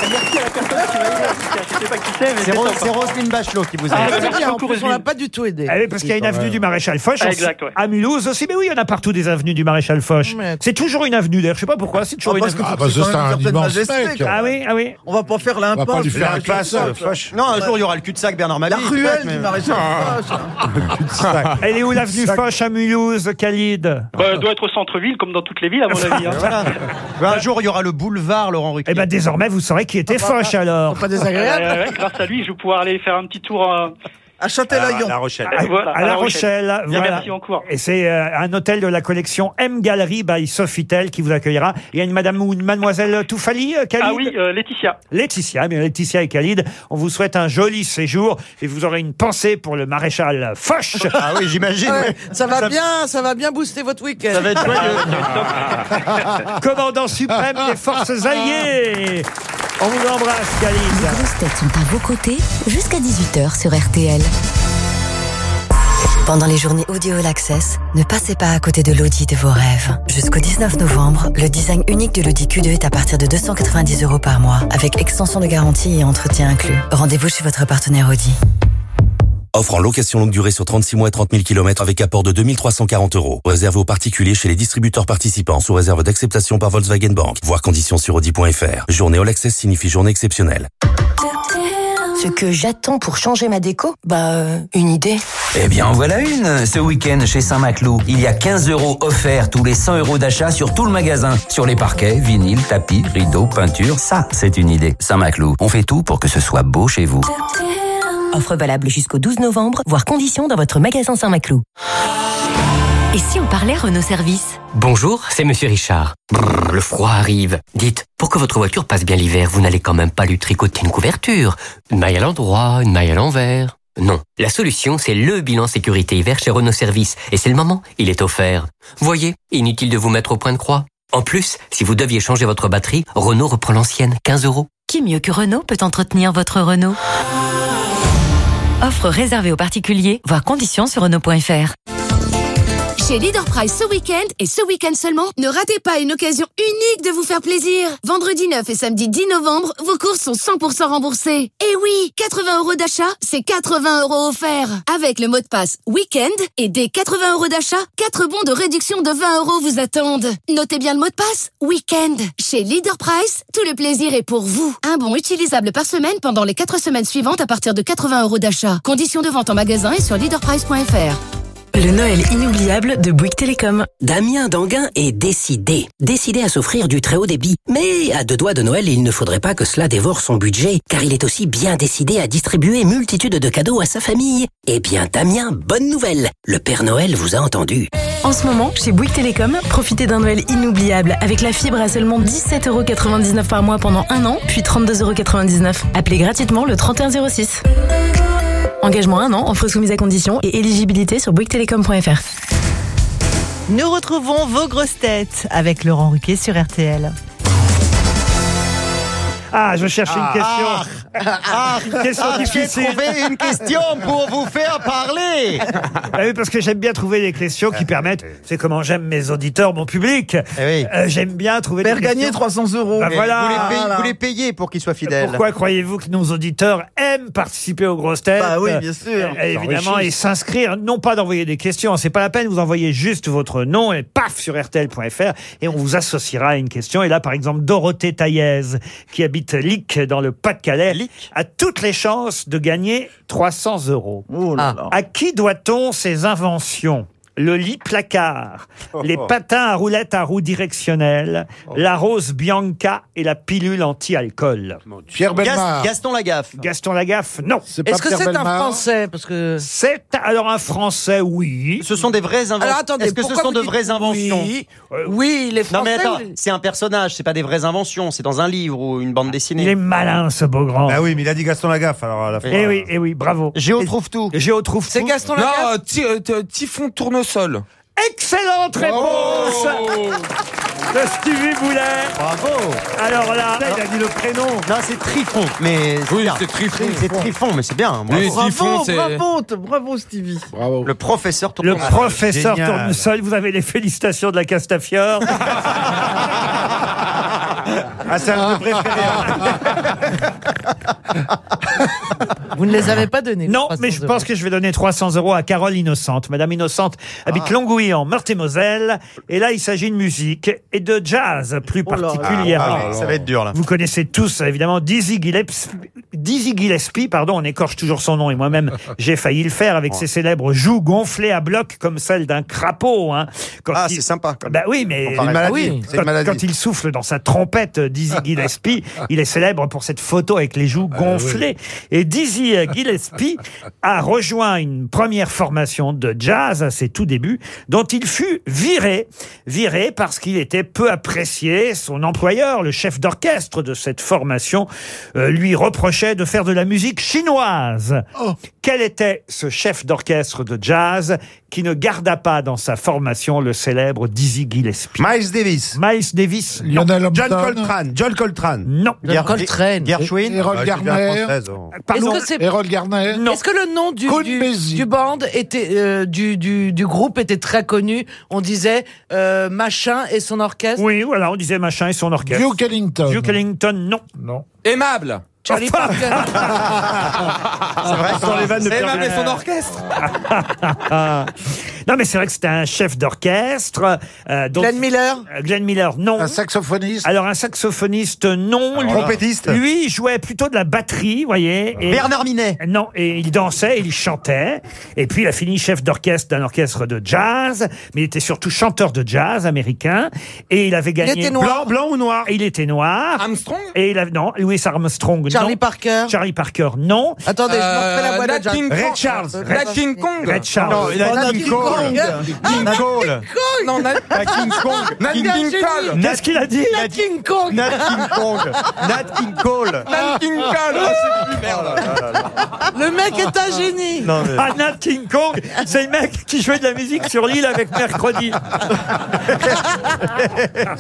Je sais pas qui c'est, mais C'est Roselyne Bachelot qui vous Ah, a. bah, merci En beaucoup, plus, on l'a pas du tout aidé. Ah oui, parce qu'il y a une avenue du Maréchal Foch. Ah, en- exact, ouais. À Mulhouse aussi. Mais oui, il y en a partout des avenues du Maréchal Foch. Mais- C'est toujours une avenue d'ailleurs. Je sais pas pourquoi. C'est toujours Ah, une parce que avenue. Ah, bah, c'est quand même un une certaine immense majesté, mec. même. Ah oui, ah oui. On va pas faire On va pas lui faire un classeur, Foch. Foch. Non, un jour, il y aura le cul-de-sac Bernard Mabille. La ruelle mais- du Maréchal Foch. Elle est où l'avenue Foch à Mulhouse, Khalid Bah, elle doit être au centre-ville, comme dans toutes les villes, à mon avis. hein. Voilà. Un jour, il y aura le boulevard Laurent Ruquier. Eh ben désormais, vous saurez qui était Foch alors. Pas désagréable. ouais, ouais, grâce à lui, je vais pouvoir aller faire un petit tour euh, À Châtelaillon. La Rochelle. À, voilà, à La Rochelle, voilà. merci encore. Et c'est euh, un hôtel de la collection M Gallery by Sofitel qui vous accueillera. Il y a une madame ou une mademoiselle Toufali, euh, Khalid Ah oui, euh, Laetitia. Laetitia, mais Laetitia et Khalid, on vous souhaite un joli séjour et vous aurez une pensée pour le maréchal Foch. Ah oui, j'imagine. Ouais. ça va bien, ça va bien booster votre week-end. Ça va être joyeux. Commandant suprême des forces alliées. On vous embrasse, Les Khalid. grosses têtes sont à vos côtés jusqu'à 18h sur RTL. Pendant les journées Audio Access, ne passez pas à côté de l'Audi de vos rêves. Jusqu'au 19 novembre, le design unique de l'Audi Q2 est à partir de 290 euros par mois, avec extension de garantie et entretien inclus. Rendez-vous chez votre partenaire Audi. Offre en location longue durée sur 36 mois et 30 000 km avec apport de 2340 euros. Réservé aux particuliers chez les distributeurs participants sous réserve d'acceptation par Volkswagen Bank. Voir conditions sur Audi.fr. Journée All Access signifie journée exceptionnelle. Ce que j'attends pour changer ma déco Bah, euh, une idée. Eh bien, en voilà une. Ce week-end, chez Saint-Maclou, il y a 15 euros offerts tous les 100 euros d'achat sur tout le magasin. Sur les parquets, vinyles, tapis, rideaux, peinture. Ça, c'est une idée. Saint-Maclou, on fait tout pour que ce soit beau chez vous. Offre valable jusqu'au 12 novembre, voire conditions dans votre magasin Saint-Maclou. Et si on parlait Renault Service? Bonjour, c'est Monsieur Richard. Brrr, le froid arrive. Dites, pour que votre voiture passe bien l'hiver, vous n'allez quand même pas lui tricoter une couverture. Une maille à l'endroit, une maille à l'envers. Non. La solution, c'est le bilan sécurité hiver chez Renault Service. Et c'est le moment, il est offert. Voyez, inutile de vous mettre au point de croix. En plus, si vous deviez changer votre batterie, Renault reprend l'ancienne, 15 euros. Mieux que Renault peut entretenir votre Renault? Offre réservée aux particuliers, voire conditions sur Renault.fr. Chez Leader Price ce week-end, et ce week-end seulement, ne ratez pas une occasion unique de vous faire plaisir. Vendredi 9 et samedi 10 novembre, vos courses sont 100% remboursées. Et oui, 80 euros d'achat, c'est 80 euros offerts. Avec le mot de passe week-end et dès 80 euros d'achat, 4 bons de réduction de 20 euros vous attendent. Notez bien le mot de passe week-end. Chez Leader Price, tout le plaisir est pour vous. Un bon utilisable par semaine pendant les 4 semaines suivantes à partir de 80 euros d'achat. Conditions de vente en magasin et sur leaderprice.fr. Le Noël inoubliable de Bouygues Télécom. Damien Danguin est décidé. Décidé à s'offrir du très haut débit. Mais à deux doigts de Noël, il ne faudrait pas que cela dévore son budget, car il est aussi bien décidé à distribuer multitude de cadeaux à sa famille. Eh bien, Damien, bonne nouvelle. Le Père Noël vous a entendu. En ce moment, chez Bouygues Télécom, profitez d'un Noël inoubliable avec la fibre à seulement 17,99€ par mois pendant un an, puis 32,99€. Appelez gratuitement le 3106. Engagement un an, offre soumise à condition et éligibilité sur bouyguestelecom.fr. Nous retrouvons vos grosses têtes avec Laurent Ruquier sur RTL. Ah, je cherchais une Ah. question Ah, Une question ah, j'ai difficile. trouvé une question pour vous faire parler. Ah oui, parce que j'aime bien trouver des questions qui permettent. C'est comment j'aime mes auditeurs, mon public. Eh Euh, j'aime bien trouver Faire des gagner questions. 300 euros. Bah Mais voilà. vous, les payez, Voilà. vous les payez pour qu'ils soient fidèles. Pourquoi croyez-vous que nos auditeurs aiment participer aux grosses têtes Bah oui, bien sûr. Euh, Évidemment, et s'inscrire, non pas d'envoyer des questions, c'est pas la peine, vous envoyez juste votre nom et paf sur RTL.fr et on vous associera à une question. Et là, par exemple, Dorothée Taillez, qui habite Lic dans le Pas-de-Calais, a toutes les chances de gagner 300 euros. Oh là là. À qui doit-on ces inventions? Le lit placard, Oh. les patins à roulettes à roues directionnelles, la rose Bianca et la pilule anti-alcool. Pierre Belmar. Gaston Lagaffe. Gaston Lagaffe, non. C'est pas Est-ce que Pierre c'est un Bellemare français Parce que. C'est alors un français, oui. Ce sont des vraies inventions. Alors attendez, Est-ce que ce pourquoi sont vous de dites vraies inventions Oui, oui il est Non français. mais attends, c'est un personnage, c'est pas des vraies inventions, c'est dans un livre ou une bande Il est dessinée. malin, ce beau grand. Ah oui, mais il a dit Gaston Lagaffe, alors à la fin. Eh oui, eh oui, bravo. Géo trouve tout. Géo trouve C'est tout. Gaston Non, Lagaffe euh, Ti- euh, Typhon Tournesol. Excellente réponse de Stevie Boulet. Bravo. Alors là, il a dit le prénom. Non, c'est Trifon, mais Oui, bien. c'est Trifon. C'est Trifon, mais c'est bien. bravo. Oui, Bravo, c'est. bravo, t- bravo Stevie. Bravo. Le professeur Le Tournesol. professeur génial. Tournesol, vous avez les félicitations de la Castafiore. Ah, c'est un de mes préférés. Vous ne les avez pas donnés. Non, 300 mais je euros. pense que je vais donner 300 euros à Carole Innocente. Madame Innocente habite Longouilly en Meurthe-et-Moselle. Et là, il s'agit de musique et de jazz plus Oh là particulièrement. Ah, ça va être dur là. Vous connaissez tous, évidemment, Dizzy Gillespie, Dizzy Gillespie, pardon, on écorche toujours son nom, et moi-même, j'ai failli le faire avec ses célèbres joues gonflées à bloc comme celles d'un crapaud. Hein, quand Ah, il- c'est sympa. comme- Bah oui, mais une maladie, oui. c'est une quand, maladie. quand il souffle dans sa trompette, Dizzy Gillespie, il est célèbre pour cette photo avec les joues gonflées. Et Dizzy Gillespie a rejoint une première formation de jazz à ses tout débuts, dont il fut viré, viré parce qu'il était peu apprécié. Son employeur, le chef d'orchestre de cette formation, euh, lui reprochait de faire de la musique chinoise. Quel était ce chef d'orchestre de jazz qui ne garda pas dans sa formation le célèbre Dizzy Gillespie? Miles Davis. Miles Davis. Lionel John. Coltrane. John Coltrane. Non. John Coltrane. Gershwin. Errol Garner. oh. Pardon. Est-ce que c'est Errol Garner. Non. Est-ce que le nom du, du, band était euh, du, du, du groupe était très connu? On disait euh, machin et son orchestre? Oui, voilà, on disait machin et son orchestre. Duke Ellington. Duke Ellington, non. Non. Aimable. Charlie Parker. C'est vrai. Sans les vannes de Pierre son orchestre. non, mais c'est vrai que c'était un chef d'orchestre. euh, dont- Glenn Miller. Euh, Glenn Miller, non. Un saxophoniste. Alors un saxophoniste, non. Lui- Trompettiste. Lui, il jouait plutôt de la batterie, vous voyez. Et- Bernard Minet. Non, et il dansait, il chantait. Et puis, il a fini chef d'orchestre d'un orchestre de jazz. Mais il était surtout chanteur de jazz américain. Et il avait gagné. était noir. Blanc, blanc ou noir Et il était noir. Armstrong? Et il a, non, Louis Armstrong, Charlie non. Parker. Charlie Parker, non. Attendez, je me refais la Euh, voix de. King Red Kong. Charles. Euh, Nat King Kong. Red Charles. Non, Nat King Cole. Kong. King Cole. Non, Nat King Kong. Nat King Cole. Qu'est-ce qu'il a dit Nat King Kong. Nat King Kong. Nat King Cole. Nat King. Ah, plus merde. Le mec est un génie. Non, mais- Ah, Nat King Kong, c'est le mec qui jouait de la musique sur l'île avec Mercredi.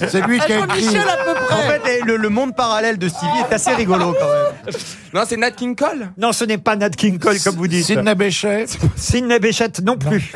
C'est lui qui a écrit. Michel à peu En près. fait, eh, le, le monde parallèle de Stevie est assez rigolo quand même. Non, c'est Nat King Cole. Non, ce n'est pas Nat King Cole comme vous dites. Sidney Bechet. Sidney Bechet non plus.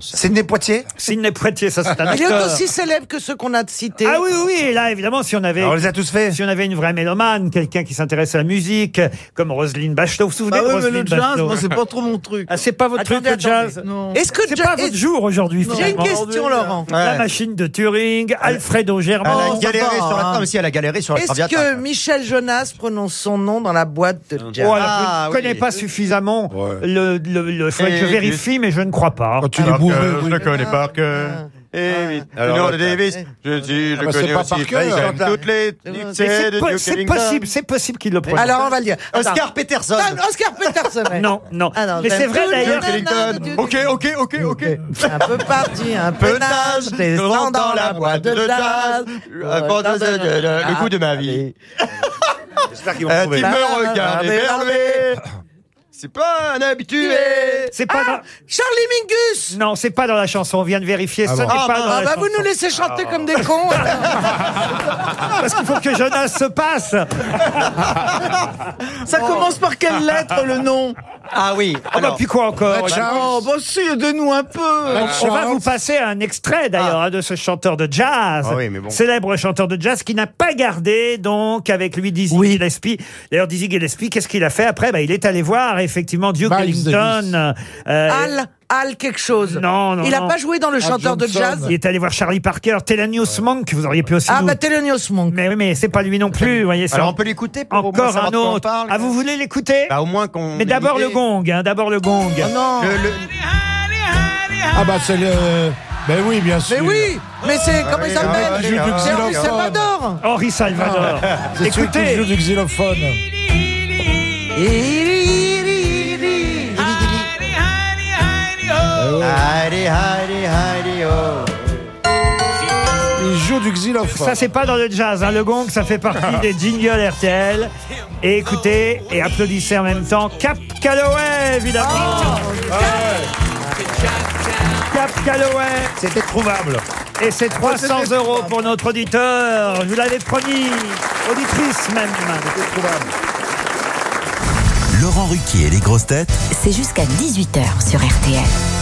Sidney Poitier. Sidney Poitier, ça c'est un Il est acteur. aussi célèbre que ceux qu'on a cités. Ah oui, oui, oui, et là, évidemment, si on avait, Alors, on les a tous fait. si on avait une vraie mélomane, quelqu'un qui s'intéresse à la musique, comme Roselyne Bachelot, vous vous souvenez Ah de ouais, mais Roselyne le jazz, Bachelot moi, c'est pas trop mon truc. Ah, c'est pas votre Attendez, truc, le jazz Non. Est-ce que C'est Ja- pas votre jour aujourd'hui, J'ai une question, Laurent. La machine de Turing, Alfredo Elle Germain. a ça galéré va, sur la hein. trame, si elle a galéré sur la Est-ce que Michel Jonas prononce son nom dans la boîte de jazz Oh, alors, Ah, je ne oui. connais pas suffisamment Ouais. le, le, le- faudrait que je vérifie, mais je ne crois pas. Tu bourré, oui. le connais par cœur. Eh oui. Alors, Alors, euh, Davis, je dis, je Ah bah, c'est connais pas aussi. par cœur. Toutes les C'est de possible, c'est possible qu'il le prononce. Alors, on va le dire. Oscar. Peterson. Ah, Oscar Peterson. ouais. Non, non. Ah non, mais c'est vrai d'ailleurs. le Ok, ok, ok, ok. Un peu parti, un peu nage, descend dans la boîte de jazz. De- de- de- de- Le coup de ma vie. J'espère qu'ils vont Euh, trouver. Tu me regardes éberlué. C'est pas un habitué. C'est pas dans... Charlie Mingus Non, c'est pas dans la chanson. On vient de vérifier. Ah ce bon n'est Ah, pas dans bah, la bah, vous chanson. nous laissez chanter comme des cons. Parce qu'il faut que Jonas se passe. Ça commence par quelle lettre le nom? Ah oui. Ah bah, puis quoi encore? Oh, bah si, aidez-nous un peu. On va vous passer un extrait d'ailleurs hein, de ce chanteur de jazz, Ah oui, mais bon. célèbre chanteur de jazz qui n'a pas gardé donc avec lui Dizzy Gillespie. D'ailleurs Dizzy Gillespie, qu'est-ce qu'il a fait après? Bah, Il est allé voir effectivement Duke Miles Ellington. euh, Al, Al quelque chose. Non, non, Il a non. pas joué dans le chanteur de Johnson. jazz Il est allé voir Charlie Parker, Thelonious Monk, vous auriez pu aussi. Ah nous- bah Thelonious Monk. Mais oui, mais c'est pas lui non plus, vous voyez. c'est Alors on peut l'écouter pour au moins encore savoir un de quoi on autre. parle. Ah, vous voulez l'écouter Bah au moins qu'on. Mais ait d'abord le gong, hein, d'abord le gong. Oh non. Le- le- Ah bah c'est le... Ben oui, bien sûr. Mais oui, mais c'est comment il oui, s'appelle ah, C'est oui, Henri ah. Salvador. Henri Salvador. C'est celui qui Écoutez, joue du xylophone. Heidi, Heidi, Heidi, oh. Il joue du xylophone. ça c'est pas dans le jazz, hein. le gong ça fait partie des jingles RTL. Et écoutez et applaudissez en même temps Cap Calloway évidemment. Cap Calloway. C'était trouvable. Et c'est 300 euros pour notre auditeur. Je vous l'avais promis. Auditrice même. Laurent Ruquier et les grosses têtes C'est jusqu'à 18h sur RTL.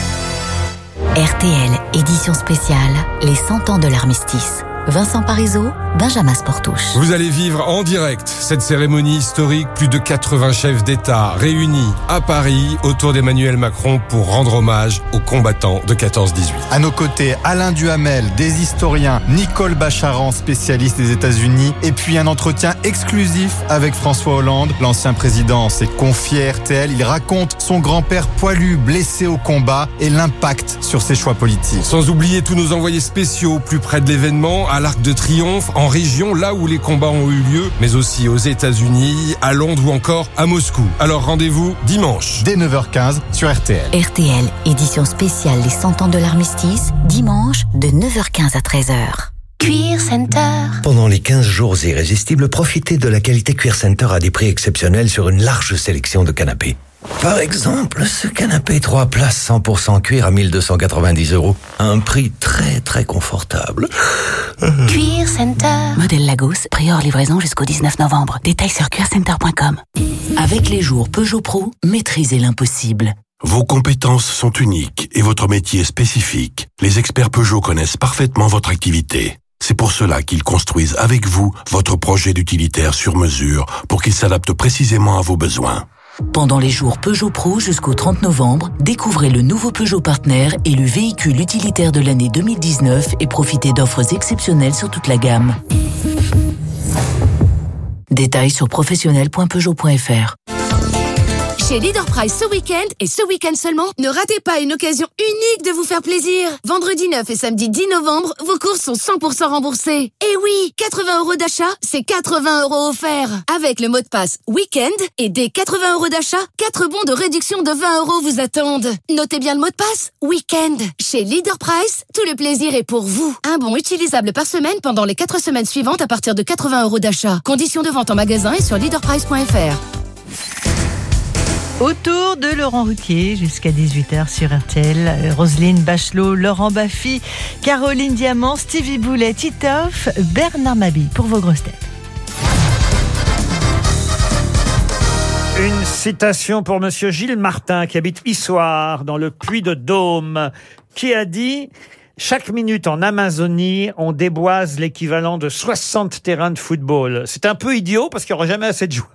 RTL, édition spéciale, les 100 ans de l'armistice. Vincent Parisot, Benjamin Sportouche. Vous allez vivre en direct cette cérémonie historique. Plus de 80 chefs d'État réunis à Paris autour d'Emmanuel Macron pour rendre hommage aux combattants de 14-18. À nos côtés, Alain Duhamel, des historiens, Nicole Bacharan, spécialiste des États-Unis, et puis un entretien exclusif avec François Hollande. L'ancien président s'est confié à RTL. Il raconte son grand-père poilu blessé au combat et l'impact sur ses choix politiques. Sans oublier tous nos envoyés spéciaux plus près de l'événement, à l'Arc de Triomphe, en région, là où les combats ont eu lieu, mais aussi aux États-Unis, à Londres ou encore à Moscou. Alors rendez-vous dimanche. Dès 9h15 sur RTL. RTL, édition spéciale les 100 ans de l'armistice, dimanche de 9h15 à 13h. Cuir Center. Pendant les 15 jours irrésistibles, profitez de la qualité Cuir Center à des prix exceptionnels sur une large sélection de canapés. Par exemple, ce canapé 3 places 100% cuir à 1290 euros, à un prix très très confortable. Cuir Center. Modèle Lagos, prix hors livraison jusqu'au 19 novembre. Détails sur cuircenter.com. Avec les jours Peugeot Pro, maîtrisez l'impossible. Vos compétences sont uniques et votre métier spécifique. Les experts Peugeot connaissent parfaitement votre activité. C'est pour cela qu'ils construisent avec vous votre projet d'utilitaire sur mesure pour qu'il s'adapte précisément à vos besoins. Pendant les jours Peugeot Pro jusqu'au 30 novembre, découvrez le nouveau Peugeot Partner et le véhicule utilitaire de l'année 2019 et profitez d'offres exceptionnelles sur toute la gamme. Détails sur professionnel.peugeot.fr. Chez Leader Price ce week-end, et ce week-end seulement, ne ratez pas une occasion unique de vous faire plaisir. Vendredi 9 et samedi 10 novembre, vos courses sont 100% remboursées. Et oui, 80 euros d'achat, c'est 80 euros offerts. Avec le mot de passe week-end et dès 80 euros d'achat, 4 bons de réduction de 20 euros vous attendent. Notez bien le mot de passe week-end. Chez Leader Price, tout le plaisir est pour vous. Un bon utilisable par semaine pendant les 4 semaines suivantes à partir de 80 euros d'achat. Conditions de vente en magasin et sur leaderprice.fr. Autour de Laurent Ruquier jusqu'à 18h sur RTL. Roselyne Bachelot, Laurent Baffy, Caroline Diamant, Stevie Boulet, Titoff, Bernard Mabille pour vos grosses têtes. Une citation pour Monsieur Gilles Martin, qui habite Issoire, dans le Puy de Dôme, qui a dit chaque minute en Amazonie, on déboise l'équivalent de 60 terrains de football. C'est un peu idiot parce qu'il n'y aura jamais assez de joueurs.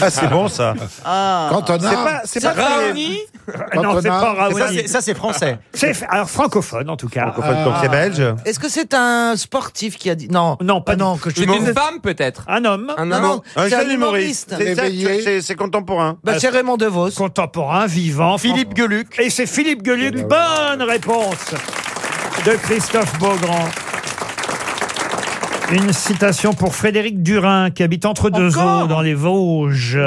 Ah, c'est bon ça. Quand on a- C'est pas, c'est pas très- non, c'est pas Raoni. Ça, c'est- ça, c'est français. C'est alors francophone en tout cas. Francophone, donc c'est belge. Est-ce que c'est un sportif qui a dit non Non, pas Ah non que je C'est une femme peut-être Un homme. Un homme non, Un c'est un jeune humoriste. humoriste. C'est contemporain. Bah, c'est Raymond DeVos. Contemporain, vivant. Philippe Gueluc. Et c'est Philippe Gueluc. Bonne réponse de Christophe Beaugrand. Une citation pour Frédéric Durin, qui habite entre deux eaux dans les Vosges,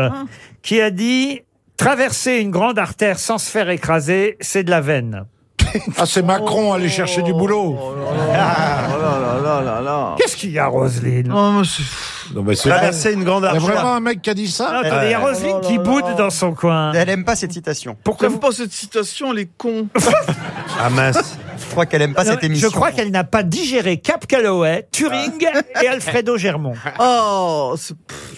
qui a dit Traverser une grande artère sans se faire écraser, c'est de la veine. Ah, c'est Macron aller chercher du boulot. Qu'est-ce qu'il y a, Roselyne Non, mais c'est Traverser une grande Il y a vraiment un mec qui a dit ça Ah, Attendez, il y a Roselyne qui boude dans son coin. Elle aime pas cette citation. Pourquoi J'aime pas cette citation, les cons. Ah mince. Je crois qu'elle aime pas Non, cette émission. Je crois qu'elle n'a pas digéré Cap Calloway, Turing et Alfredo Germont. Oh, c'est-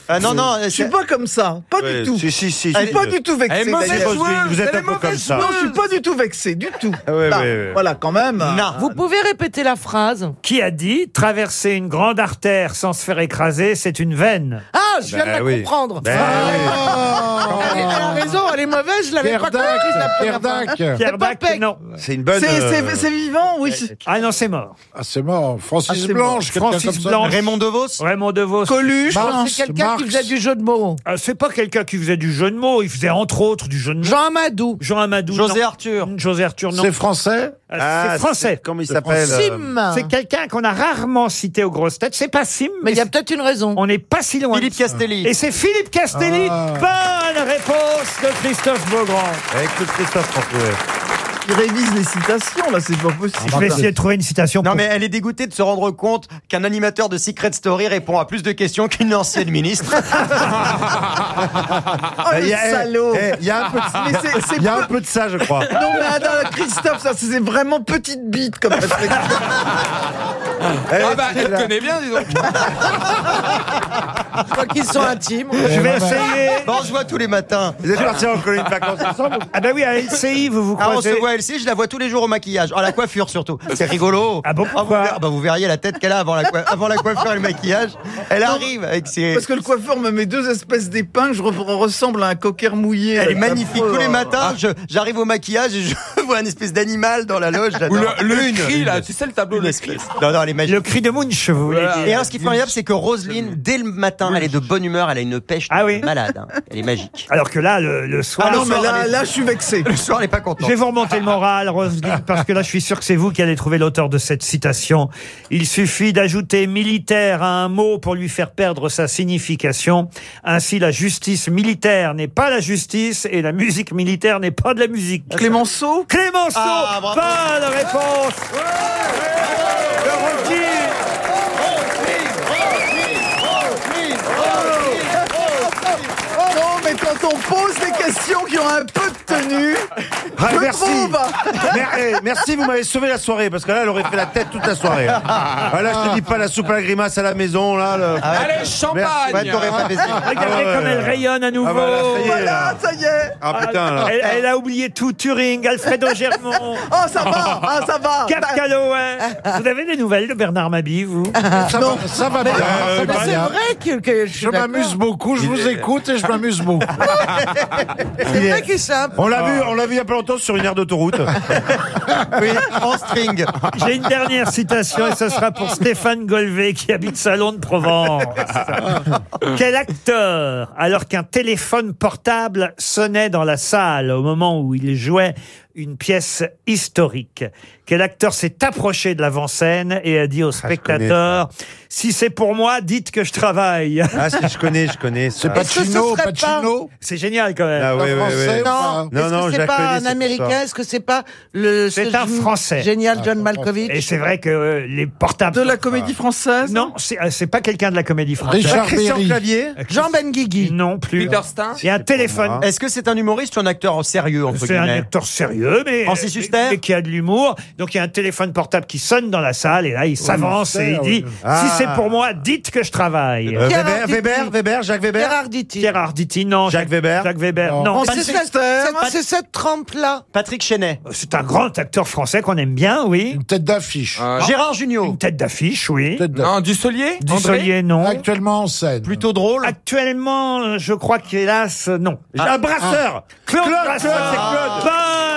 Ah non, non, je suis c'est- pas comme ça. Pas Ouais, du tout. si, si, si, Je suis pas du tout vexé. Elle est mauvaise d'ailleurs. joueuse, Vous êtes elle un peu comme mauvaise ça. Non, je suis pas du tout vexé, du tout. Ah ouais, Là, ouais, ouais. Voilà, quand même. Non. Vous pouvez répéter la phrase Qui a dit traverser une grande artère sans se faire écraser, c'est une veine Ah, je viens de la Ben oui. comprendre. Ben Elle, est- elle a raison, elle est mauvaise, je l'avais pas compris la première Pierre. Dac. Pierre Peck. non. C'est une bonne. C'est euh, c'est- c'est vivant, oui. c'est- Ah non, c'est mort. Ah, c'est mort. Ah, Francis c'est Blanche, quelqu'un Francis comme ça. Blanche. Raymond DeVos Raymond DeVos. Coluche. Marx. C'est quelqu'un qui Marx. faisait du jeu de mots. Ah, c'est pas quelqu'un qui faisait du jeu de mots, il faisait entre autres du jeu de mots. Jean Amadou. Jean Amadou. José non. Arthur. José Arthur, non. C'est français? Ah, Ah, c'est français. Comment il s'appelle euh, Sim. C'est quelqu'un qu'on a rarement cité aux grosses têtes. C'est pas Sim, Mais il y a c'est- peut-être une raison. on n'est pas si loin. Philippe Castelli. Et c'est Philippe Castelli. Ah. Bonne réponse de Christophe Beaugrand. Avec le Christophe trouvait. Il révise les citations, là, c'est pas possible. Je vais essayer de trouver une citation. Non pour- mais elle est dégoûtée de se rendre compte qu'un animateur de Secret Story répond à plus de questions qu'une ancienne ministre. Oh, le Il y a- eh, salaud. eh, Il y a un peu de y a un peu ça, je crois. Non, mais attends, Christophe, ça, c'est vraiment petite bite comme réflexion. Eh, Ah bah, elle connaît bien, dis donc. Je crois qu'ils sont intimes. Je vais essayer. Bon, on se voit tous les matins. Vous êtes partis en colonie de vacances ensemble Ah bah oui, à LCI, vous vous Ah, on croisez. se voit elle aussi, je la vois tous les jours au maquillage. Ah, la coiffure surtout. C'est rigolo. Ah bon, vous, pourquoi ver- bah, vous verriez la tête qu'elle a avant la, coi- avant la coiffure et le maquillage. Elle arrive avec ses. Parce que le coiffeur me met deux espèces d'épingles, je re- ressemble à un cocker mouillé. Elle est avec la magnifique. Tous les euh, matins, je- j'arrive au maquillage et je vois une espèce d'animal dans la loge. Ou le, le Une. cri, là, tu sais le tableau, le cri. Non, non, elle est magique. Le cri de Munch, vous voulez Voilà. dire. Et alors, ce qui est formidable, c'est que Roselyne, dès le matin, elle est de bonne humeur, elle a une pêche Ah oui malade. hein. Elle est magique. Alors que là, le, le soir... Ah non, mais là, est- là, je suis vexé. Le soir, elle est pas Je contente. vais vous remonter le moral, Roselyne, parce que là, je suis sûr que c'est vous qui allez trouver l'auteur de cette citation. Il suffit d'ajouter militaire à un mot pour lui faire perdre sa signification. Ainsi, la justice militaire n'est pas la justice et la musique militaire n'est pas de la musique. Clémenceau Clémenceau Ah, bravo. Bonne réponse de. Non, quand on pose des questions qui ont un peu de tenue, Ah, je merci. Mer- eh, merci, vous m'avez sauvé la soirée parce que là, elle aurait fait la tête toute la soirée. Ah, là, je te dis pas la soupe à la grimace à la maison, là. le- Allez, champagne Ouais, t'aurais pas baisé. Regardez Ah ouais. comme elle rayonne à nouveau. Ah bah là, ça y est, Voilà, là. ça y est. Ah putain, là. Elle, elle a oublié tout, Turing, Alfredo Germont, Oh, ça va, ah, ça va. Cap Calloway. Vous avez des nouvelles de Bernard Mabie, vous? Ça va, ça va bien. va c'est vrai que, que je suis Je m'amuse beaucoup, je vous écoute et je m'amuse beaucoup. C'est vrai qu'il est simple. On l'a vu, on l'a vu il y a pas longtemps sur une aire d'autoroute. Oui, en string. J'ai une dernière citation et ce sera pour Stéphane Golvé qui habite Salon de Provence. Quel acteur, alors qu'un téléphone portable sonnait dans la salle au moment où il jouait une pièce historique, quel acteur s'est approché de l'avant-scène et a dit aux spectateurs Si c'est pour moi, dites que je travaille. Ah, si, je connais, je connais. C'est. Pacino, Pacino. C'est génial quand même. Ah, ouais, ouais, français ouais. ou pas Non, Non, est-ce non, c'est pas un américain? Est-ce que c'est pas le. C'est ce un Français. Génial, John Ah, Malkovich? Et c'est vrai que euh, les portables. De la comédie française? Non, c'est euh, c'est pas quelqu'un de la comédie française. Richard Christian Berry. Clavier? Jean Benguigui. Non plus. Peter Stein Il y a un téléphone. Est-ce que c'est un humoriste ou un acteur sérieux, entre C'est un guillemets? acteur sérieux, mais, Francis Huster? mais qui a de l'humour. Donc il y a un téléphone portable qui sonne dans la salle et là il s'avance et il dit si Ah. c'est pour moi, dites que je travaille. Euh, Pierre Weber, Arditi. Weber, Weber, Jacques Weber. Pierre Arditi. Pierre Arditi, non. Jacques Weber. Jacques Weber, Non. c'est cette, c'est trempe-là. Patrick Chenet. C'est un grand acteur français qu'on aime bien, oui. Une tête d'affiche. Euh, Gérard Junior. Une tête d'affiche, oui. Tête d'affiche. Non, Dussolier Dussolier, non. Actuellement en scène. Plutôt drôle. Actuellement, euh, je crois qu'hélas, euh, non. Un brasseur. Claude, Claude, Brasseur. c'est Claude.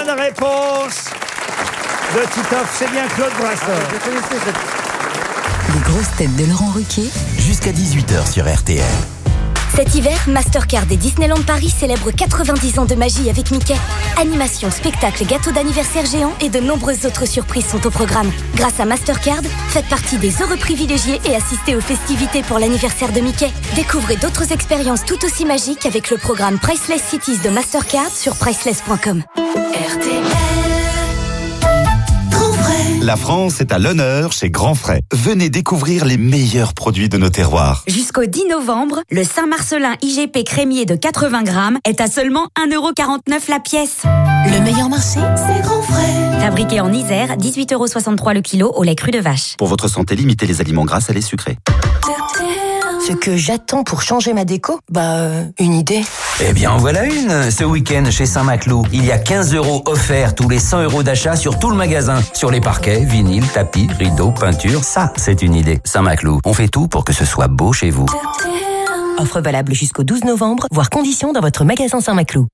Bonne réponse de Titoff. C'est bien Claude Brasseur. Les grosses têtes de Laurent Ruquier. Jusqu'à 18h sur RTL. Cet hiver, Mastercard et Disneyland Paris célèbrent 90 ans de magie avec Mickey. Animation, spectacle, gâteau d'anniversaire géant et de nombreuses autres surprises sont au programme. Grâce à Mastercard, faites partie des heureux privilégiés et assistez aux festivités pour l'anniversaire de Mickey. Découvrez d'autres expériences tout aussi magiques avec le programme Priceless Cities de Mastercard sur priceless.com. RTL. La France est à l'honneur chez Grand Frais. Venez découvrir les meilleurs produits de nos terroirs. Jusqu'au 10 novembre, le Saint-Marcelin IGP crémier de 80 grammes est à seulement 1,49€ la pièce. Le meilleur marché, c'est grand frais. Fabriqué en Isère, 18,63€ le kilo au lait cru de vache. Pour votre santé, limitez les aliments gras, salés, sucrés. Ce que j'attends pour changer ma déco Bah, euh, une idée. Eh bien, en voilà une. Ce week-end, chez Saint-Maclou, il y a 15 euros offerts tous les 100 euros d'achat sur tout le magasin. Sur les parquets, vinyles, tapis, rideaux, peinture. Ça, c'est une idée. Saint-Maclou, on fait tout pour que ce soit beau chez vous. Offre valable jusqu'au 12 novembre, voire conditions dans votre magasin Saint-Maclou.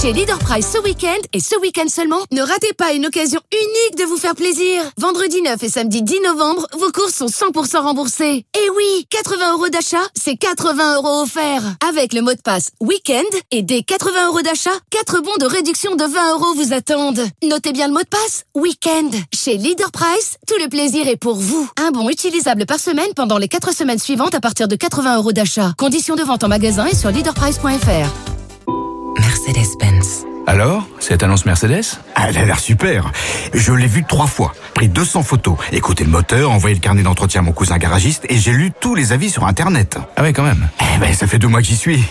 Chez Leader Price ce week-end et ce week-end seulement, ne ratez pas une occasion unique de vous faire plaisir. Vendredi 9 et samedi 10 novembre, vos courses sont 100% remboursées. Et oui, 80 euros d'achat, c'est 80 euros offerts. Avec le mot de passe week-end et dès 80 euros d'achat, 4 bons de réduction de 20 euros vous attendent. Notez bien le mot de passe week-end. Chez Leader Price, tout le plaisir est pour vous. Un bon utilisable par semaine pendant les 4 semaines suivantes à partir de 80 euros d'achat. Conditions de vente en magasin et sur leaderprice.fr. Mercedes-Benz. Alors, cette annonce Mercedes? Ah, Elle a l'air super. Je l'ai vue trois fois, pris 200 photos, écouté le moteur, envoyé le carnet d'entretien à mon cousin garagiste et j'ai lu tous les avis sur Internet. Ah ouais, quand même. Eh ben, ça fait deux mois que j'y suis.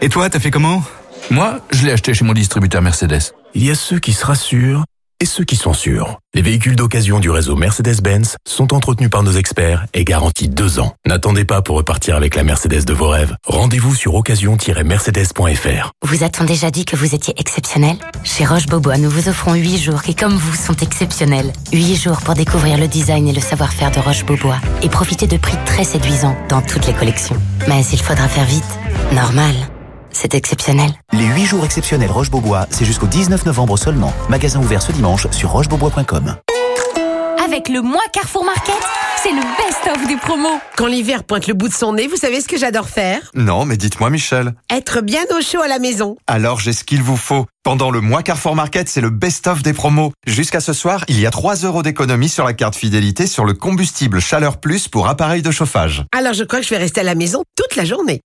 Et toi, t'as fait comment? Moi, je l'ai acheté chez mon distributeur Mercedes. Il y a ceux qui se rassurent et ceux qui sont sûrs. Les véhicules d'occasion du réseau Mercedes-Benz sont entretenus par nos experts et garantis deux ans. N'attendez pas pour repartir avec la Mercedes de vos rêves. Rendez-vous sur occasion-mercedes.fr. Vous a-t-on déjà dit que vous étiez exceptionnel? Chez Roche Bobois, nous vous offrons 8 jours qui, comme vous, sont exceptionnels. 8 jours pour découvrir le design et le savoir-faire de Roche Bobois et profiter de prix très séduisants dans toutes les collections. Mais il faudra faire vite. Normal. C'est exceptionnel. Les 8 jours exceptionnels Roche-Beaubois, c'est jusqu'au 19 novembre seulement. Magasin ouvert ce dimanche sur rochebeaubois.com. Avec le mois Carrefour Market, c'est le best-of des promos. Quand l'hiver pointe le bout de son nez, vous savez ce que j'adore faire? Non, mais dites-moi Michel. Être bien au chaud à la maison. Alors j'ai ce qu'il vous faut. Pendant le mois Carrefour Market, c'est le best-of des promos. Jusqu'à ce soir, il y a 3 euros d'économie sur la carte fidélité sur le combustible Chaleur Plus pour appareil de chauffage. Alors je crois que je vais rester à la maison toute la journée.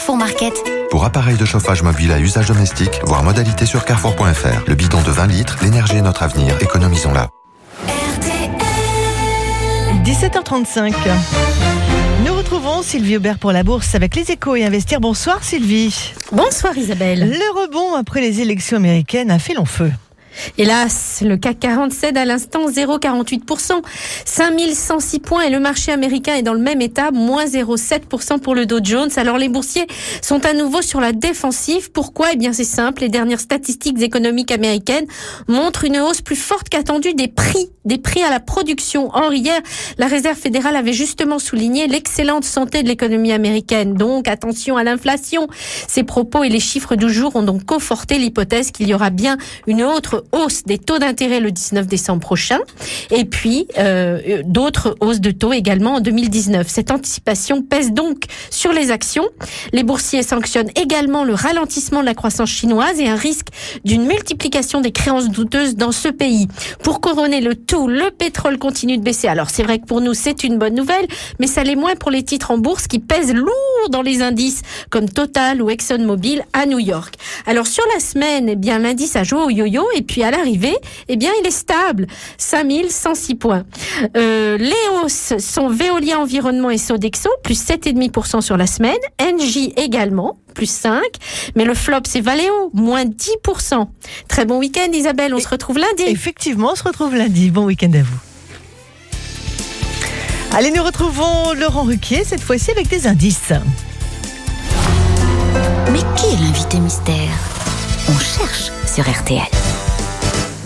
Carrefour Market. Pour appareil de chauffage mobile à usage domestique, voir modalité sur carrefour.fr. Le bidon de 20 litres, l'énergie est notre avenir, économisons-la. 17h35. Nous retrouvons Sylvie Aubert pour la bourse avec les échos et investir. Bonsoir Sylvie. Bonsoir Isabelle. Le rebond après les élections américaines a fait long feu. Hélas, le CAC 40 cède à l'instant 0,48%, 5106 points et le marché américain est dans le même état, moins 0,7% pour le Dow Jones. Alors les boursiers sont à nouveau sur la défensive. Pourquoi? Eh bien c'est simple, les dernières statistiques économiques américaines montrent une hausse plus forte qu'attendue des prix, des prix à la production. Or hier, la Réserve fédérale avait justement souligné l'excellente santé de l'économie américaine. Donc attention à l'inflation. Ces propos et les chiffres du jour ont donc conforté l'hypothèse qu'il y aura bien une autre hausse des taux d'intérêt le 19 décembre prochain, et puis euh, d'autres hausses de taux également en 2019. Cette anticipation pèse donc sur les actions. Les boursiers sanctionnent également le ralentissement de la croissance chinoise et un risque d'une multiplication des créances douteuses dans ce pays. Pour couronner le tout, le pétrole continue de baisser. Alors c'est vrai que pour nous c'est une bonne nouvelle, mais ça l'est moins pour les titres en bourse qui pèsent lourd dans les indices comme Total ou ExxonMobil à New York. Alors sur la semaine, eh bien l'indice a joué au yo-yo et puis à l'arrivée, eh bien, il est stable, 5106 points. Euh, les hausses sont Veolia Environnement et Sodexo, plus 7,5% sur la semaine, NJ également, plus 5, mais le flop, c'est Valeo, moins 10%. Très bon week-end, Isabelle, on se retrouve lundi. Effectivement, on se retrouve lundi. Bon week-end à vous. Allez, nous retrouvons Laurent Ruquier, cette fois-ci avec des indices. Mais qui est l'invité mystère? On cherche sur RTL.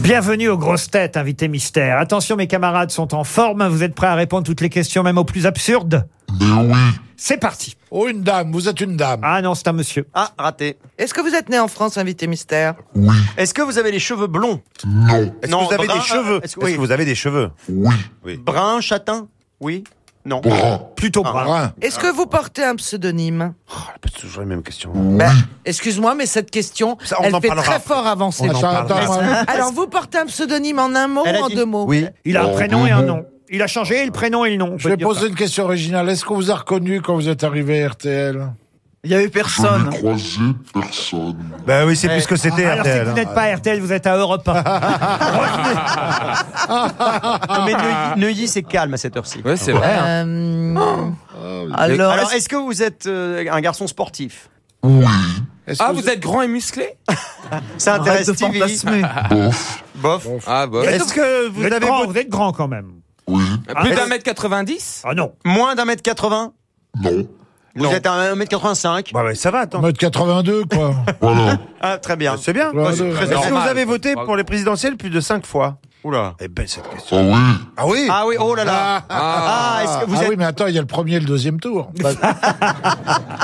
Bienvenue aux grosses têtes, invité mystère. Attention, mes camarades sont en forme. Vous êtes prêts à répondre toutes les questions, même aux plus absurdes? Oui. C'est parti. Oh, une dame, vous êtes une dame. Ah non, c'est un monsieur. Ah, raté. Est-ce que vous êtes né en France, invité mystère? Oui. Est-ce que vous avez les cheveux blonds? Non. Est-ce que vous avez brun, des cheveux? Est-ce que, Est-ce oui. que vous avez des cheveux? Oui. Brun, châtain? Oui Non. Brun. Plutôt Ah. brun. Brun. Est-ce que vous portez un pseudonyme? C'est toujours les mêmes questions. Ben, Excuse-moi, mais cette question, Ça, on elle en fait parlera très après. fort avancer. On en parlera. Alors, vous portez un pseudonyme en un mot Elle a ou en dit- deux mots? Oui. Il a un Oh, prénom et un nom. Il a changé le prénom et le nom. on Je peut vais dire poser une question originale. Est-ce qu'on vous a reconnu quand vous êtes arrivé à RTL Il y avait personne. croisé personne. Bah oui, c'est plus que c'était Alors, c'est que RTL. vous hein. n'êtes pas RTL, vous êtes à Europe 1. Non, mais Neuilly, Neuilly, c'est calme à cette heure-ci. Ouais, c'est vrai. hein. Euh, Alors, alors, est-ce que vous êtes euh, un garçon sportif Ah, vous êtes grand et musclé Ça intéresse Stevie. fantasmer. Bof. Ah, bah. Est-ce que vous Vous êtes, avez grand, vous êtes grand quand même. Plus d'un mètre 90 Ah non. Moins d'un mètre 80 Non. Vous êtes à 1m85 Bah ouais, ça va, attends. 1m82, quoi. Voilà. Ah, très bien. C'est bien. Ouais, Est-ce que vous avez voté pour les présidentielles plus de 5 fois Oula. Eh ben, cette question. Ah oui. Ah oui Ah oui, oh là là. Ah, est-ce que vous ah êtes oui, mais attends, il y a le premier et le deuxième tour.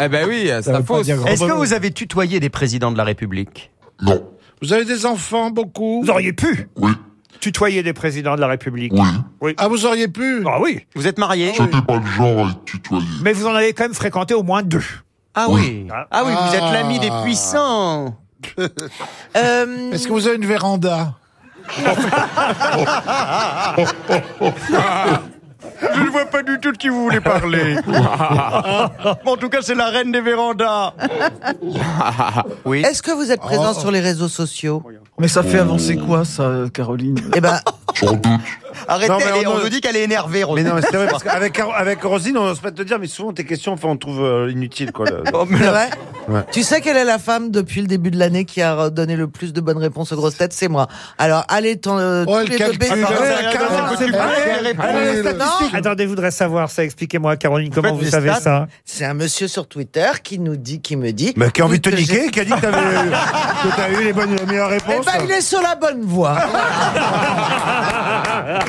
Eh ben oui, c'est veut la pas fausse. dire grand Est-ce que vous avez tutoyé des présidents de la République? Non. Vous avez des enfants, beaucoup? Vous auriez pu Oui. Tutoyer des présidents de la République. Oui. Oui. Ah, vous auriez pu Ah oui. Vous êtes marié J'étais pas le genre à être tutoyé. Mais vous en avez quand même fréquenté au moins deux. Ah oui. Ah. Ah oui, vous êtes Ah. l'ami des puissants. euh, Est-ce que vous avez une véranda? Je ne vois pas du tout de qui vous voulez parler. Bon, en tout cas, c'est la reine des vérandas. Oui. Est-ce que vous êtes présent Oh. sur les réseaux sociaux? Mais ça fait avancer quoi, ça, Caroline? Eh ben, Sans doute. Arrêtez, Non, mais on on, ne- nous dit qu'elle est énervée, Mais Roselyne. non, mais c'est vrai, parce qu'avec avec Rosine, on n'ose pas te dire, mais souvent tes questions, enfin, on trouve euh, inutiles, quoi. le- Oh, mais Ouais. Tu sais quelle est la femme depuis le début de l'année qui a donné le plus de bonnes réponses aux grosses têtes? C'est moi. Alors, allez, ton, euh, Oh, les elle- statistiques. Attendez, je voudrais savoir ça. Expliquez-moi, Caroline, comment vous savez ça C'est un monsieur sur Twitter qui nous dit, qui me dit. Mais qui a envie de te niquer, qui a dit que t'avais que t'as eu les bonnes, les meilleures Eh réponses. ben, il est sur la bonne voie.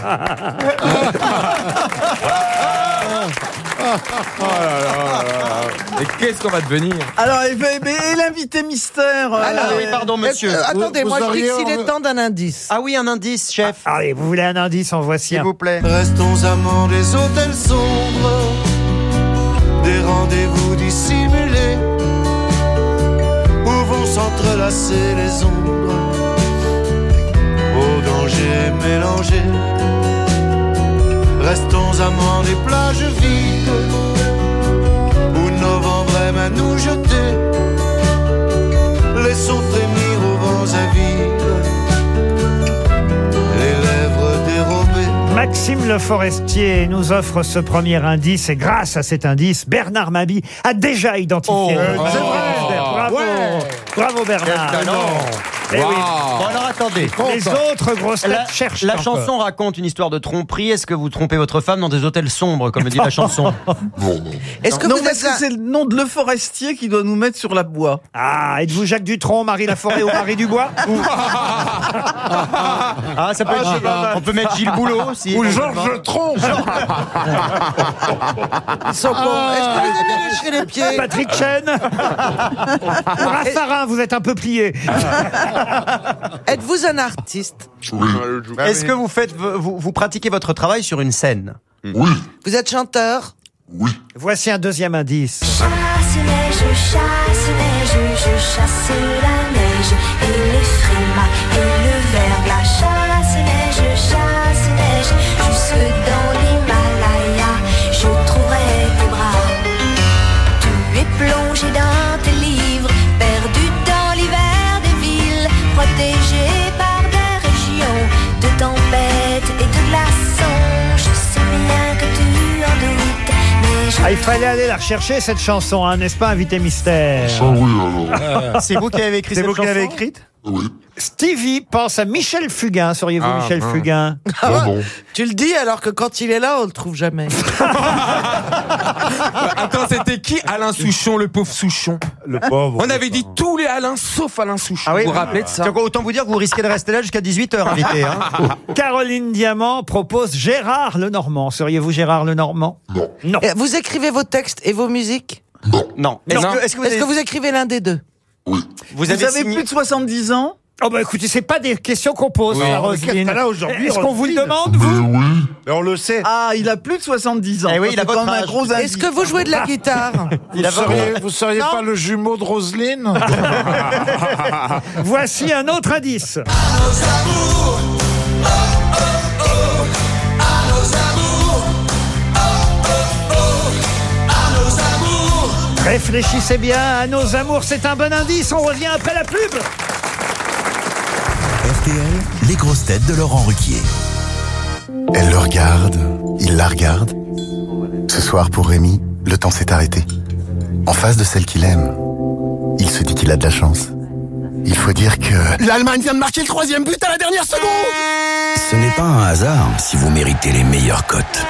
Mais qu'est-ce qu'on va devenir Alors, et, et- et l'invité mystère euh, Ah oui, pardon, monsieur. Euh, attendez, Vous- moi je dis s'il est temps d'un indice. Ah oui, un indice, chef. Allez, vous voulez un indice En voici S'il un. vous plaît. Restons amants des hôtels sombres, des rendez-vous dissimulés, où vont s'entrelacer les ombres, mélangé. Restons amants des plages vides, où novembre aime à nous jeter. Laissons frémir aux vents avides, Maxime Le Forestier nous offre ce premier indice et grâce à cet indice, Bernard Mabi a déjà identifié. Oh, le- c'est vrai. Bravo, bravo Bernard. Quel talent. Eh oui. Bon, alors attendez. Les autres grosses têtes La, cherchent la chanson raconte une histoire de tromperie. Est-ce que vous trompez votre femme dans des hôtels sombres, comme dit la chanson Est-ce que non, vous êtes que c'est le nom de Le Forestier qui doit nous mettre sur la bois. Ah, êtes-vous Jacques Dutronc, Marie Laforêt ou Marie Dubois Ou- Ah, ça peut être Gilles- On peut mettre Gilles Boulot aussi. Ou Georges Tron Ils sont cons. Est-ce que vous avez léché les pieds Patrick Chen Raffarin, vous êtes un peu plié. Êtes-vous un artiste Est-ce que vous faites, vous, vous pratiquez votre travail sur une scène Oui. Vous êtes chanteur Voici un deuxième indice. Chasse neige, chasse neige, je chasse la neige et les frimas et le verglas. Chasse neige, chasse Ah, il fallait aller la rechercher, cette chanson, hein, n'est-ce pas, invité mystère? Oui, alors. C'est vous qui avez écrit C'est cette vous qui chanson? l'avez écrite? Oui. Stevie pense à Michel Fugain. Seriez-vous Ah, Michel mince. Fugain Non, non. Tu le dis alors que quand il est là, on le trouve jamais. Attends, c'était qui Alain Souchon, le pauvre Souchon Le pauvre. On avait dit tous les Alains sauf Alain Souchon. Ah oui Vous vous rappelez de ça Tiens, Autant vous dire que vous risquez de rester là jusqu'à 18h, invité. Hein. Caroline Diamant propose Gérard Lenormand. Seriez-vous Gérard Lenormand Non. Non. Et Vous écrivez vos textes et vos musiques Non. Est-ce Non. que, est-ce que vous Est-ce avez, que vous écrivez l'un des deux? Vous Vous avez avez signé- plus de 70 ans Oh bah écoutez, c'est pas des questions qu'on pose, Oui. Oh, Roselyne. talent aujourd'hui, Est-ce qu'on vous le demande, Mais vous oui. Mais on le sait. Ah, il a plus de 70 ans. Eh oui, il a votre quand même un gros indice. Est-ce que vous jouez de la guitare Il a Vous seriez, vous seriez pas le jumeau de Roselyne Voici un autre indice. Réfléchissez bien à nos amours, c'est un bon indice. On revient après la pub. RTL, les grosses têtes de Laurent Ruquier. Elle le regarde, il la regarde. Ce soir, pour Rémi, le temps s'est arrêté. En face de celle qu'il aime, il se dit qu'il a de la chance. Il faut dire que... L'Allemagne vient de marquer le troisième but à la dernière seconde Ce n'est pas un hasard si vous méritez les meilleures cotes.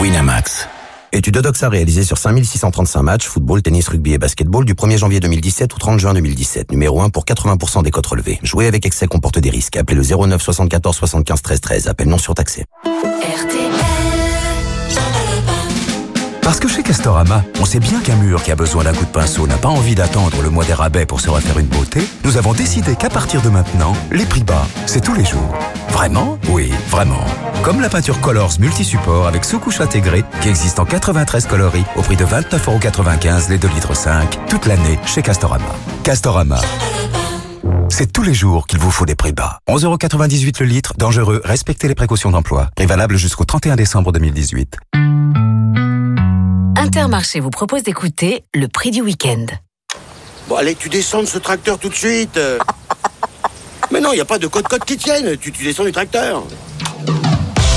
Winamax. Étude Odoxa réalisée sur 5635 matchs, football, tennis, rugby et basketball du 1er janvier 2017 au 30 juin 2017. Numéro 1 pour 80% des cotes relevées. Jouer avec excès comporte des risques. Appelez le 09 74 75 13 13. Appel non surtaxé. Parce que chez Castorama, on sait bien qu'un mur qui a besoin d'un coup de pinceau n'a pas envie d'attendre le mois des rabais pour se refaire une beauté. Nous avons décidé qu'à partir de maintenant, les prix bas, c'est tous les jours. Vraiment? Oui, vraiment. Comme la peinture Colors multi-support avec sous-couche intégrée qui existe en 93 coloris au prix de 29,95€ les 2 litres 5 toute l'année chez Castorama. Castorama. C'est tous les jours qu'il vous faut des prix bas. 11,98€ le litre, dangereux, respectez les précautions d'emploi. Prix valable jusqu'au 31 décembre 2018. Intermarché vous propose d'écouter le prix du week-end. Bon, allez, tu descends de ce tracteur tout de suite. Mais non, il n'y a pas de code-code qui tienne. Tu, tu descends du tracteur.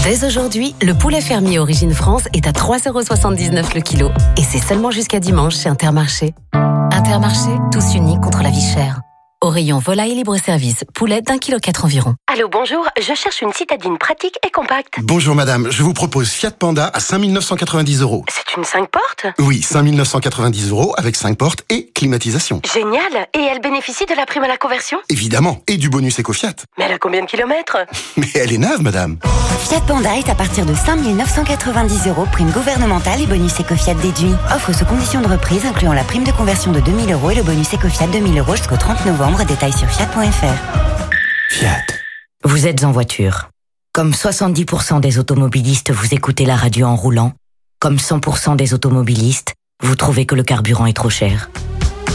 Dès aujourd'hui, le poulet fermier Origine France est à 3,79€ le kilo. Et c'est seulement jusqu'à dimanche chez Intermarché. Intermarché, tous unis contre la vie chère. Au rayon volaille libre-service, poulet d'un kilo quatre environ. Allô, bonjour, je cherche une citadine pratique et compacte. Bonjour madame, je vous propose Fiat Panda à 5990 euros. C'est une 5 portes? Oui, 5990 euros avec 5 portes et climatisation. Génial Et elle bénéficie de la prime à la conversion? Évidemment, et du bonus éco-Fiat. Mais elle a combien de kilomètres? Mais elle est neuve madame. Fiat Panda est à partir de 5 990 euros, prime gouvernementale et bonus éco-Fiat déduit. Offre sous condition de reprise incluant la prime de conversion de 2000 euros et le bonus éco-Fiat 2000 euros jusqu'au 30 novembre. Détails sur fiat.fr. Fiat. Vous êtes en voiture. Comme 70% des automobilistes, vous écoutez la radio en roulant. Comme 100% des automobilistes, vous trouvez que le carburant est trop cher.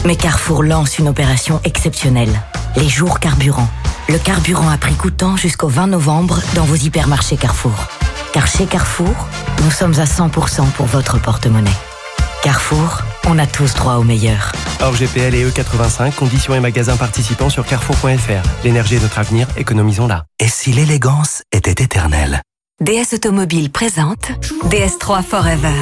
Mais Carrefour lance une opération exceptionnelle. Les jours carburant. Le carburant à prix coûtant jusqu'au 20 novembre dans vos hypermarchés Carrefour. Car chez Carrefour, nous sommes à 100% pour votre porte-monnaie. Carrefour, on a tous droit au meilleur. Hors GPL et E85, conditions et magasins participants sur carrefour.fr. L'énergie est notre avenir, économisons-la. Et si l'élégance était éternelle? DS Automobile présente DS3 Forever.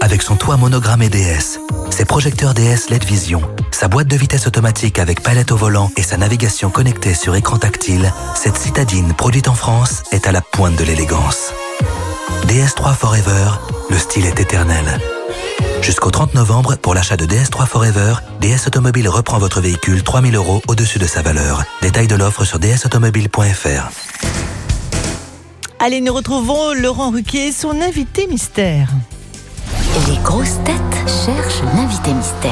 Avec son toit monogramme DS, ses projecteurs DS LED Vision, sa boîte de vitesse automatique avec palette au volant et sa navigation connectée sur écran tactile, cette citadine produite en France est à la pointe de l'élégance. DS3 Forever, le style est éternel. Jusqu'au 30 novembre, pour l'achat de DS3 Forever, DS Automobile reprend votre véhicule 3000 euros au-dessus de sa valeur. Détail de l'offre sur dsautomobile.fr. Allez, nous retrouvons Laurent Ruquier et son invité mystère. Et les grosses têtes cherchent l'invité mystère.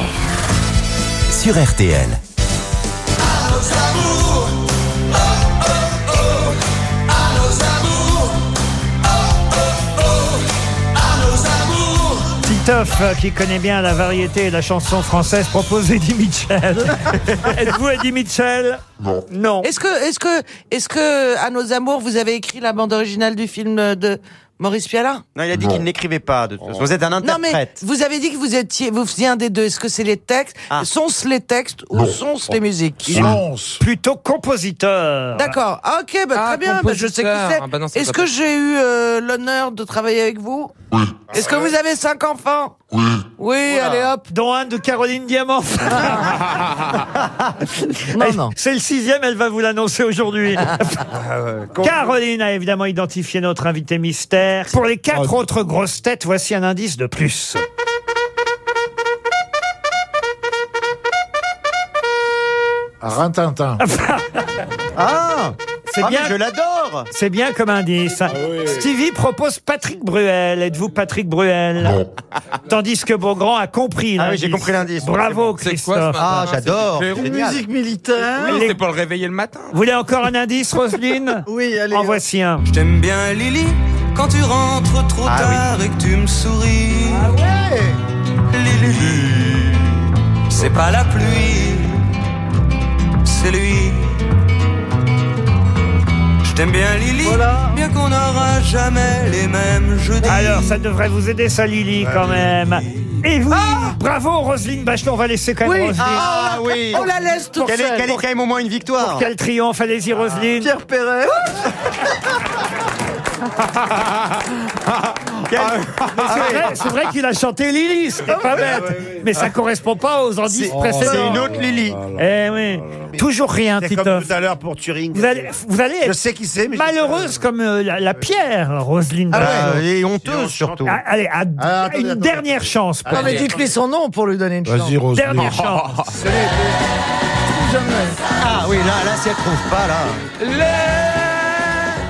Sur RTL. Titoff, euh, qui connaît bien la variété et la chanson française, propose Eddie Mitchell. Êtes-vous Eddie Mitchell? Non. Non. Est-ce que, est-ce que, est-ce que, à nos amours, vous avez écrit la bande originale du film de Maurice Piala Non, il a dit qu'il n'écrivait pas. De toute façon. Vous êtes un Non mais interprète. vous avez dit que vous étiez, vous faisiez un des deux. Est-ce que c'est les textes, sont-ce les textes ou sont-ce les musiques Plutôt compositeur. D'accord. Ah, ok, bah, Ah, très bien. bah, je sais qui compositeur. c'est. Ah, bah non, c'est Est-ce que j'ai eu euh, l'honneur de travailler avec vous Oui. Est-ce que vous avez cinq enfants Oui. Oui, allez hop. Dont un de Caroline Diamant. non, non. C'est le sixième, elle va vous l'annoncer aujourd'hui. Caroline a évidemment identifié notre invité mystère. Pour les quatre autres grosses têtes, voici un indice de plus. Rintintin. Ah C'est Ah, bien. mais je l'adore C'est bien comme indice. Stevie propose Patrick Bruel. Êtes-vous Patrick Bruel Tandis que Beaugrand a compris Ah oui, j'ai compris l'indice. Bravo, C'est quoi ce Christophe. matin Ah, j'adore. Génial. Musique militaire. Oui, c'est pour le réveiller le matin. Vous voulez encore un indice, Roselyne Oui, allez. En voici un. Je t'aime bien Lily quand tu rentres trop Ah tard et que tu me souris. Ah ouais Lily, c'est pas la pluie, c'est lui. T'aime bien Lily, bien qu'on n'aura jamais les mêmes jeudis. Alors, ça devrait vous aider, ça, Lily, quand même. Et oui, bravo Roselyne Bachelot, on va laisser quand même Oui. Roselyne. Ah oui. On la laisse toute Quelle est, seule. quelle est quand même au moins une victoire. Quel triomphe, allez-y Roselyne. Pierre Perret. Quelle- Mais C'est vrai, qu'il a chanté Lily, ce n'est pas bête. Mais ça correspond pas aux indices précédents. c'est une autre Lily. Eh oui. Toujours rien, C'est comme tout à l'heure pour Turing. Vous allez, vous allez Je sais qui c'est, mais malheureuse comme euh, la, la pierre, Roselyne Ah ouais, et honteuse surtout. Ah, allez, à- Ah, attendez, une attendez. dernière chance. pour Non, mais dites-lui son nom pour lui donner une chance. Vas-y, Roselyne. Dernière chance. Ah oui, là, là, si elle trouve pas, là. Les...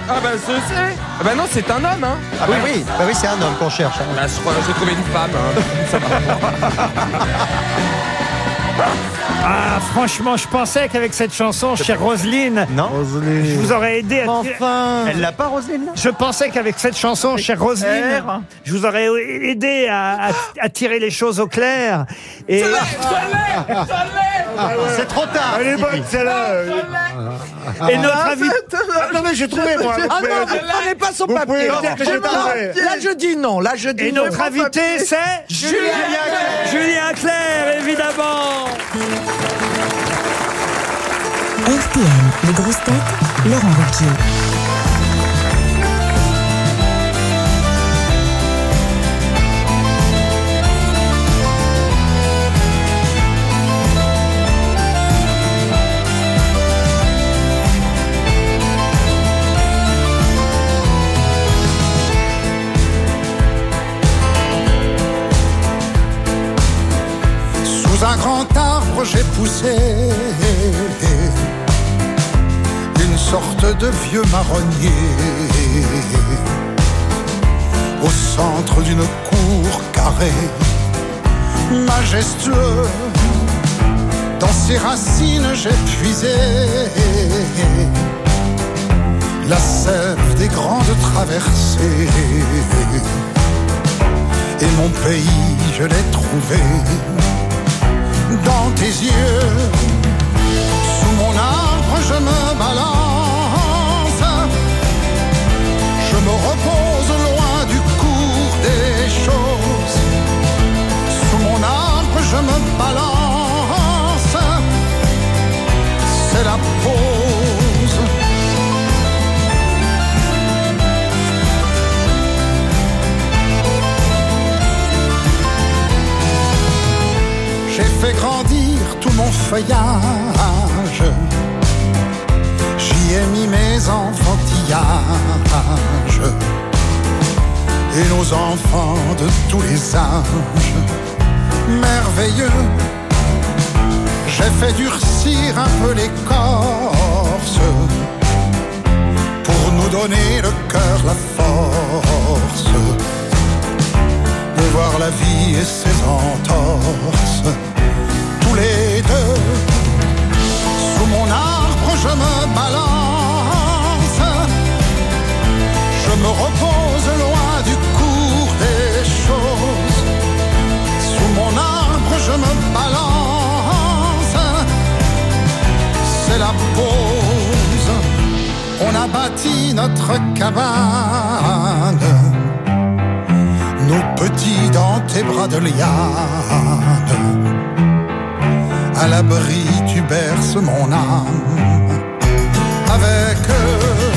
Ah bah je sais. Ah bah non, c'est un homme, hein. Ah bah oui, bah oui, c'est un homme qu'on cherche. hein. Bah je crois j'ai trouvé une femme. hein. Ça va. Ah, franchement, je pensais qu'avec cette chanson, chère Roselyne, Non je vous aurais aidé à tirer- Enfin. Elle l'a pas, Roselyne Je pensais qu'avec cette chanson, chère Roselyne, R. je vous aurais aidé à, à- à tirer les choses au clair. Et C'est trop tard. Elle est bonne, celle-là. Et notre invité. Attendez, j'ai trouvé, moi. Ah non, vous prenez pas son Vous papier. pouvez dire que j'ai Non, trouvé. Là, je dis non. Là, je dis Et non. notre invité, c'est Julien Clerc, évidemment. RTL, les grosses têtes, Laurent Ruquier. J'ai poussé une sorte de vieux marronnier. Au centre d'une cour carrée, majestueux, dans ses racines, j'ai puisé la sève des grandes traversées. Et mon pays, je l'ai trouvé dans tes yeux. Sous mon arbre, je me balance. Je me repose loin du cours des choses. Sous mon arbre, je me balance. C'est la pause. J'ai fait grandir tout mon feuillage. J'y ai mis mes enfantillages. Et nos enfants de tous les âges. Merveilleux. J'ai fait durcir un peu l'écorce. Pour nous donner le cœur, la force de voir la vie et ses entorses. Tous les deux, sous mon arbre, je me balance. Je me repose loin du cours des choses. Sous mon arbre, je me balance. C'est la pause. On a bâti notre cabane nos petits dans tes bras de liane. À l'abri, tu berces mon âme. Avec eux,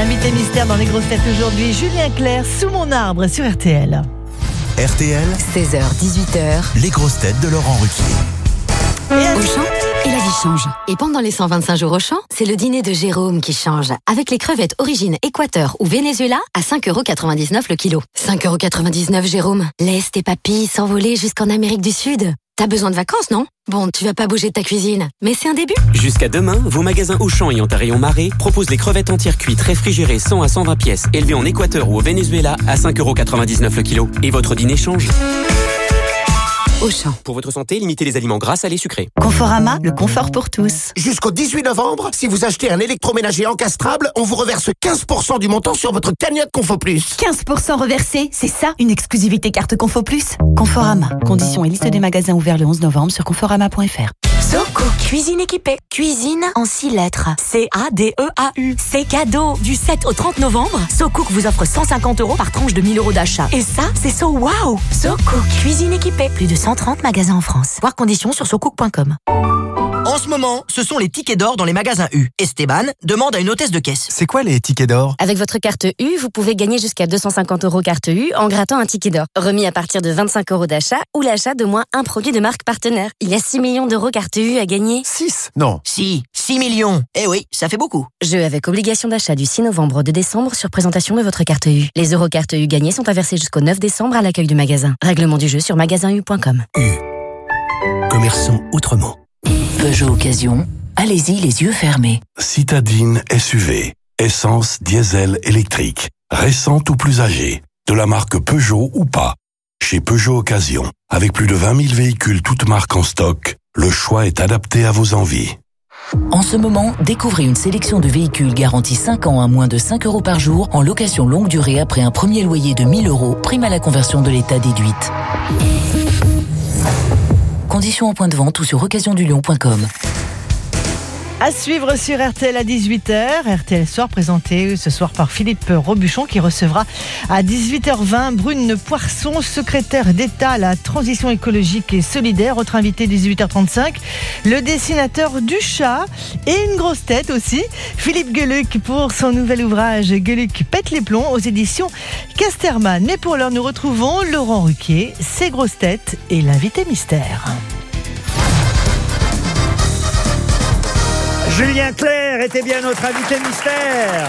L'invité mystère dans les grosses têtes aujourd'hui, Julien Clerc, sous mon arbre sur RTL. RTL, 16h, 18h. les grosses têtes de Laurent Ruquier. Et Auchan Et la vie change. Et pendant les 125 jours au champ, c'est le dîner de Jérôme qui change. Avec les crevettes origine Équateur ou Venezuela à 5,99€ le kilo. 5,99€ Jérôme. Laisse tes papilles s'envoler jusqu'en Amérique du Sud. T'as besoin de vacances, non? Bon, tu vas pas bouger de ta cuisine, mais c'est un début. Jusqu'à demain, vos magasins Auchan ayant un rayon marée proposent les crevettes entières cuites réfrigérées 100 à 120 pièces élevées en Équateur ou au Venezuela à 5,99€ le kilo. Et votre dîner change. Auchan. Pour votre santé, limitez les aliments gras, salés, sucrés. Conforama, le confort pour tous. Jusqu'au 18 novembre, si vous achetez un électroménager encastrable, on vous reverse 15% du montant sur votre cagnotte Confo Plus. 15% reversé, c'est ça une exclusivité carte Confo Plus Conforama. Conditions et liste des magasins ouverts le 11 novembre sur conforama.fr. Soco, cuisine équipée. Cuisine en 6 lettres. C-A-D-E-A-U. C'est cadeau. Du 7 au 30 novembre, SoCook vous offre 150 euros par tranche de 1000 euros d'achat. Et ça, c'est so wow. SoCook, cuisine équipée. Plus de 130 magasins en France. Voir conditions sur socook.com. En ce moment, ce sont les tickets d'or dans les magasins U. Esteban demande à une hôtesse de caisse. C'est quoi les tickets d'or? Avec votre carte U, vous pouvez gagner jusqu'à 250 euros carte U en grattant un ticket d'or. Remis à partir de 25 euros d'achat ou l'achat de moins un produit de marque partenaire. Il y a 6 millions d'euros carte U à gagner. 6 Non. Si, 6 millions. Eh oui, ça fait beaucoup. Jeu avec obligation d'achat du 6 novembre au 2 décembre sur présentation de votre carte U. Les euros carte U gagnés sont à verser jusqu'au 9 décembre à l'accueil du magasin. Règlement du jeu sur magasin-u.com. Commerçons autrement. Peugeot Occasion, allez-y les yeux fermés. Citadine SUV. Essence, diesel, électrique. Récente ou plus âgée. De la marque Peugeot ou pas. Chez Peugeot Occasion. Avec plus de 20 000 véhicules toutes marques en stock, le choix est adapté à vos envies. En ce moment, découvrez une sélection de véhicules garantis 5 ans à moins de 5 euros par jour en location longue durée après un premier loyer de 1000 euros, prime à la conversion de l'État déduite. Conditions en point de vente ou sur occasiondulion.com. À suivre sur RTL à 18h. RTL Soir présenté ce soir par Philippe Robuchon qui recevra à 18h20 Brune Poisson, secrétaire d'État à la transition écologique et solidaire. Autre invité 18h35, le dessinateur du chat et une grosse tête aussi, Philippe Gueluc pour son nouvel ouvrage Gueluc pète les plombs aux éditions Casterman. Mais pour l'heure, nous retrouvons Laurent Ruquier, ses grosses têtes et l'invité mystère. Julien Clerc était bien notre invité mystère.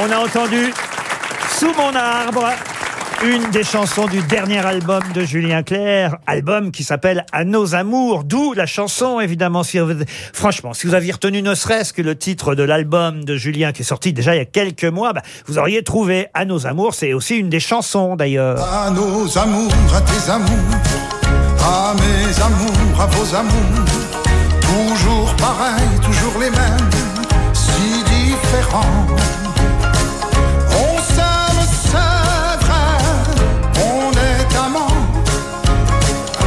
On a entendu Sous mon arbre, une des chansons du dernier album de Julien Clerc, album qui s'appelle À nos amours, d'où la chanson évidemment. Franchement, si vous aviez retenu ne serait-ce que le titre de l'album de Julien qui est sorti déjà il y a quelques mois, bah, vous auriez trouvé À nos amours, c'est aussi une des chansons d'ailleurs. À nos amours, à tes amours, à mes amours, à vos amours, toujours pareil, toujours les mêmes, si différents.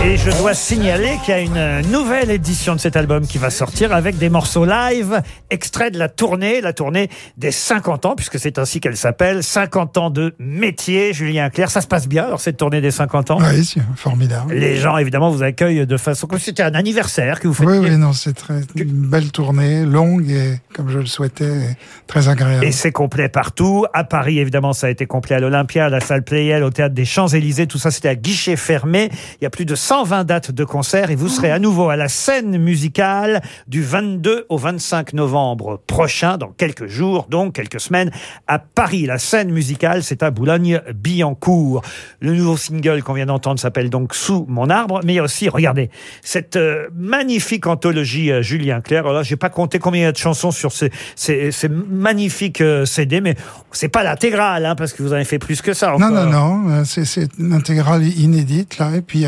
Et je dois signaler qu'il y a une nouvelle édition de cet album qui va sortir avec des morceaux live, extraits de la tournée, la tournée des 50 ans, puisque c'est ainsi qu'elle s'appelle, 50 ans de métier, Julien Clerc. Ça se passe bien, alors, cette tournée des 50 ans? Oui, c'est formidable. Les gens, évidemment, vous accueillent de façon comme si c'était un anniversaire que vous faites. Oui, oui, non, c'est très une belle tournée, longue et comme je le souhaitais, très agréable. Et c'est complet partout. À Paris, évidemment, ça a été complet à l'Olympia, à la salle Playel, au théâtre des Champs-Élysées. Tout ça, c'était à guichet fermé. Il y a plus de 120 dates de concert et vous serez à nouveau à la scène musicale du 22 au 25 novembre prochain, dans quelques jours, donc quelques semaines, à Paris. La scène musicale, c'est à Boulogne-Billancourt. Le nouveau single qu'on vient d'entendre s'appelle donc Sous mon arbre. Mais il y a aussi, regardez, cette euh, magnifique anthologie euh, Julien Clerc. Alors là, j'ai pas compté combien il y a de chansons sur ces, ces, ces magnifiques euh, CD, mais c'est pas l'intégrale, hein, parce que vous en avez fait plus que ça. Non, encore. non, non, c'est une intégrale inédite, là, et puis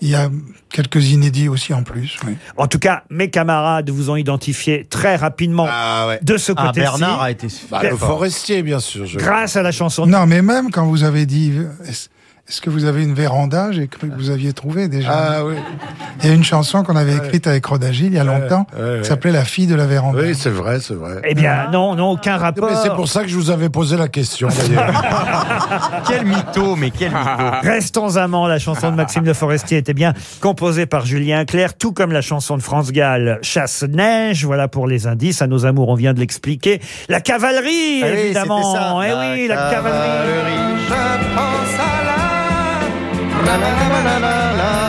il y a quelques inédits aussi en plus. oui. En tout cas, mes camarades vous ont identifié très rapidement de ce Ah, côté-ci. Bernard a été Bah, le forestier, bien sûr. je- Grâce à la chanson. Non, mais même quand vous avez dit, est-ce que vous avez une véranda? J'ai cru que vous aviez trouvé déjà. Ah oui. Il y a une chanson qu'on avait écrite avec Rodagil il y a longtemps, ouais, ouais. qui s'appelait La fille de la véranda. Oui, c'est vrai, c'est vrai. Eh bien, non, non, aucun rapport. Mais c'est pour ça que je vous avais posé la question, d'ailleurs. Quel mytho, mais quel mytho. Restons amants, la chanson de Maxime Le Forestier était bien composée par Julien Clerc, tout comme la chanson de France Gall, Chasse-Neige. Voilà pour les indices. À nos amours, on vient de l'expliquer. La cavalerie, Ah oui, évidemment. Eh oui, la cavalerie. Je pense à la, la, la, la, la, la,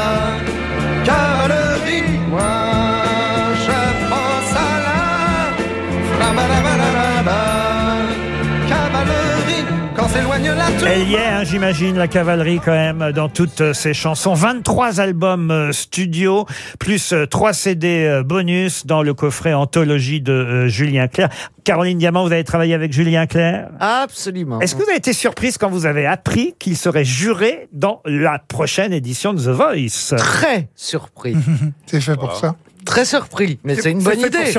éloigne la tour. Elle y est, hein, j'imagine, la cavalerie quand même, dans toutes euh, ses chansons. 23 albums euh, studio, plus 3 CD euh, bonus dans le coffret anthologie de Julien Clerc. Caroline Diamant, vous avez travaillé avec Julien Clerc? Absolument. Est-ce que vous avez été surprise quand vous avez appris qu'il serait juré dans la prochaine édition de The Voice? Très surpris. C'est fait pour ça? Très surpris, mais c'est une bonne idée.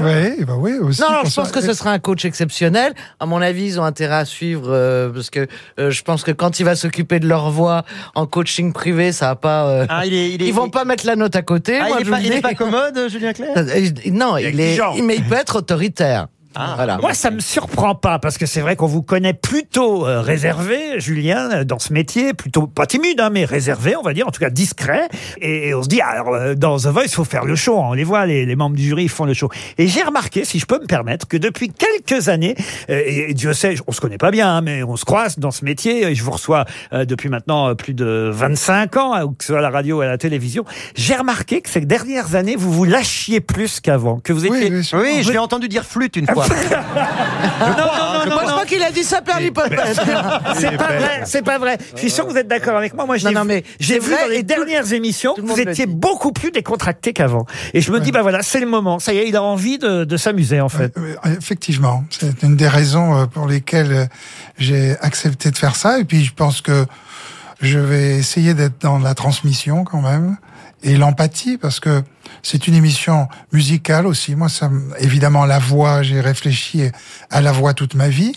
Oui, bah oui, aussi. Non, je pense ça. que ce sera un coach exceptionnel. À mon avis, ils ont intérêt à suivre euh, parce que euh, je pense que quand il va s'occuper de leur voix en coaching privé, ça va pas. euh, Ah, il est- il est- ils vont pas mettre la note à côté. Ah, moi, il, est pas, il est pas commode, Julien Clerc Euh, Non, il est, mais il peut être autoritaire. Voilà. Moi, ça me surprend pas parce que c'est vrai qu'on vous connaît plutôt euh, réservé, Julien, euh, dans ce métier, plutôt pas timide, hein, mais réservé, on va dire, en tout cas discret. Et, et on se dit, alors, euh, dans The Voice, il faut faire le show. hein. On les voit, les, les membres du jury, ils font le show. Et j'ai remarqué, si je peux me permettre, que depuis quelques années, euh, et, et Dieu sait, on se connaît pas bien, hein, mais on se croise dans ce métier. Et je vous reçois euh, depuis maintenant euh, plus de 25 ans, hein, que ce soit à la radio ou à la télévision. J'ai remarqué que ces dernières années, vous vous lâchiez plus qu'avant, que vous étiez. Oui, je l'ai entendu dire flûte une fois. Non, non, non, Moi, je non. crois qu'il a dit ça par l'hypothèse. C'est pas vrai, c'est pas vrai. Je suis sûr que vous êtes d'accord avec moi. Moi, j'ai Non, non, mais j'ai vu vrai, dans les dernières émissions, vous étiez beaucoup plus décontracté qu'avant. Et je me dis, bah voilà, c'est le moment. Ça y est, il a envie de, de s'amuser, en fait. Euh, Effectivement, c'est une des raisons euh, pour lesquelles euh, j'ai accepté de faire ça. Et puis je pense que je vais essayer d'être dans la transmission quand même et l'empathie parce que c'est une émission musicale aussi. Moi, ça, me- évidemment, la voix, j'ai réfléchi à la voix toute ma vie.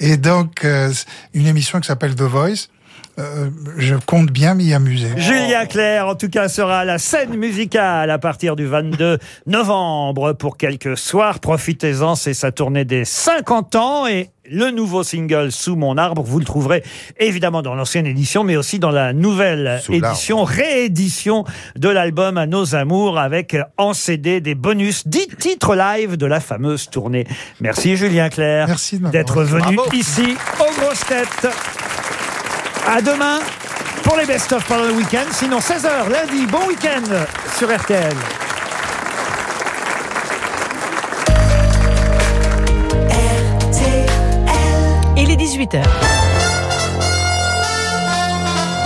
Et donc, euh, une émission qui s'appelle The Voice. Euh, je compte bien m'y amuser. Julien Clerc, en tout cas, sera à la scène musicale à partir du 22 novembre pour quelques soirs. Profitez-en, c'est sa tournée des 50 ans et le nouveau single Sous mon arbre, vous le trouverez évidemment dans l'ancienne édition, mais aussi dans la nouvelle Sous édition, réédition de l'album À nos amours avec en CD des bonus, 10 titres live de la fameuse tournée. Merci Julien Clerc d'être venu Bravo. ici aux grosses têtes. À demain pour les best-of pendant le week-end. Sinon, 16h lundi, bon week-end sur RTL. Il est 18h.